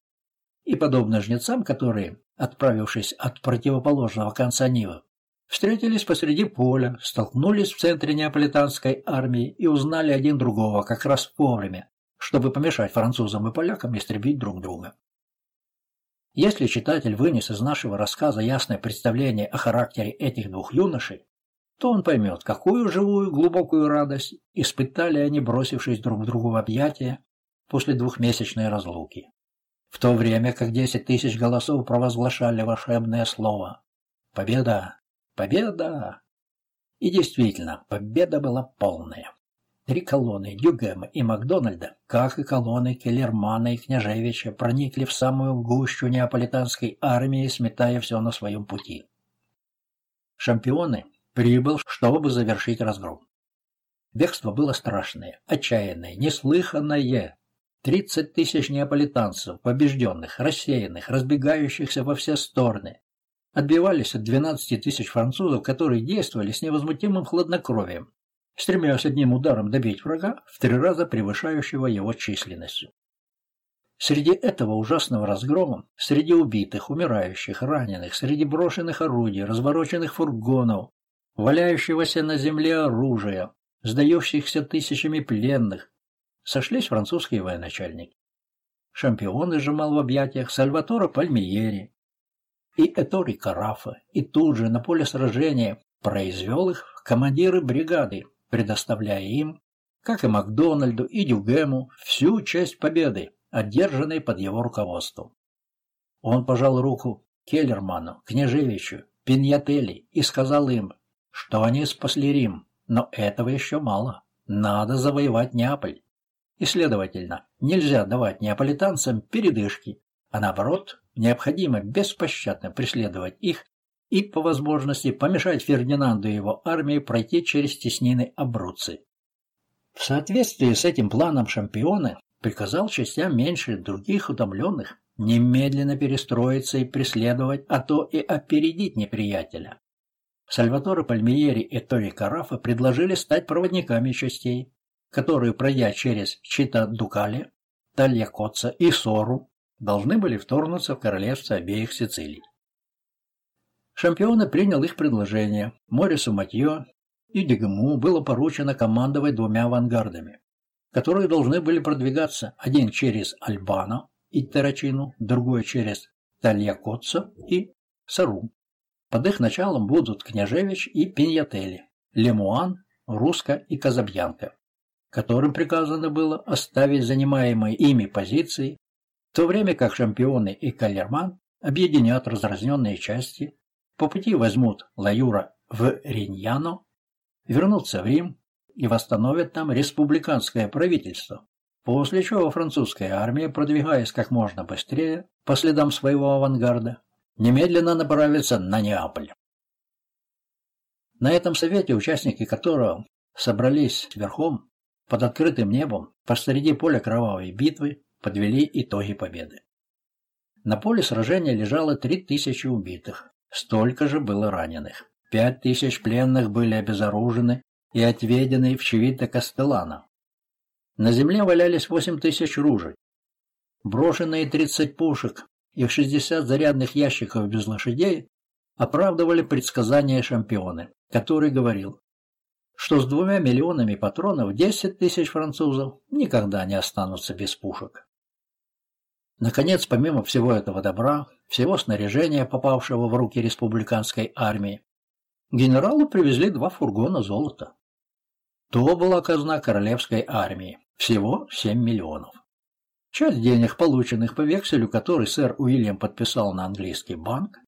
И, подобно жнецам, которые, отправившись от противоположного конца Нивы, встретились посреди поля, столкнулись в центре неаполитанской армии и узнали один другого как раз вовремя, чтобы помешать французам и полякам истребить друг друга. Если читатель вынес из нашего рассказа ясное представление о характере этих двух юношей, то он поймет, какую живую глубокую радость испытали они, бросившись друг к другу в объятия после двухмесячной разлуки. В то время как десять тысяч голосов провозглашали волшебное слово «Победа! Победа!» И действительно, победа была полная. Три колонны Дюгема и Макдональда, как и колонны Келлермана и Княжевича, проникли в самую гущу неаполитанской армии, сметая все на своем пути. Шампионы прибыл, чтобы завершить разгром. Бегство было страшное, отчаянное, неслыханное. Тридцать тысяч неаполитанцев, побежденных, рассеянных, разбегающихся во все стороны, отбивались от двенадцати тысяч французов, которые действовали с невозмутимым хладнокровием, стремясь одним ударом добить врага, в три раза превышающего его численностью. Среди этого ужасного разгрома, среди убитых, умирающих, раненых, среди брошенных орудий, развороченных фургонов, валяющегося на земле оружия, сдающихся тысячами пленных, сошлись французские военачальники. Шампион сжимал в объятиях Сальватора Пальмиери и Этори Карафа, и тут же на поле сражения произвел их командиры бригады, предоставляя им, как и Макдональду и Дюгему, всю часть победы, одержанной под его руководством. Он пожал руку Келлерману, Княжевичу, Пиньятели и сказал им, что они спасли Рим, но этого еще мало. Надо завоевать Неаполь. И, следовательно, нельзя давать неаполитанцам передышки, а наоборот, необходимо беспощадно преследовать их и, по возможности, помешать Фердинанду и его армии пройти через теснины Абруцци. В соответствии с этим планом шампионы приказал частям меньше других утомленных немедленно перестроиться и преследовать, а то и опередить неприятеля. Сальваторе Пальмиери и Тори Карафа предложили стать проводниками частей, которые, пройдя через Чита-Дукале, Тальякоца и Сору, должны были вторгнуться в королевство обеих Сицилий. Шампионы принял их предложение. Морису Матье и Дегму было поручено командовать двумя авангардами, которые должны были продвигаться один через Альбана и Террачину, другой через Тальякоца и Сару. Под их началом будут Княжевич и Пиньятели, Лемуан, Руска и Казабьянка, которым приказано было оставить занимаемые ими позиции, в то время как Шампионы и Калерман объединят разразненные части по пути возьмут Лаюра в Риньяно, вернутся в Рим и восстановят там республиканское правительство, после чего французская армия, продвигаясь как можно быстрее по следам своего авангарда, немедленно направится на Неаполь. На этом совете, участники которого собрались верхом под открытым небом посреди поля кровавой битвы, подвели итоги победы. На поле сражения лежало три тысячи убитых, Столько же было раненых. Пять тысяч пленных были обезоружены и отведены в Чевита Кастеллана. На земле валялись восемь тысяч ружей. Брошенные тридцать пушек и шестьдесят зарядных ящиков без лошадей оправдывали предсказания шампионы, который говорил, что с двумя миллионами патронов десять тысяч французов никогда не останутся без пушек. Наконец, помимо всего этого добра, всего снаряжения, попавшего в руки республиканской армии, генералу привезли два фургона золота. То была казна королевской армии, всего 7 миллионов. Часть денег, полученных по векселю, который сэр Уильям подписал на английский банк,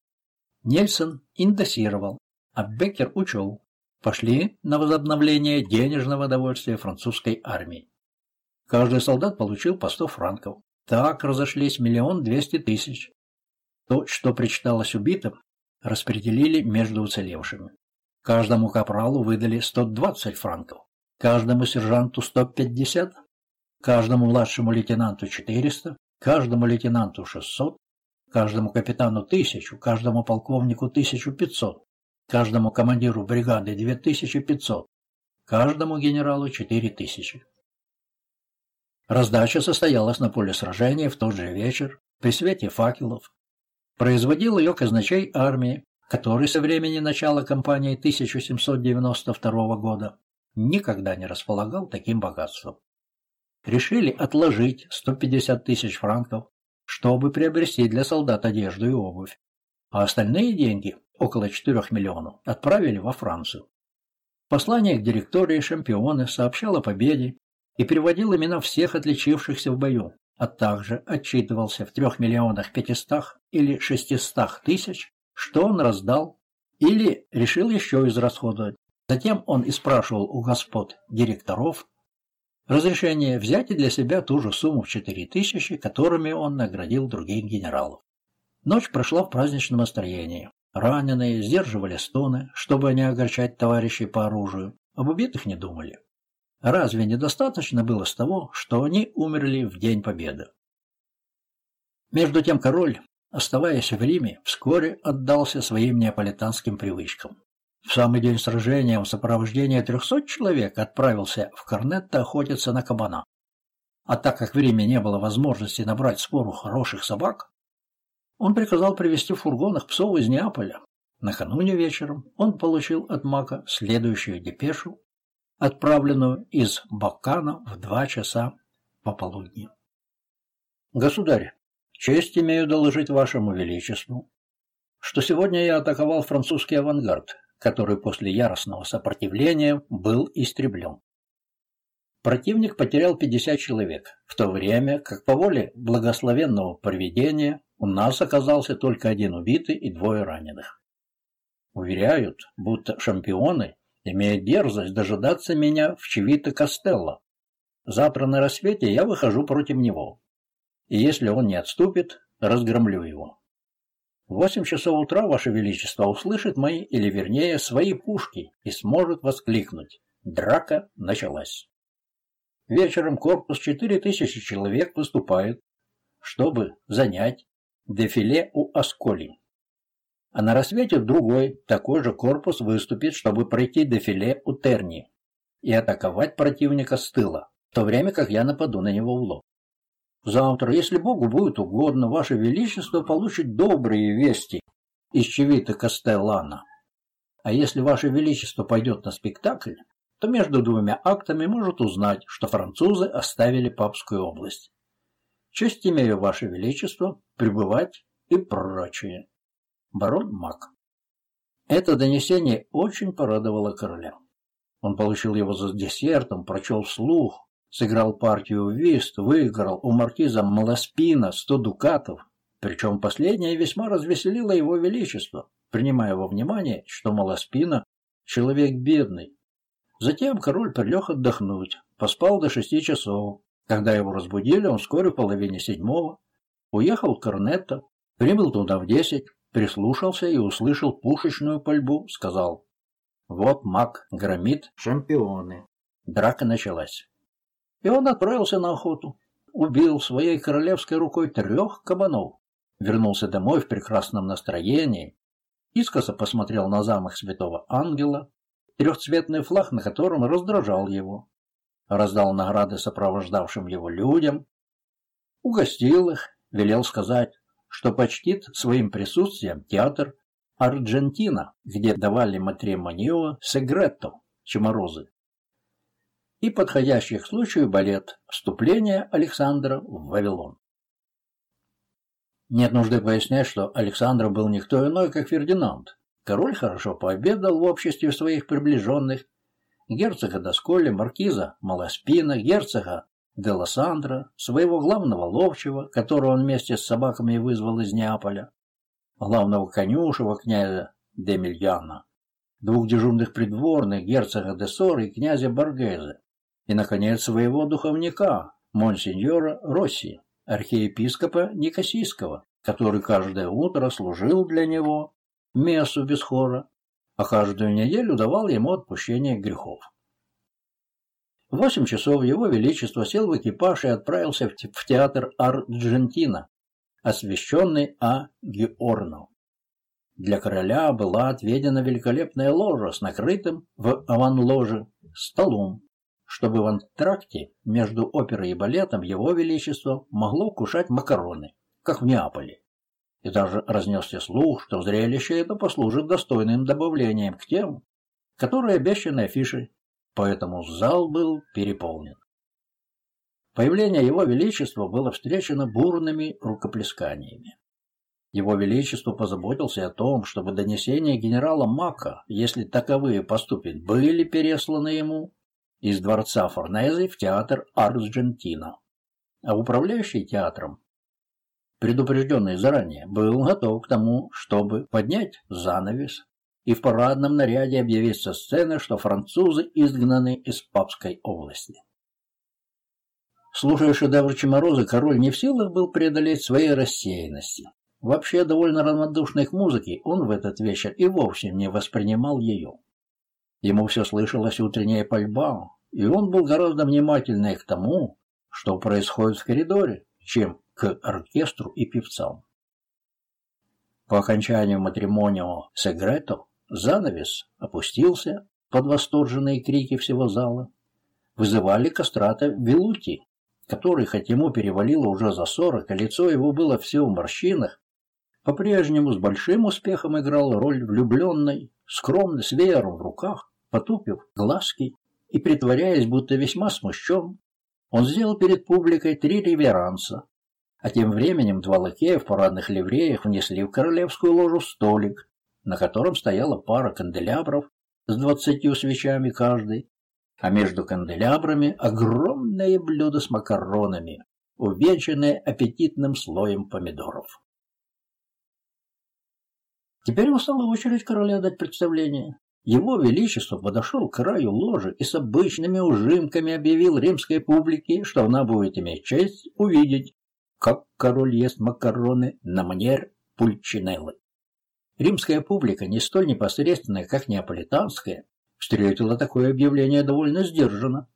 Нельсон индосировал, а Беккер учел, пошли на возобновление денежного довольствия французской армии. Каждый солдат получил по 100 франков. Так разошлись миллион двести тысяч. То, что причиталось убитым, распределили между уцелевшими. Каждому капралу выдали 120 франков, каждому сержанту 150, каждому младшему лейтенанту 400, каждому лейтенанту 600, каждому капитану 1000, каждому полковнику 1500, каждому командиру бригады 2500, каждому генералу 4000. Раздача состоялась на поле сражения в тот же вечер, при свете факелов. Производил ее казначей армии, который со времени начала кампании 1792 года никогда не располагал таким богатством. Решили отложить 150 тысяч франков, чтобы приобрести для солдат одежду и обувь, а остальные деньги, около 4 миллионов, отправили во Францию. Послание к директории шампионы сообщал о победе и переводил имена всех отличившихся в бою, а также отчитывался в 3 миллионах 500 или 600 тысяч, что он раздал или решил еще израсходовать. Затем он и спрашивал у господ директоров разрешение взять и для себя ту же сумму в 4 тысячи, которыми он наградил других генералов. Ночь прошла в праздничном настроении. Раненые сдерживали стоны, чтобы не огорчать товарищей по оружию. Об убитых не думали. Разве недостаточно было с того, что они умерли в День Победы? Между тем король, оставаясь в Риме, вскоре отдался своим неаполитанским привычкам. В самый день сражения в сопровождении 300 человек отправился в Корнетто охотиться на кабана. А так как в Риме не было возможности набрать спору хороших собак, он приказал привезти в фургонах псов из Неаполя. Накануне вечером он получил от Мака следующую депешу, отправленную из Бакана в два часа пополудни. Государь, честь имею доложить вашему величеству, что сегодня я атаковал французский авангард, который после яростного сопротивления был истреблен. Противник потерял 50 человек, в то время как по воле благословенного провидения у нас оказался только один убитый и двое раненых. Уверяют, будто шампионы имеют дерзость дожидаться меня в Чевито Костелло. Завтра на рассвете я выхожу против него. И если он не отступит, разгромлю его. Восемь часов утра, Ваше Величество, услышит мои, или вернее, свои пушки и сможет воскликнуть «Драка началась». Вечером корпус четыре тысячи человек выступает, чтобы занять дефиле у Асколи. А на рассвете другой, такой же корпус выступит, чтобы пройти дефиле у Терни и атаковать противника с тыла, в то время как я нападу на него в лоб. Завтра, если Богу будет угодно, Ваше Величество получит добрые вести из Чевита Кастеллана. А если Ваше Величество пойдет на спектакль, то между двумя актами может узнать, что французы оставили Папскую область. Честь имею, Ваше Величество, пребывать и прочее. Барон Мак. Это донесение очень порадовало короля. Он получил его за десертом, прочел вслух, Сыграл партию в вист, выиграл у маркиза Маласпина сто дукатов, причем последнее весьма развеселило его величество, принимая во внимание, что Маласпина — человек бедный. Затем король прилег отдохнуть, поспал до шести часов. Когда его разбудили, он вскоре в половине седьмого уехал в Корнетто, прибыл туда в десять, прислушался и услышал пушечную пальбу, сказал «Вот маг громит шампионы». Драка началась. И он отправился на охоту. Убил своей королевской рукой трех кабанов. Вернулся домой в прекрасном настроении. Искоса посмотрел на замок святого ангела, трехцветный флаг на котором раздражал его. Раздал награды сопровождавшим его людям. Угостил их, велел сказать, что почтит своим присутствием театр Аргентина, где давали матримонио сегретто, чеморозы и подходящий к случаю балет «Вступление Александра в Вавилон». Нет нужды пояснять, что Александр был никто иной, как Фердинанд. Король хорошо пообедал в обществе своих приближенных, герцога Досколи, маркиза Маласпина, герцога де Лосандро, своего главного ловчего, которого он вместе с собаками вызвал из Неаполя, главного конюшего князя Демильяна, двух дежурных придворных, герцога де Сор и князя Баргезе, и, наконец, своего духовника, монсеньора Росси, архиепископа Никосийского, который каждое утро служил для него мессу без хора, а каждую неделю давал ему отпущение грехов. В восемь часов его величество сел в экипаж и отправился в театр Арджентина, освященный А. Георно. Для короля была отведена великолепная ложа с накрытым в аванложе столом, чтобы в антракте между оперой и балетом его величество могло кушать макароны, как в Неаполе. И даже разнесся слух, что зрелище это послужит достойным добавлением к тем, которые обещаны афишей, поэтому зал был переполнен. Появление его величества было встречено бурными рукоплесканиями. Его Величество позаботился о том, чтобы донесения генерала Мака, если таковые поступят, были пересланы ему из дворца Форнези в театр Арджентина. А управляющий театром, предупрежденный заранее, был готов к тому, чтобы поднять занавес и в парадном наряде объявить со сцены, что французы изгнаны из Папской области. Слушая шедевр Чемороза, король не в силах был преодолеть своей рассеянности. Вообще довольно равнодушный к музыке, он в этот вечер и вовсе не воспринимал ее. Ему все слышалось утренняя пальба, и он был гораздо внимательнее к тому, что происходит в коридоре, чем к оркестру и певцам. По окончанию матримонио с Эгрето занавес опустился под восторженные крики всего зала. Вызывали кастрата Вилути, который, хоть ему перевалило уже за сорок, а лицо его было все в морщинах, по-прежнему с большим успехом играл роль влюбленной, скромно, с веером в руках, потупив глазки и притворяясь, будто весьма смущен, он сделал перед публикой три реверанса, а тем временем два лакея в парадных ливреях внесли в королевскую ложу столик, на котором стояла пара канделябров с двадцатью свечами каждый, а между канделябрами огромное блюдо с макаронами, увенчанное аппетитным слоем помидоров. Теперь настала очередь короля дать представление. Его Величество подошел к краю ложи и с обычными ужимками объявил римской публике, что она будет иметь честь увидеть, как король ест макароны на манер пульчинеллы. Римская публика, не столь непосредственная, как неаполитанская, встретила такое объявление довольно сдержанно.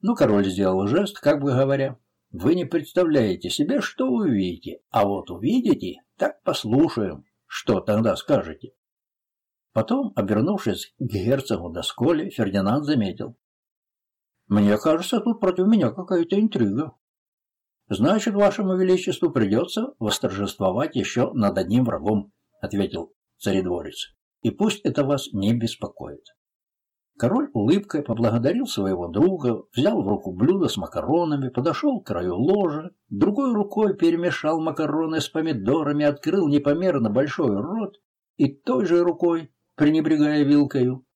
Но король сделал жест, как бы говоря, «Вы не представляете себе, что увидите, а вот увидите, так послушаем, что тогда скажете?» Потом, обернувшись к герцогу Досколе, Фердинанд заметил. «Мне кажется, тут против меня какая-то интрига. Значит, вашему величеству придется восторжествовать еще над одним врагом», — ответил царедворец. «И пусть это вас не беспокоит». Король улыбкой поблагодарил своего друга, взял в руку блюдо с макаронами, подошел к краю ложа, другой рукой перемешал макароны с помидорами, открыл непомерно большой рот и той же рукой, пренебрегая вилкою,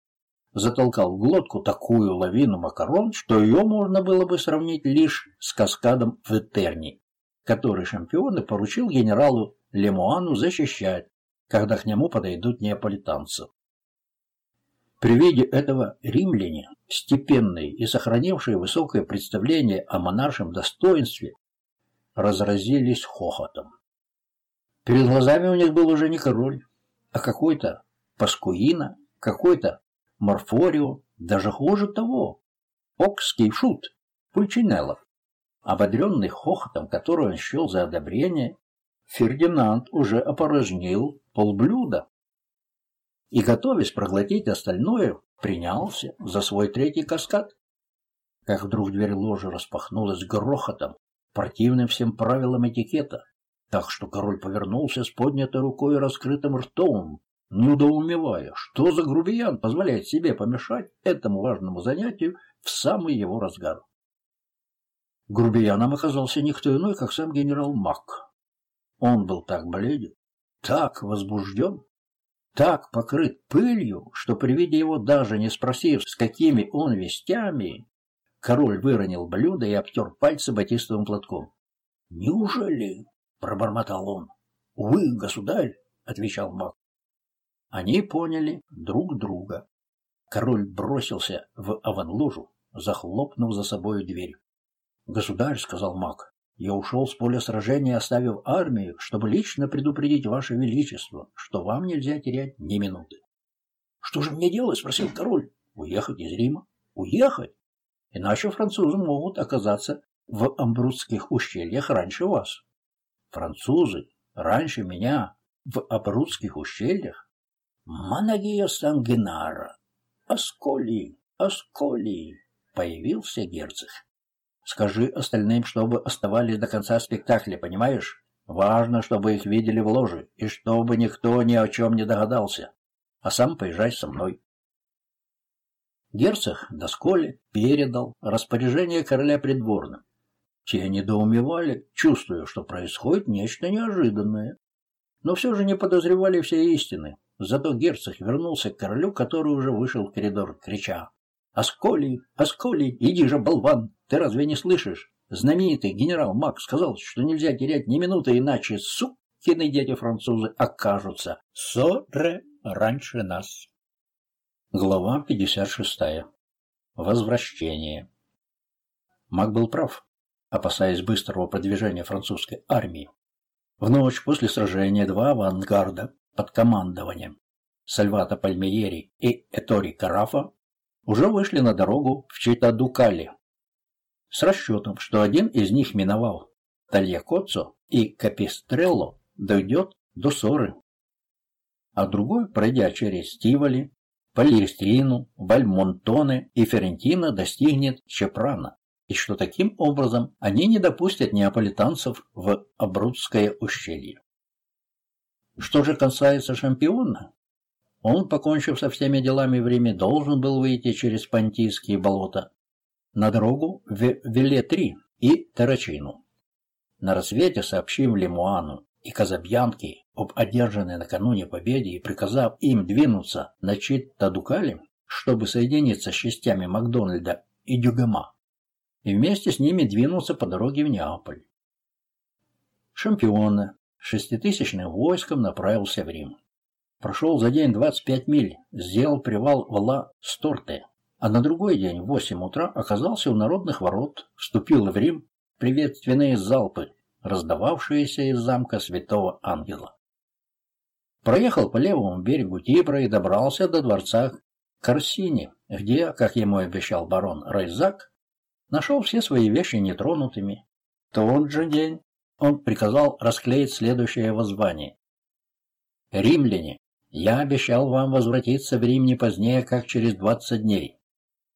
затолкал в глотку такую лавину макарон, что ее можно было бы сравнить лишь с каскадом в Этерни, который шампионы поручил генералу Лемуану защищать, когда к нему подойдут неаполитанцы. При виде этого римляне, степенные и сохранившие высокое представление о монаршем достоинстве, разразились хохотом. Перед глазами у них был уже не король, а какой-то Паскуина, какой-то Морфорио, даже хуже того, окский шут, Пульчинелло. Ободренный хохотом, который он счел за одобрение, Фердинанд уже опорожнил полблюда и, готовясь проглотить остальное, принялся за свой третий каскад. Как вдруг дверь ложи распахнулась грохотом, противным всем правилам этикета, так что король повернулся с поднятой рукой и раскрытым ртом, недоумевая, что за грубиян позволяет себе помешать этому важному занятию в самый его разгар. Грубияном оказался никто иной, как сам генерал Мак. Он был так бледен, так возбужден, так покрыт пылью, что при виде его, даже не спросив, с какими он вестями, король выронил блюдо и обтер пальцы батистовым платком. «Неужели?» — пробормотал он. «Увы, государь!» — отвечал маг. Они поняли друг друга. Король бросился в аванлужу, захлопнув за собой дверь. «Государь», — сказал маг, Я ушел с поля сражения, оставив армию, чтобы лично предупредить Ваше Величество, что вам нельзя терять ни минуты. — Что же мне делать? — спросил король. — Уехать из Рима. — Уехать? Иначе французы могут оказаться в Амбрудских ущельях раньше вас. Французы раньше меня в Абрудских ущельях? Манагия Сангенара. Асколи, Асколи. Появился герцог. Скажи остальным, чтобы оставались до конца спектакля, понимаешь? Важно, чтобы их видели в ложе, и чтобы никто ни о чем не догадался. А сам поезжай со мной. Герцог Досколи передал распоряжение короля придворным. Те недоумевали, чувствуя, что происходит нечто неожиданное. Но все же не подозревали все истины. Зато герцог вернулся к королю, который уже вышел в коридор, крича «Асколи! Асколи! Иди же, болван! Ты разве не слышишь? Знаменитый генерал Мак сказал, что нельзя терять ни минуты, иначе сукины дети-французы окажутся соре раньше нас». Глава 56. Возвращение. Мак был прав, опасаясь быстрого продвижения французской армии. В ночь после сражения два авангарда под командованием Сальвата Пальмиери и Этори Карафа уже вышли на дорогу в Читадукали с расчетом, что один из них миновал Тальякоцо и Капистрелло, дойдет до Соры, а другой, пройдя через Тиволи, Палестрину, Вальмонтоне и Ферентино достигнет Чепрана, и что таким образом они не допустят неаполитанцев в Абрудское ущелье. Что же касается шампиона, он, покончив со всеми делами в Риме, должен был выйти через Понтийские болота на дорогу в Веле-3 и Тарачину. На рассвете, сообщив Лемуану и Казабьянке об одержанной накануне победе и приказав им двинуться на Читтадукали, чтобы соединиться с частями Макдональда и Дюгама, и вместе с ними двинуться по дороге в Неаполь. Шампиона шеститысячным войском направился в Рим. Прошел за день 25 миль, сделал привал в Ла-Сторте, а на другой день в 8 утра оказался у народных ворот, вступил в Рим приветственные залпы, раздававшиеся из замка Святого Ангела. Проехал по левому берегу Тибра и добрался до дворца Корсини, где, как ему обещал барон Райзак, нашел все свои вещи нетронутыми. Тот же день он приказал расклеить следующее воззвание. «Римляне, я обещал вам возвратиться в Рим не позднее, как через двадцать дней.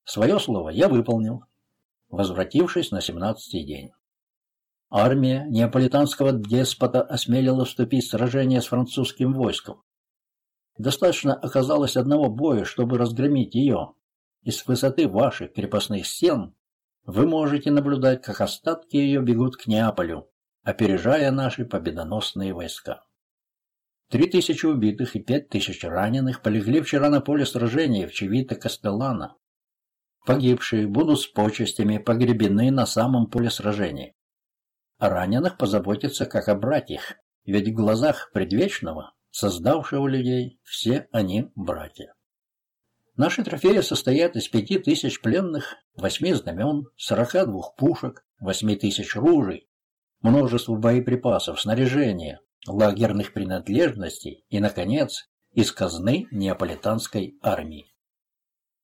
Свое слово я выполнил, возвратившись на семнадцатый день. Армия неаполитанского деспота осмелила вступить в сражение с французским войском. Достаточно оказалось одного боя, чтобы разгромить ее, и с высоты ваших крепостных стен вы можете наблюдать, как остатки ее бегут к Неаполю, опережая наши победоносные войска. Три тысячи убитых и пять тысяч раненых полегли вчера на поле сражения в Чевито-Кастеллано. Погибшие будут с почестями погребены на самом поле сражения. О раненых позаботиться как о братьях, ведь в глазах предвечного, создавшего людей, все они братья. Наши трофеи состоят из пяти тысяч пленных, восьми знамен, сорока двух пушек, восьми тысяч ружей, множество боеприпасов, снаряжения, лагерных принадлежностей и, наконец, из казны неаполитанской армии.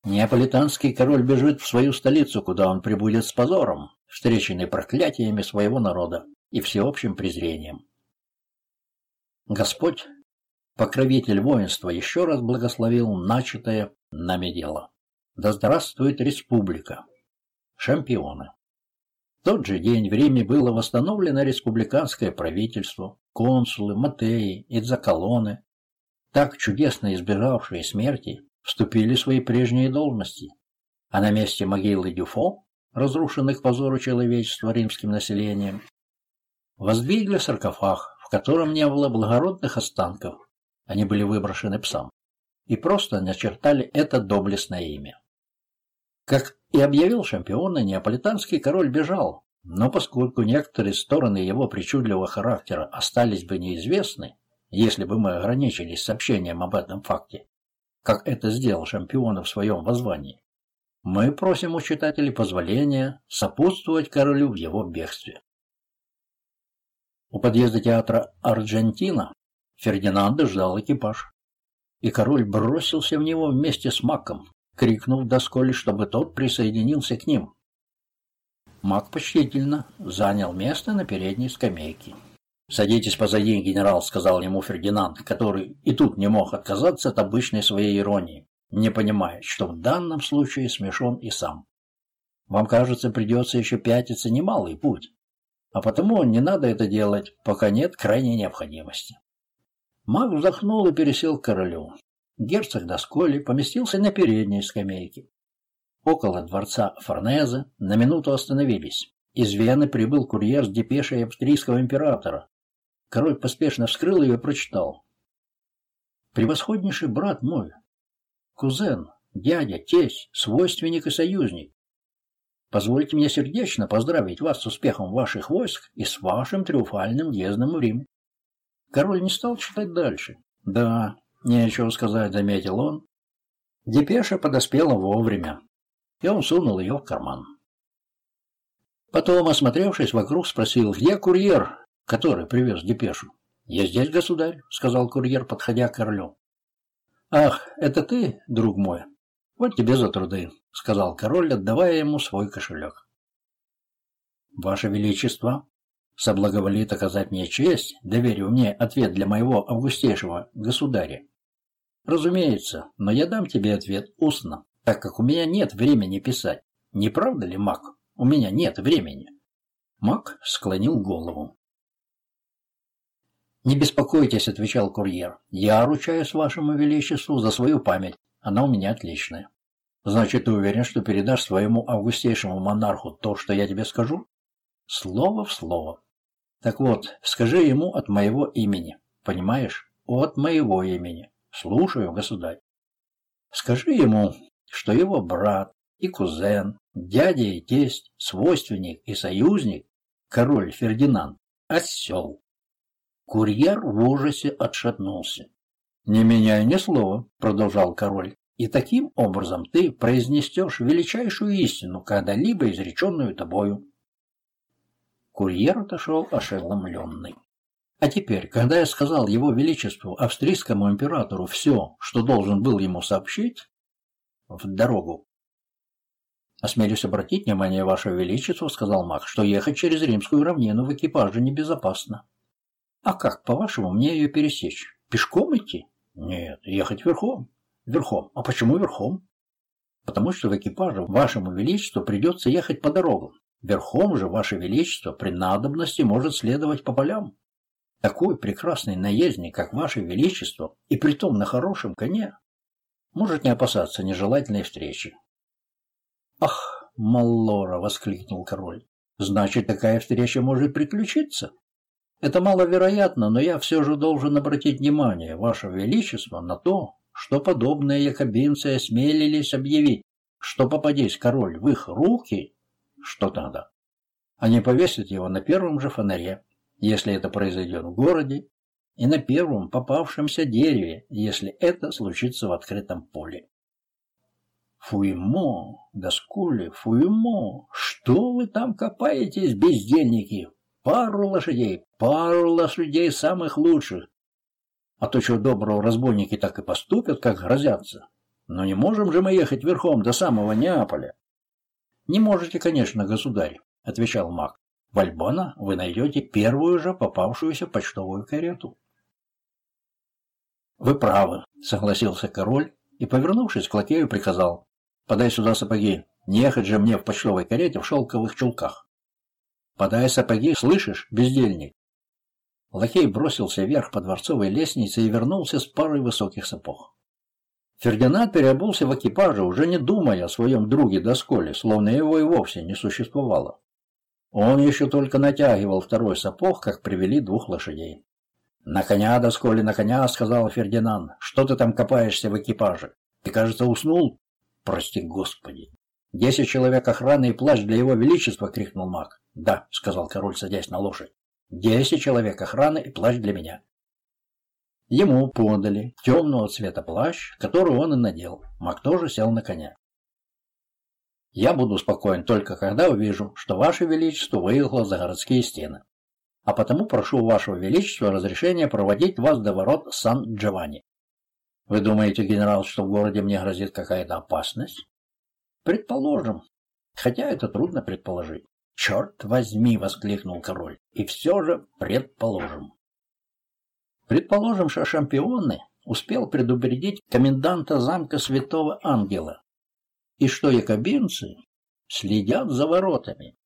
Неаполитанский король бежит в свою столицу, куда он прибудет с позором, встреченный проклятиями своего народа и всеобщим презрением. Господь, покровитель воинства, еще раз благословил начатое нами дело. Да здравствует республика! Шампионы! Тот же день в Риме было восстановлено республиканское правительство, консулы, Матеи и Заколоны, так чудесно избежавшие смерти, вступили в свои прежние должности, а на месте могилы Дюфо разрушенных позору человечества римским населением, воздвигли саркофаг, в котором не было благородных останков, они были выброшены псам, и просто начертали это доблестное имя. Как и объявил шампиона, неаполитанский король бежал, но поскольку некоторые стороны его причудливого характера остались бы неизвестны, если бы мы ограничились сообщением об этом факте, как это сделал шампион в своем воззвании, мы просим у читателей позволения сопутствовать королю в его бегстве. У подъезда театра «Аргентина» Фердинанда ждал экипаж. И король бросился в него вместе с Маком, крикнув Досколи, чтобы тот присоединился к ним. Мак почтительно занял место на передней скамейке. «Садитесь позади, генерал», — сказал ему Фердинанд, который и тут не мог отказаться от обычной своей иронии, не понимая, что в данном случае смешон и сам. «Вам, кажется, придется еще пятиться немалый путь, а потому не надо это делать, пока нет крайней необходимости». Маг вздохнул и пересел к королю. Герцог Досколи поместился на передней скамейке. Около дворца Форнезе на минуту остановились. Из Вены прибыл курьер с депешей австрийского императора. Король поспешно вскрыл ее и прочитал. «Превосходнейший брат мой, кузен, дядя, тесть, свойственник и союзник, позвольте мне сердечно поздравить вас с успехом ваших войск и с вашим триумфальным въездом в Рим». Король не стал читать дальше. «Да, нечего сказать», — заметил он. Депеша подоспела вовремя и он сунул ее в карман. Потом, осмотревшись вокруг, спросил, где курьер, который привез депешу. «Я здесь, государь», — сказал курьер, подходя к королю. «Ах, это ты, друг мой? Вот тебе за труды», — сказал король, отдавая ему свой кошелек. «Ваше Величество, соблаговолит оказать мне честь, доверив мне ответ для моего августейшего государя. Разумеется, но я дам тебе ответ устно так как у меня нет времени писать. Не правда ли, Мак? У меня нет времени. Мак склонил голову. «Не беспокойтесь», — отвечал курьер. «Я ручаюсь вашему величеству за свою память. Она у меня отличная». «Значит, ты уверен, что передашь своему августейшему монарху то, что я тебе скажу?» «Слово в слово». «Так вот, скажи ему от моего имени. Понимаешь? От моего имени. Слушаю, государь. Скажи ему, что его брат и кузен, дядя и тесть, свойственник и союзник, король Фердинанд, осел. Курьер в ужасе отшатнулся. «Не меняй ни слова», — продолжал король, «и таким образом ты произнесешь величайшую истину, когда-либо изреченную тобою». Курьер отошел ошеломленный. А теперь, когда я сказал его величеству, австрийскому императору, все, что должен был ему сообщить, в дорогу. «Осмелюсь обратить внимание, Ваше Величество, — сказал маг, — что ехать через Римскую равнину в экипаже небезопасно. А как, по-вашему, мне ее пересечь? Пешком идти? Нет, ехать верхом. Верхом. А почему верхом? Потому что в экипаже Вашему Величеству придется ехать по дорогам. Верхом же Ваше Величество при надобности может следовать по полям. Такой прекрасный наездник, как Ваше Величество, и притом на хорошем коне, может не опасаться нежелательной встречи. «Ах, Маллора!» — воскликнул король. «Значит, такая встреча может приключиться?» «Это маловероятно, но я все же должен обратить внимание, Ваше Величество, на то, что подобные якобинцы осмелились объявить, что попадись король в их руки, что тогда? Они повесят его на первом же фонаре, если это произойдет в городе и на первом попавшемся дереве, если это случится в открытом поле. Фуймо, Гаскули, фуймо, что вы там копаетесь, бездельники? Пару лошадей, пару лошадей самых лучших. А то чего доброго разбойники так и поступят, как грозятся. Но не можем же мы ехать верхом до самого Неаполя. Не можете, конечно, государь, отвечал маг. В Альбана вы найдете первую же попавшуюся почтовую карету. «Вы правы», — согласился король и, повернувшись к лакею, приказал. «Подай сюда сапоги. Не ехать же мне в почтовой карете в шелковых чулках». «Подай сапоги, слышишь, бездельник?» Лакей бросился вверх по дворцовой лестнице и вернулся с парой высоких сапог. Фердинанд переобулся в экипаже, уже не думая о своем друге Досколе, словно его и вовсе не существовало. Он еще только натягивал второй сапог, как привели двух лошадей. «На коня, досколи, на коня!» — сказал Фердинанд. «Что ты там копаешься в экипаже? Ты, кажется, уснул?» «Прости, Господи!» «Десять человек охраны и плащ для его величества!» — крикнул маг. «Да», — сказал король, садясь на лошадь. «Десять человек охраны и плащ для меня». Ему подали темного цвета плащ, который он и надел. Маг тоже сел на коня. «Я буду спокоен только когда увижу, что ваше величество выехало за городские стены. а потому прошу вашего величества разрешения проводить вас до ворот Сан-Джованни. Вы думаете, генерал, что в городе мне грозит какая-то опасность? Предположим. Хотя это трудно предположить. Черт возьми, воскликнул король. И все же предположим. Предположим, что шампионы успел предупредить коменданта замка Святого Ангела, и что якобинцы следят за воротами.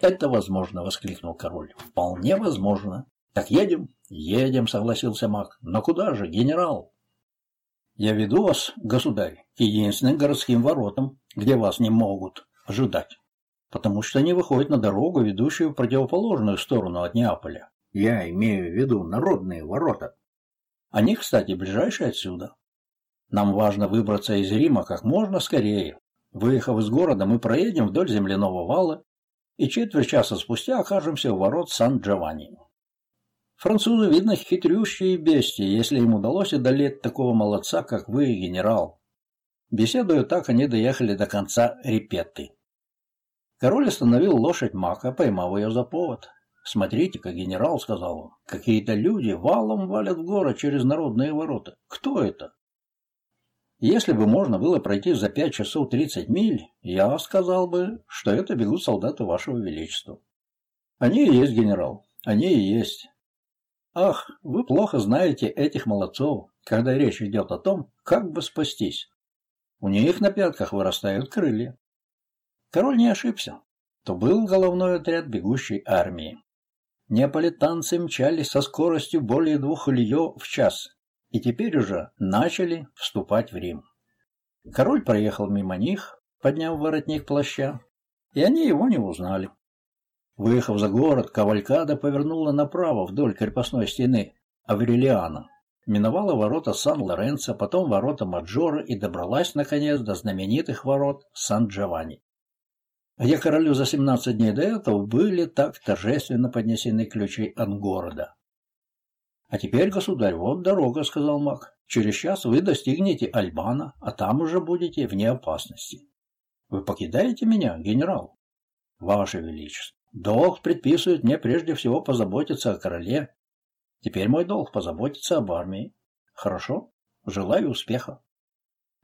«Это возможно!» — воскликнул король. «Вполне возможно!» «Так едем?» «Едем!» — согласился маг. «Но куда же, генерал?» «Я веду вас, государь, к единственным городским воротам, где вас не могут ожидать, потому что они выходят на дорогу, ведущую в противоположную сторону от Неаполя. Я имею в виду народные ворота. Они, кстати, ближайшие отсюда. Нам важно выбраться из Рима как можно скорее. Выехав из города, мы проедем вдоль земляного вала и четверть часа спустя окажемся у ворот Сан-Джованни. Французы, видно, хитрющие бестии, если им удалось одолеть такого молодца, как вы, генерал. Беседуя так, они доехали до конца репетты. Король остановил лошадь Мака, поймав ее за повод. «Смотрите-ка, генерал», — сказал он, — «какие-то люди валом валят в город через народные ворота. Кто это?» Если бы можно было пройти за пять часов тридцать миль, я сказал бы, что это бегут солдаты вашего величества. Они и есть, генерал, они и есть. Ах, вы плохо знаете этих молодцов, когда речь идет о том, как бы спастись. У них на пятках вырастают крылья. Король не ошибся. То был головной отряд бегущей армии. Неаполитанцы мчались со скоростью более двух льё в час, и теперь уже начали вступать в Рим. Король проехал мимо них, подняв воротник плаща, и они его не узнали. Выехав за город, Кавалькада повернула направо вдоль крепостной стены Аврелиана, миновала ворота Сан-Лоренцо, потом ворота Маджора и добралась, наконец, до знаменитых ворот Сан-Джованни, где королю за 17 дней до этого были так торжественно поднесены ключи от города. «А теперь, государь, вот дорога», — сказал маг. «Через час вы достигнете Альбана, а там уже будете вне опасности. Вы покидаете меня, генерал?» «Ваше Величество, долг предписывает мне прежде всего позаботиться о короле. Теперь мой долг позаботиться об армии. Хорошо? Желаю успеха.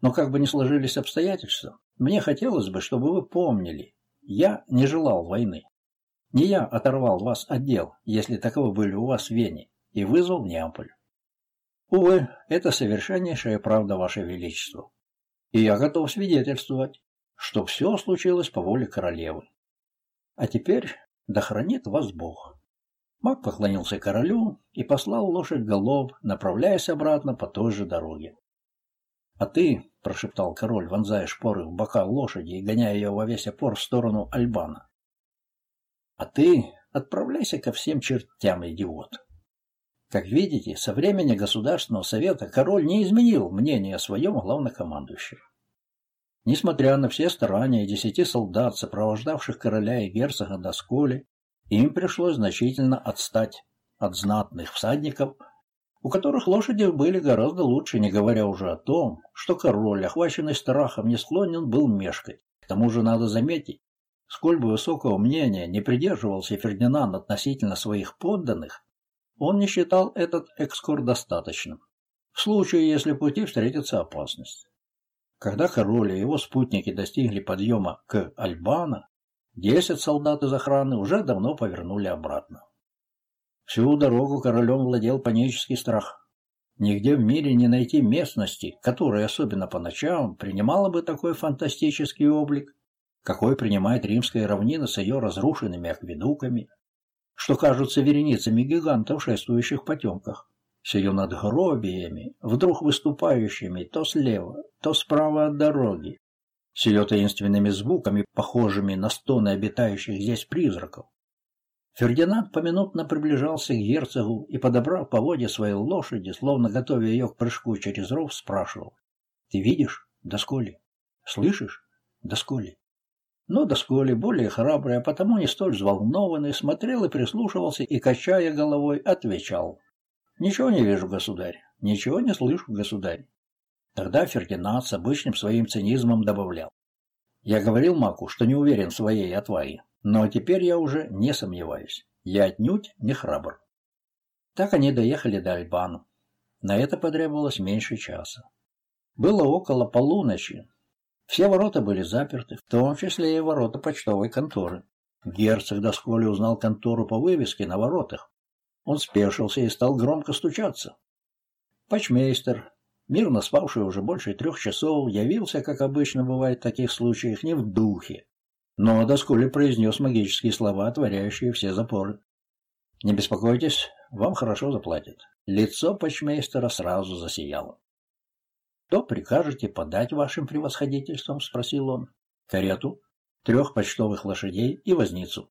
Но как бы ни сложились обстоятельства, мне хотелось бы, чтобы вы помнили, я не желал войны. Не я оторвал вас от дел, если таковы были у вас в Вене и вызвал Неаполь. Увы, это совершеннейшая правда, Ваше Величество. И я готов свидетельствовать, что все случилось по воле королевы. А теперь да хранит вас Бог. Маг поклонился королю и послал лошадь голов, направляясь обратно по той же дороге. — А ты, — прошептал король, вонзая шпоры в бока лошади и гоняя ее во весь опор в сторону Альбана, — а ты отправляйся ко всем чертям, идиот. Как видите, со времени Государственного совета король не изменил мнение о своем главнокомандующем. Несмотря на все старания десяти солдат, сопровождавших короля и герцога до Сколи, им пришлось значительно отстать от знатных всадников, у которых лошади были гораздо лучше, не говоря уже о том, что король, охваченный страхом, не склонен был мешкать. К тому же надо заметить, сколь бы высокого мнения не придерживался Фердинанд относительно своих подданных, он не считал этот экскурс достаточным, в случае, если пути встретится опасность. Когда король и его спутники достигли подъема к Альбана, десять солдат из охраны уже давно повернули обратно. Всю дорогу королем владел панический страх. Нигде в мире не найти местности, которая, особенно по ночам, принимала бы такой фантастический облик, какой принимает римская равнина с ее разрушенными акведуками, что кажутся вереницами гигантов, шествующих в потемках, с ее надгробиями, вдруг выступающими то слева, то справа от дороги, с ее таинственными звуками, похожими на стоны обитающих здесь призраков. Фердинанд поминутно приближался к герцогу и, подобрав поводья своей лошади, словно готовя ее к прыжку через ров, спрашивал. «Ты видишь? Досколи? Слышишь? Досколи?» Но Досколи, более храбрый, а потому не столь взволнованный, смотрел и прислушивался и, качая головой, отвечал. «Ничего не вижу, государь, ничего не слышу, государь». Тогда Фердинанд с обычным своим цинизмом добавлял. «Я говорил Маку, что не уверен в своей отваге, но теперь я уже не сомневаюсь. Я отнюдь не храбр. Так они доехали до Альбану. На это потребовалось меньше часа. Было около полуночи. Все ворота были заперты, в том числе и ворота почтовой конторы. Герцог Досколи узнал контору по вывеске на воротах. Он спешился и стал громко стучаться. Почмейстер, мирно спавший уже больше трех часов, явился, как обычно бывает в таких случаях, не в духе. Но Досколи произнес магические слова, отворяющие все запоры. «Не беспокойтесь, вам хорошо заплатят». Лицо почмейстера сразу засияло. «Что прикажете подать вашим превосходительствам?» — спросил он. «Карету, трех почтовых лошадей и возницу.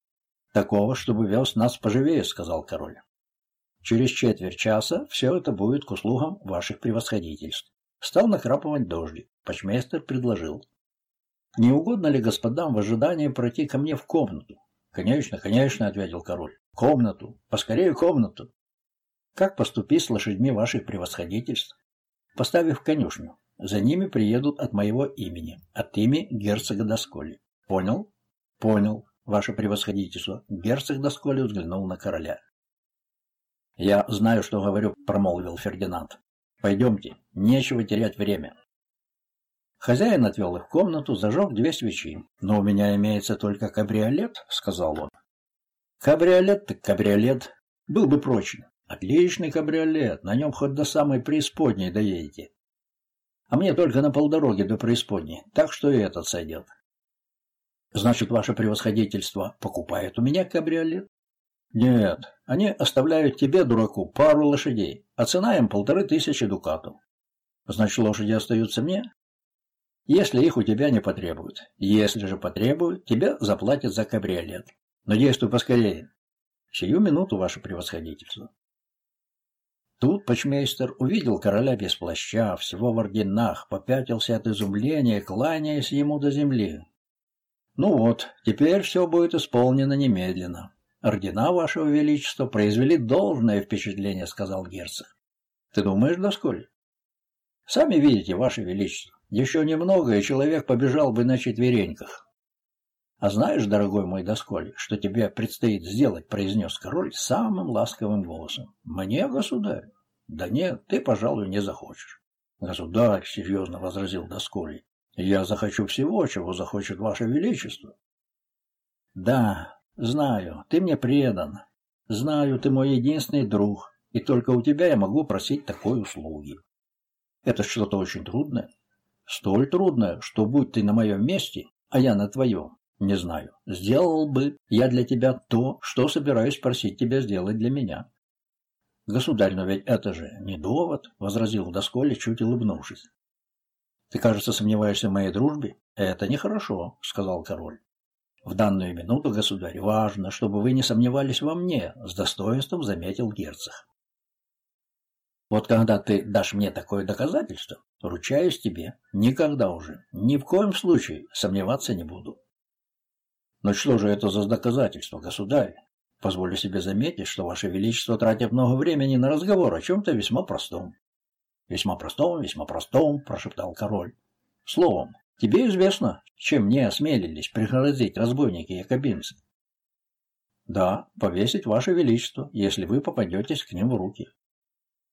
Такого, чтобы вез нас поживее», — сказал король. «Через четверть часа все это будет к услугам ваших превосходительств». Стал накрапывать дождик. Почмейстер предложил. «Не угодно ли господам в ожидании пройти ко мне в комнату?» «Конечно, конечно», — ответил король. «Комнату! Поскорее комнату!» «Как поступить с лошадьми ваших превосходительств?» «Поставив конюшню. За ними приедут от моего имени, от имени герцога Досколи. Понял? Понял, ваше превосходительство. Герцог Досколи взглянул на короля. Я знаю, что говорю, промолвил Фердинанд. Пойдемте, нечего терять время. Хозяин отвел их в комнату, зажег две свечи. «Но у меня имеется только кабриолет», — сказал он. «Кабриолет так кабриолет. Был бы прочен. Отличный кабриолет, на нем хоть до самой преисподней доедете. А мне только на полдороги до преисподней, так что и этот сойдет. Значит, ваше превосходительство покупает у меня кабриолет? Нет, они оставляют тебе, дураку, пару лошадей, а цена им полторы тысячи дукатов. Значит, лошади остаются мне? Если их у тебя не потребуют. Если же потребуют, тебе заплатят за кабриолет. Но действуй поскорее. Сию минуту, ваше превосходительство. Тут почмейстер увидел короля без плаща, всего в орденах, попятился от изумления, кланяясь ему до земли. Ну вот, теперь все будет исполнено немедленно. Ордена вашего величества произвели должное впечатление, сказал герцог. Ты думаешь, досколь? Сами видите, ваше величество, еще немного, и человек побежал бы на четвереньках. А знаешь, дорогой мой досколь, что тебе предстоит сделать, произнес король самым ласковым голосом. Мне, государь? Да нет, ты, пожалуй, не захочешь. Государь, серьезно возразил досколь, я захочу всего, чего захочет Ваше Величество. Да, знаю, ты мне предан. Знаю, ты мой единственный друг, и только у тебя я могу просить такой услуги. Это что-то очень трудное. Столь трудное, что будь ты на моем месте, а я на твоем, не знаю, сделал бы я для тебя то, что собираюсь просить тебя сделать для меня. Государь, но ведь это же не довод, — возразил Досколи, чуть улыбнувшись. Ты, кажется, сомневаешься в моей дружбе? Это нехорошо, сказал король. В данную минуту, государь, важно, чтобы вы не сомневались во мне, с достоинством заметил герцог. Вот когда ты дашь мне такое доказательство, ручаюсь тебе, никогда уже, ни в коем случае сомневаться не буду. Но что же это за доказательство, государь? Позволю себе заметить, что Ваше Величество тратит много времени на разговор о чем-то весьма простом. «Весьма простом, весьма простом», — прошептал король. «Словом, тебе известно, чем мне осмелились пригрозить разбойники-якобинцы?» «Да, повесить ваше величество, если вы попадетесь к ним в руки».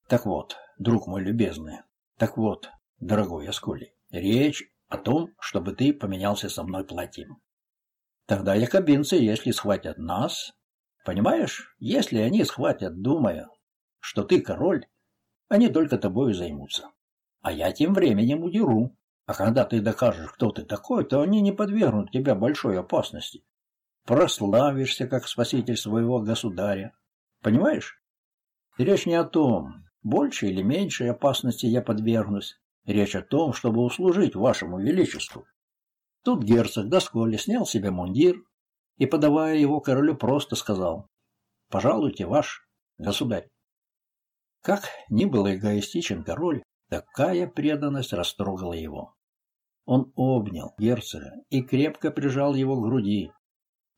«Так вот, друг мой любезный, так вот, дорогой Асколи, речь о том, чтобы ты поменялся со мной платьем. Тогда якобинцы, если схватят нас, понимаешь, если они схватят, думая, что ты король, они только тобою займутся. А я тем временем удеру. А когда ты докажешь, кто ты такой, то они не подвергнут тебя большой опасности. Прославишься, как спаситель своего государя. Понимаешь? Речь не о том, больше или меньше опасности я подвергнусь. Речь о том, чтобы услужить вашему величеству. Тут герцог Досколи снял себе мундир и, подавая его королю, просто сказал «Пожалуйте, ваш государь». Как ни был эгоистичен король, такая преданность растрогала его. Он обнял герцога и крепко прижал его к груди.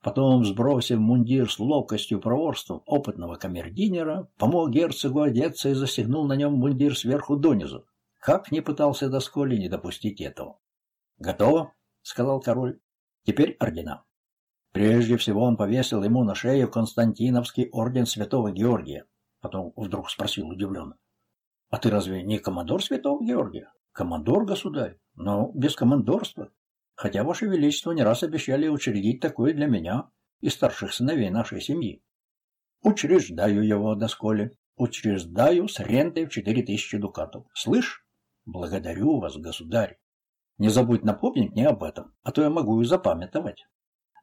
Потом, сбросив мундир с ловкостью проворством опытного камердинера, помог герцогу одеться и застегнул на нем мундир сверху донизу. Как не пытался Досколи не допустить этого. «Готово», — сказал король. «Теперь ордена». Прежде всего он повесил ему на шею Константиновский орден Святого Георгия. Потом вдруг спросил удивленно. «А ты разве не командор Святого Георгия?» «Командор, государь, но без командорства. Хотя, Ваше Величество, не раз обещали учредить такое для меня и старших сыновей нашей семьи. Учреждаю его, досколе, учреждаю с рентой в четыре тысячи дукатов. Слышь? Благодарю вас, государь. Не забудь напомнить мне об этом, а то я могу и запамятовать.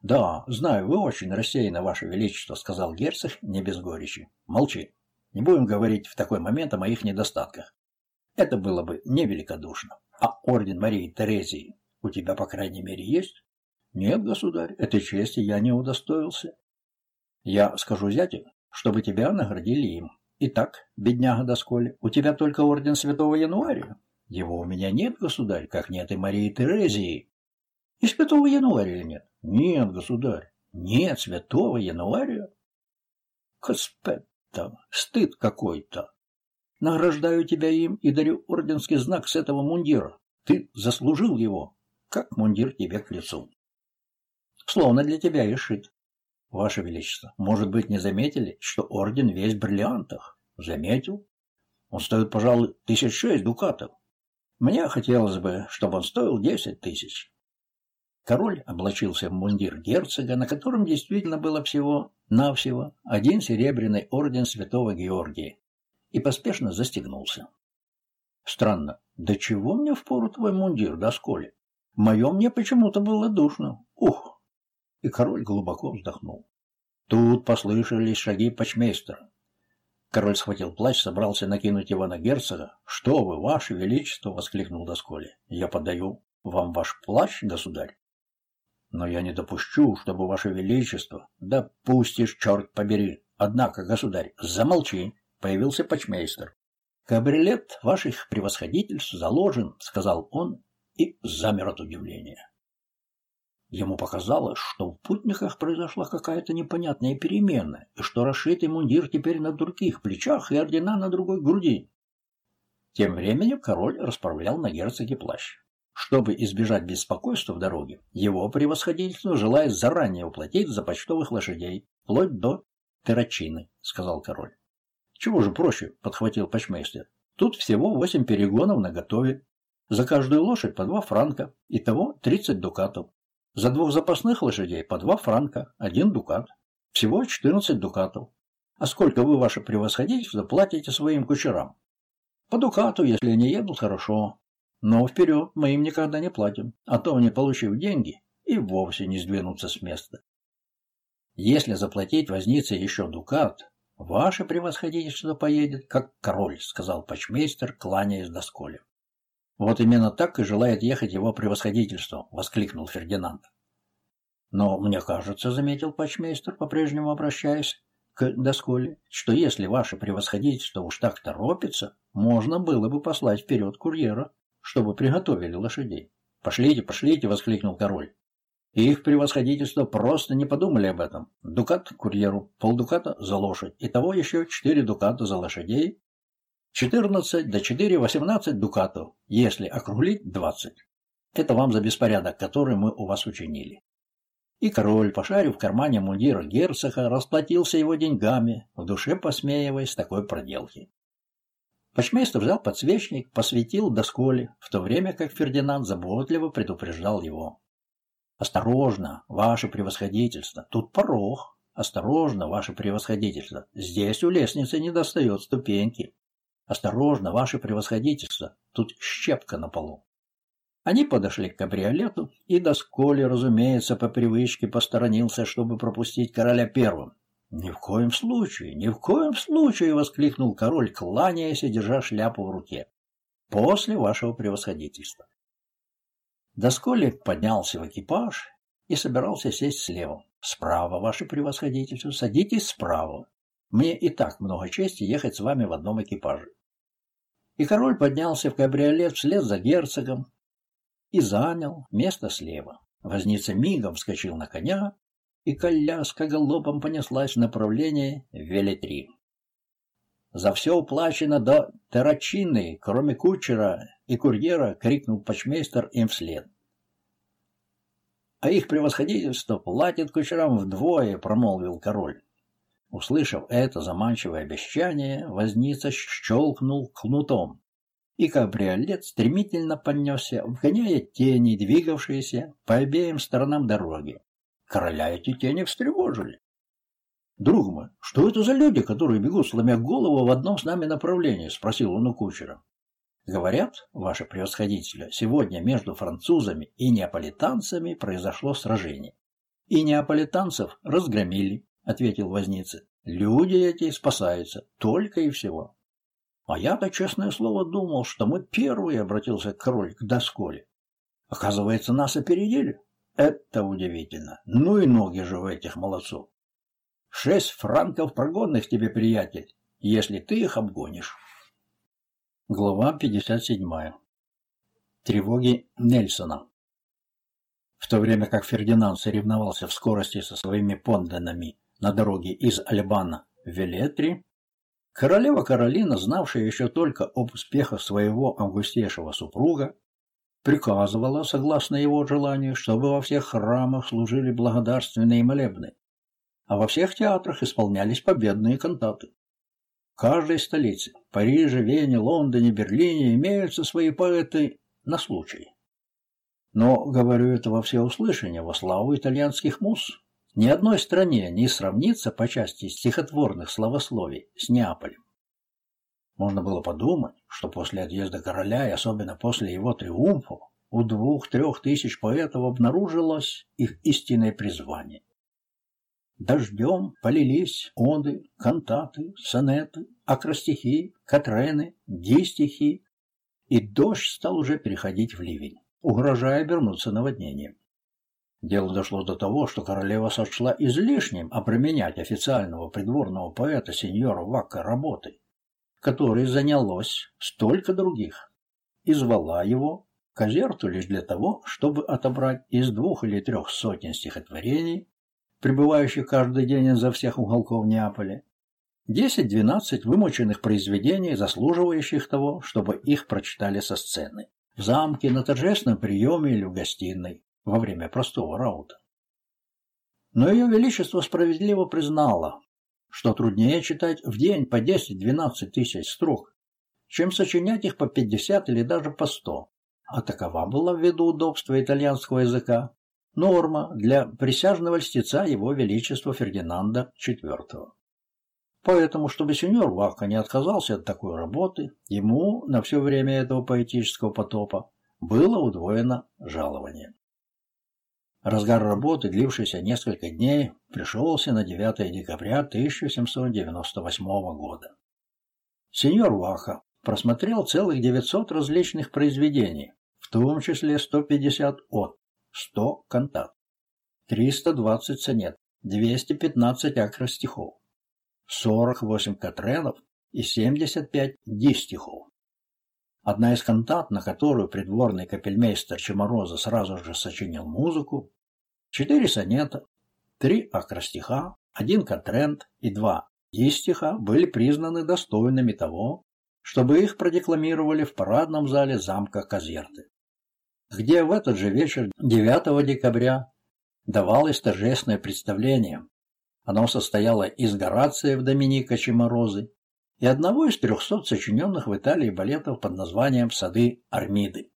Да, знаю, вы очень рассеяны, Ваше Величество, сказал герцог не без горечи. Молчи. Не будем говорить в такой момент о моих недостатках. Это было бы невеликодушно. А орден Марии Терезии у тебя, по крайней мере, есть? Нет, государь, этой чести я не удостоился. Я скажу зятю, чтобы тебя наградили им. Итак, бедняга Досколи, у тебя только орден Святого Януаря. Его у меня нет, государь, как нет и Марии Терезии. И Святого Януаря нет? Нет, государь, нет Святого Януаря. Господь там, стыд какой-то. Награждаю тебя им и дарю орденский знак с этого мундира. Ты заслужил его, как мундир тебе к лицу. Словно для тебя и шит. Ваше Величество, может быть, не заметили, что орден весь в бриллиантах? Заметил. Он стоит, пожалуй, тысяч шесть дукатов. Мне хотелось бы, чтобы он стоил десять тысяч. Король облачился в мундир герцога, на котором действительно было всего-навсего один серебряный орден святого Георгия, и поспешно застегнулся. Странно, до чего мне впору твой мундир, досколи? В моем мне почему-то было душно. Ух! и король глубоко вздохнул. Тут послышались шаги почмейстера. Король схватил плащ, собрался накинуть его на герцога. «Что вы, ваше величество!» — воскликнул Досколи. «Я подаю вам ваш плащ, государь?» «Но я не допущу, чтобы ваше величество...» «Да пустишь, черт побери!» «Однако, государь, замолчи!» — появился почмейстер. «Кабрилет ваших превосходительств заложен», — сказал он и замер от удивления. Ему показалось, что в путниках произошла какая-то непонятная перемена, и что расшитый мундир теперь на других плечах и ордена на другой груди. Тем временем король расправлял на герцоге плащ. Чтобы избежать беспокойства в дороге, его превосходительство желает заранее уплатить за почтовых лошадей, вплоть до террачины, — сказал король. — Чего же проще, — подхватил почмейстер. — Тут всего восемь перегонов на готове. За каждую лошадь по два франка, итого тридцать дукатов. За двух запасных лошадей по два франка, один дукат. Всего 14 дукатов. А сколько вы, ваше превосходительство, платите своим кучерам? По дукату, если они едут, хорошо. Но вперед мы им никогда не платим, а то они, получив деньги, и вовсе не сдвинутся с места. Если заплатить вознице еще дукат, ваше превосходительство поедет, как король, сказал почмейстер, кланяясь до сколи. «Вот именно так и желает ехать его превосходительство!» — воскликнул Фердинанд. «Но мне кажется, — заметил почмейстер, по-прежнему обращаясь к Досколе, — что если ваше превосходительство уж так торопится, можно было бы послать вперед курьера, чтобы приготовили лошадей. «Пошлите, пошлите!» — воскликнул король. Их превосходительство просто не подумали об этом. Дукат курьеру, полдуката за лошадь, и того еще четыре дуката за лошадей 14 до 4 – 18 дукатов, если округлить – 20. Это вам за беспорядок, который мы у вас учинили. И король, пошарив в кармане мундира герцога, расплатился его деньгами, в душе посмеиваясь такой проделки. Почмейстер взял подсвечник, посветил досколе, в то время как Фердинанд заботливо предупреждал его. «Осторожно, ваше превосходительство, тут порог. Осторожно, ваше превосходительство, здесь у лестницы не достает ступеньки. «Осторожно, ваше превосходительство, тут щепка на полу». Они подошли к кабриолету, и Досколи, разумеется, по привычке посторонился, чтобы пропустить короля первым. «Ни в коем случае, ни в коем случае!» — воскликнул король, кланяясь и держа шляпу в руке. «После вашего превосходительства». Досколи поднялся в экипаж и собирался сесть слева. «Справа, ваше превосходительство, садитесь справа. Мне и так много чести ехать с вами в одном экипаже и король поднялся в кабриолет вслед за герцогом и занял место слева. Возница мигом вскочил на коня, и коляска галопом понеслась в направлении Велетри. «За все уплачено до террачины, кроме кучера и курьера!» — крикнул почмейстер им вслед. а их превосходительство платит кучерам вдвое, промолвил король. Услышав это заманчивое обещание, возница щелкнул кнутом, и кабриолет стремительно понесся, вгоняя тени, двигавшиеся по обеим сторонам дороги. Короля эти тени встревожили. «Друг мой, что это за люди, которые бегут, сломя голову в одном с нами направлении?» — спросил он у кучера. «Говорят, ваше превосходителя, сегодня между французами и неаполитанцами произошло сражение. И неаполитанцев разгромили», — ответил возница. «Люди эти спасаются, только и всего». А я-то, честное слово, думал, что мы первые, обратился король к досколе. Оказывается, нас опередили. Это удивительно. Ну и ноги же у этих молодцов. Шесть франков прогонных тебе, приятель, если ты их обгонишь. Глава 57. Тревоги Нельсона. В то время как Фердинанд соревновался в скорости со своими понденами на дороге из Альбана в Велетри, Королева Каролина, знавшая еще только об успехах своего августейшего супруга, приказывала, согласно его желанию, чтобы во всех храмах служили благодарственные молебны, а во всех театрах исполнялись победные кантаты. В каждой столице – Париже, Вене, Лондоне, Берлине – имеются свои поэты на случай. Но говорю это во всеуслышание, во славу итальянских муз, ни одной стране не сравнится по части стихотворных словословий с Неаполем. Можно было подумать, что после отъезда короля и особенно после его триумфа у двух-трех тысяч поэтов обнаружилось их истинное призвание. Дождем полились оды, кантаты, сонеты, акростихи, катрены, дистихи, и дождь стал уже переходить в ливень, угрожая обернуться наводнением. Дело дошло до того, что королева сочла излишним обременять официального придворного поэта сеньора Вакка работой, которой занялось столько других, и звала его к Азерту лишь для того, чтобы отобрать из двух или трех сотен стихотворений, пребывающих каждый день изо всех уголков Неаполя, десять-двенадцать вымученных произведений, заслуживающих того, чтобы их прочитали со сцены, в замке, на торжественном приеме или в гостиной, во время простого раута. Но ее величество справедливо признало, что труднее читать в день по 10-12 тысяч строк, чем сочинять их по 50 или даже по 100, а такова была ввиду удобства итальянского языка норма для присяжного льстеца его величества Фердинанда IV. Поэтому, чтобы сеньор Вака не отказался от такой работы, ему на все время этого поэтического потопа было удвоено жалование. Разгар работы, длившийся несколько дней, пришелся на 9 декабря 1798 года. Сеньор Ваха просмотрел целых 900 различных произведений, в том числе 150 от, 100 кантат, 320 сонет, 215 акростихов, 48 катренов и 75 дистихов. Одна из кантат, на которую придворный капельмейстер Чемороза сразу же сочинил музыку, четыре сонета, три акростиха, один катрент и два дистиха были признаны достойными того, чтобы их продекламировали в парадном зале замка Казерты, где в этот же вечер 9 декабря давалось торжественное представление. Оно состояло из Горация в Доминика Чеморозы и одного из трехсот сочиненных в Италии балетов под названием «Сады Армиды».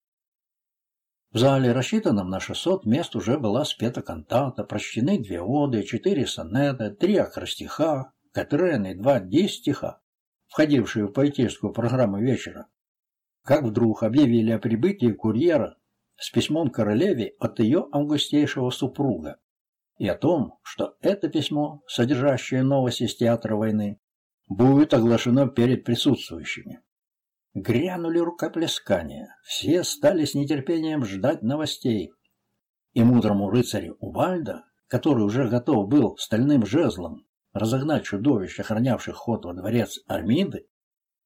В зале, рассчитанном на 600 мест, уже была спета кантата, прочтены две оды, четыре сонета, три акростиха, катрен и два дистиха, входившие в поэтическую программу вечера. Как вдруг объявили о прибытии курьера с письмом королеве от ее августейшего супруга и о том, что это письмо, содержащее новости с театра войны, будет оглашено перед присутствующими. Грянули рукоплескания, все стали с нетерпением ждать новостей. И мудрому рыцарю Увальда, который уже готов был стальным жезлом разогнать чудовищ, охранявших ход во дворец Армиды,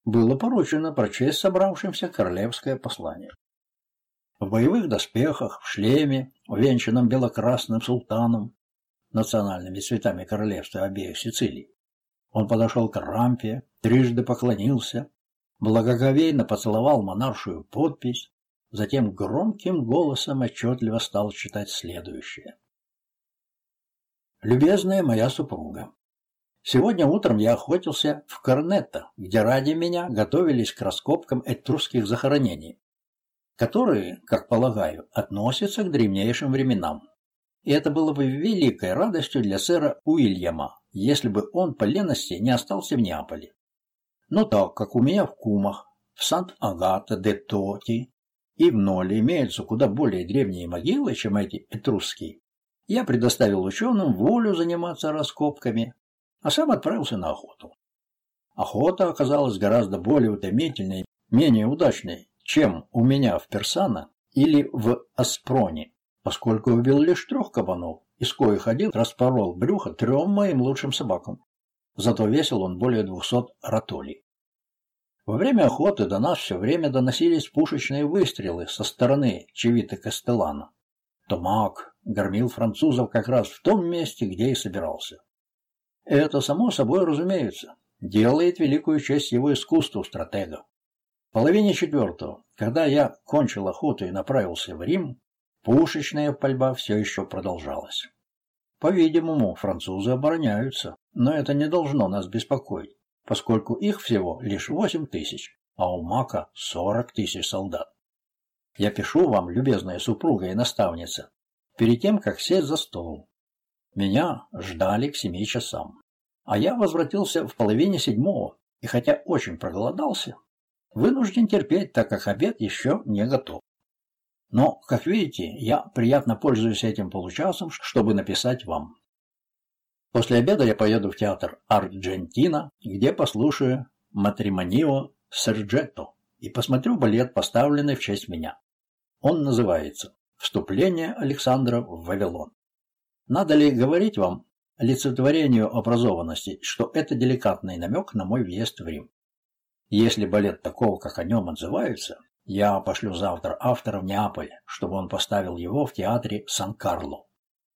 было поручено прочесть собравшимся королевское послание. В боевых доспехах, в шлеме, увенчанном белокрасным султаном, национальными цветами королевства обеих Сицилий, он подошел к рампе, трижды поклонился, благоговейно поцеловал монаршую подпись, затем громким голосом отчетливо стал читать следующее. «Любезная моя супруга, сегодня утром я охотился в Корнетто, где ради меня готовились к раскопкам этрусских захоронений, которые, как полагаю, относятся к древнейшим временам. И это было бы великой радостью для сэра Уильяма, если бы он по лености не остался в Неаполе. Но так как у меня в Кумах, в Сант-Агата-де-Тоти и в Ноле имеются куда более древние могилы, чем эти этрусские, я предоставил ученым волю заниматься раскопками, а сам отправился на охоту. Охота оказалась гораздо более утомительной, менее удачной, чем у меня в Персана или в Аспроне, поскольку убил лишь трех кабанов, из коих один распорол брюхо трем моим лучшим собакам. Зато весил он более двухсот ротолей. Во время охоты до нас все время доносились пушечные выстрелы со стороны Чевита Кастелана. Томак громил французов как раз в том месте, где и собирался. Это, само собой разумеется, делает великую честь его искусству стратега. В половине четвертого, когда я кончил охоту и направился в Рим, пушечная пальба все еще продолжалась. По-видимому, французы обороняются, но это не должно нас беспокоить поскольку их всего лишь восемь тысяч, а у Мака сорок тысяч солдат. Я пишу вам, любезная супруга и наставница, перед тем, как сесть за стол. Меня ждали к семи часам, а я возвратился в половине седьмого, и хотя очень проголодался, вынужден терпеть, так как обед еще не готов. Но, как видите, я приятно пользуюсь этим получасом, чтобы написать вам. После обеда я поеду в театр Арджентина, где послушаю «Матримонио Серджетто» и посмотрю балет, поставленный в честь меня. Он называется «Вступление Александра в Вавилон». Надо ли говорить вам олицетворению образованности, что это деликатный намек на мой въезд в Рим? Если балет такого, как о нем отзываются, я пошлю завтра автора в Неаполь, чтобы он поставил его в театре Сан-Карло.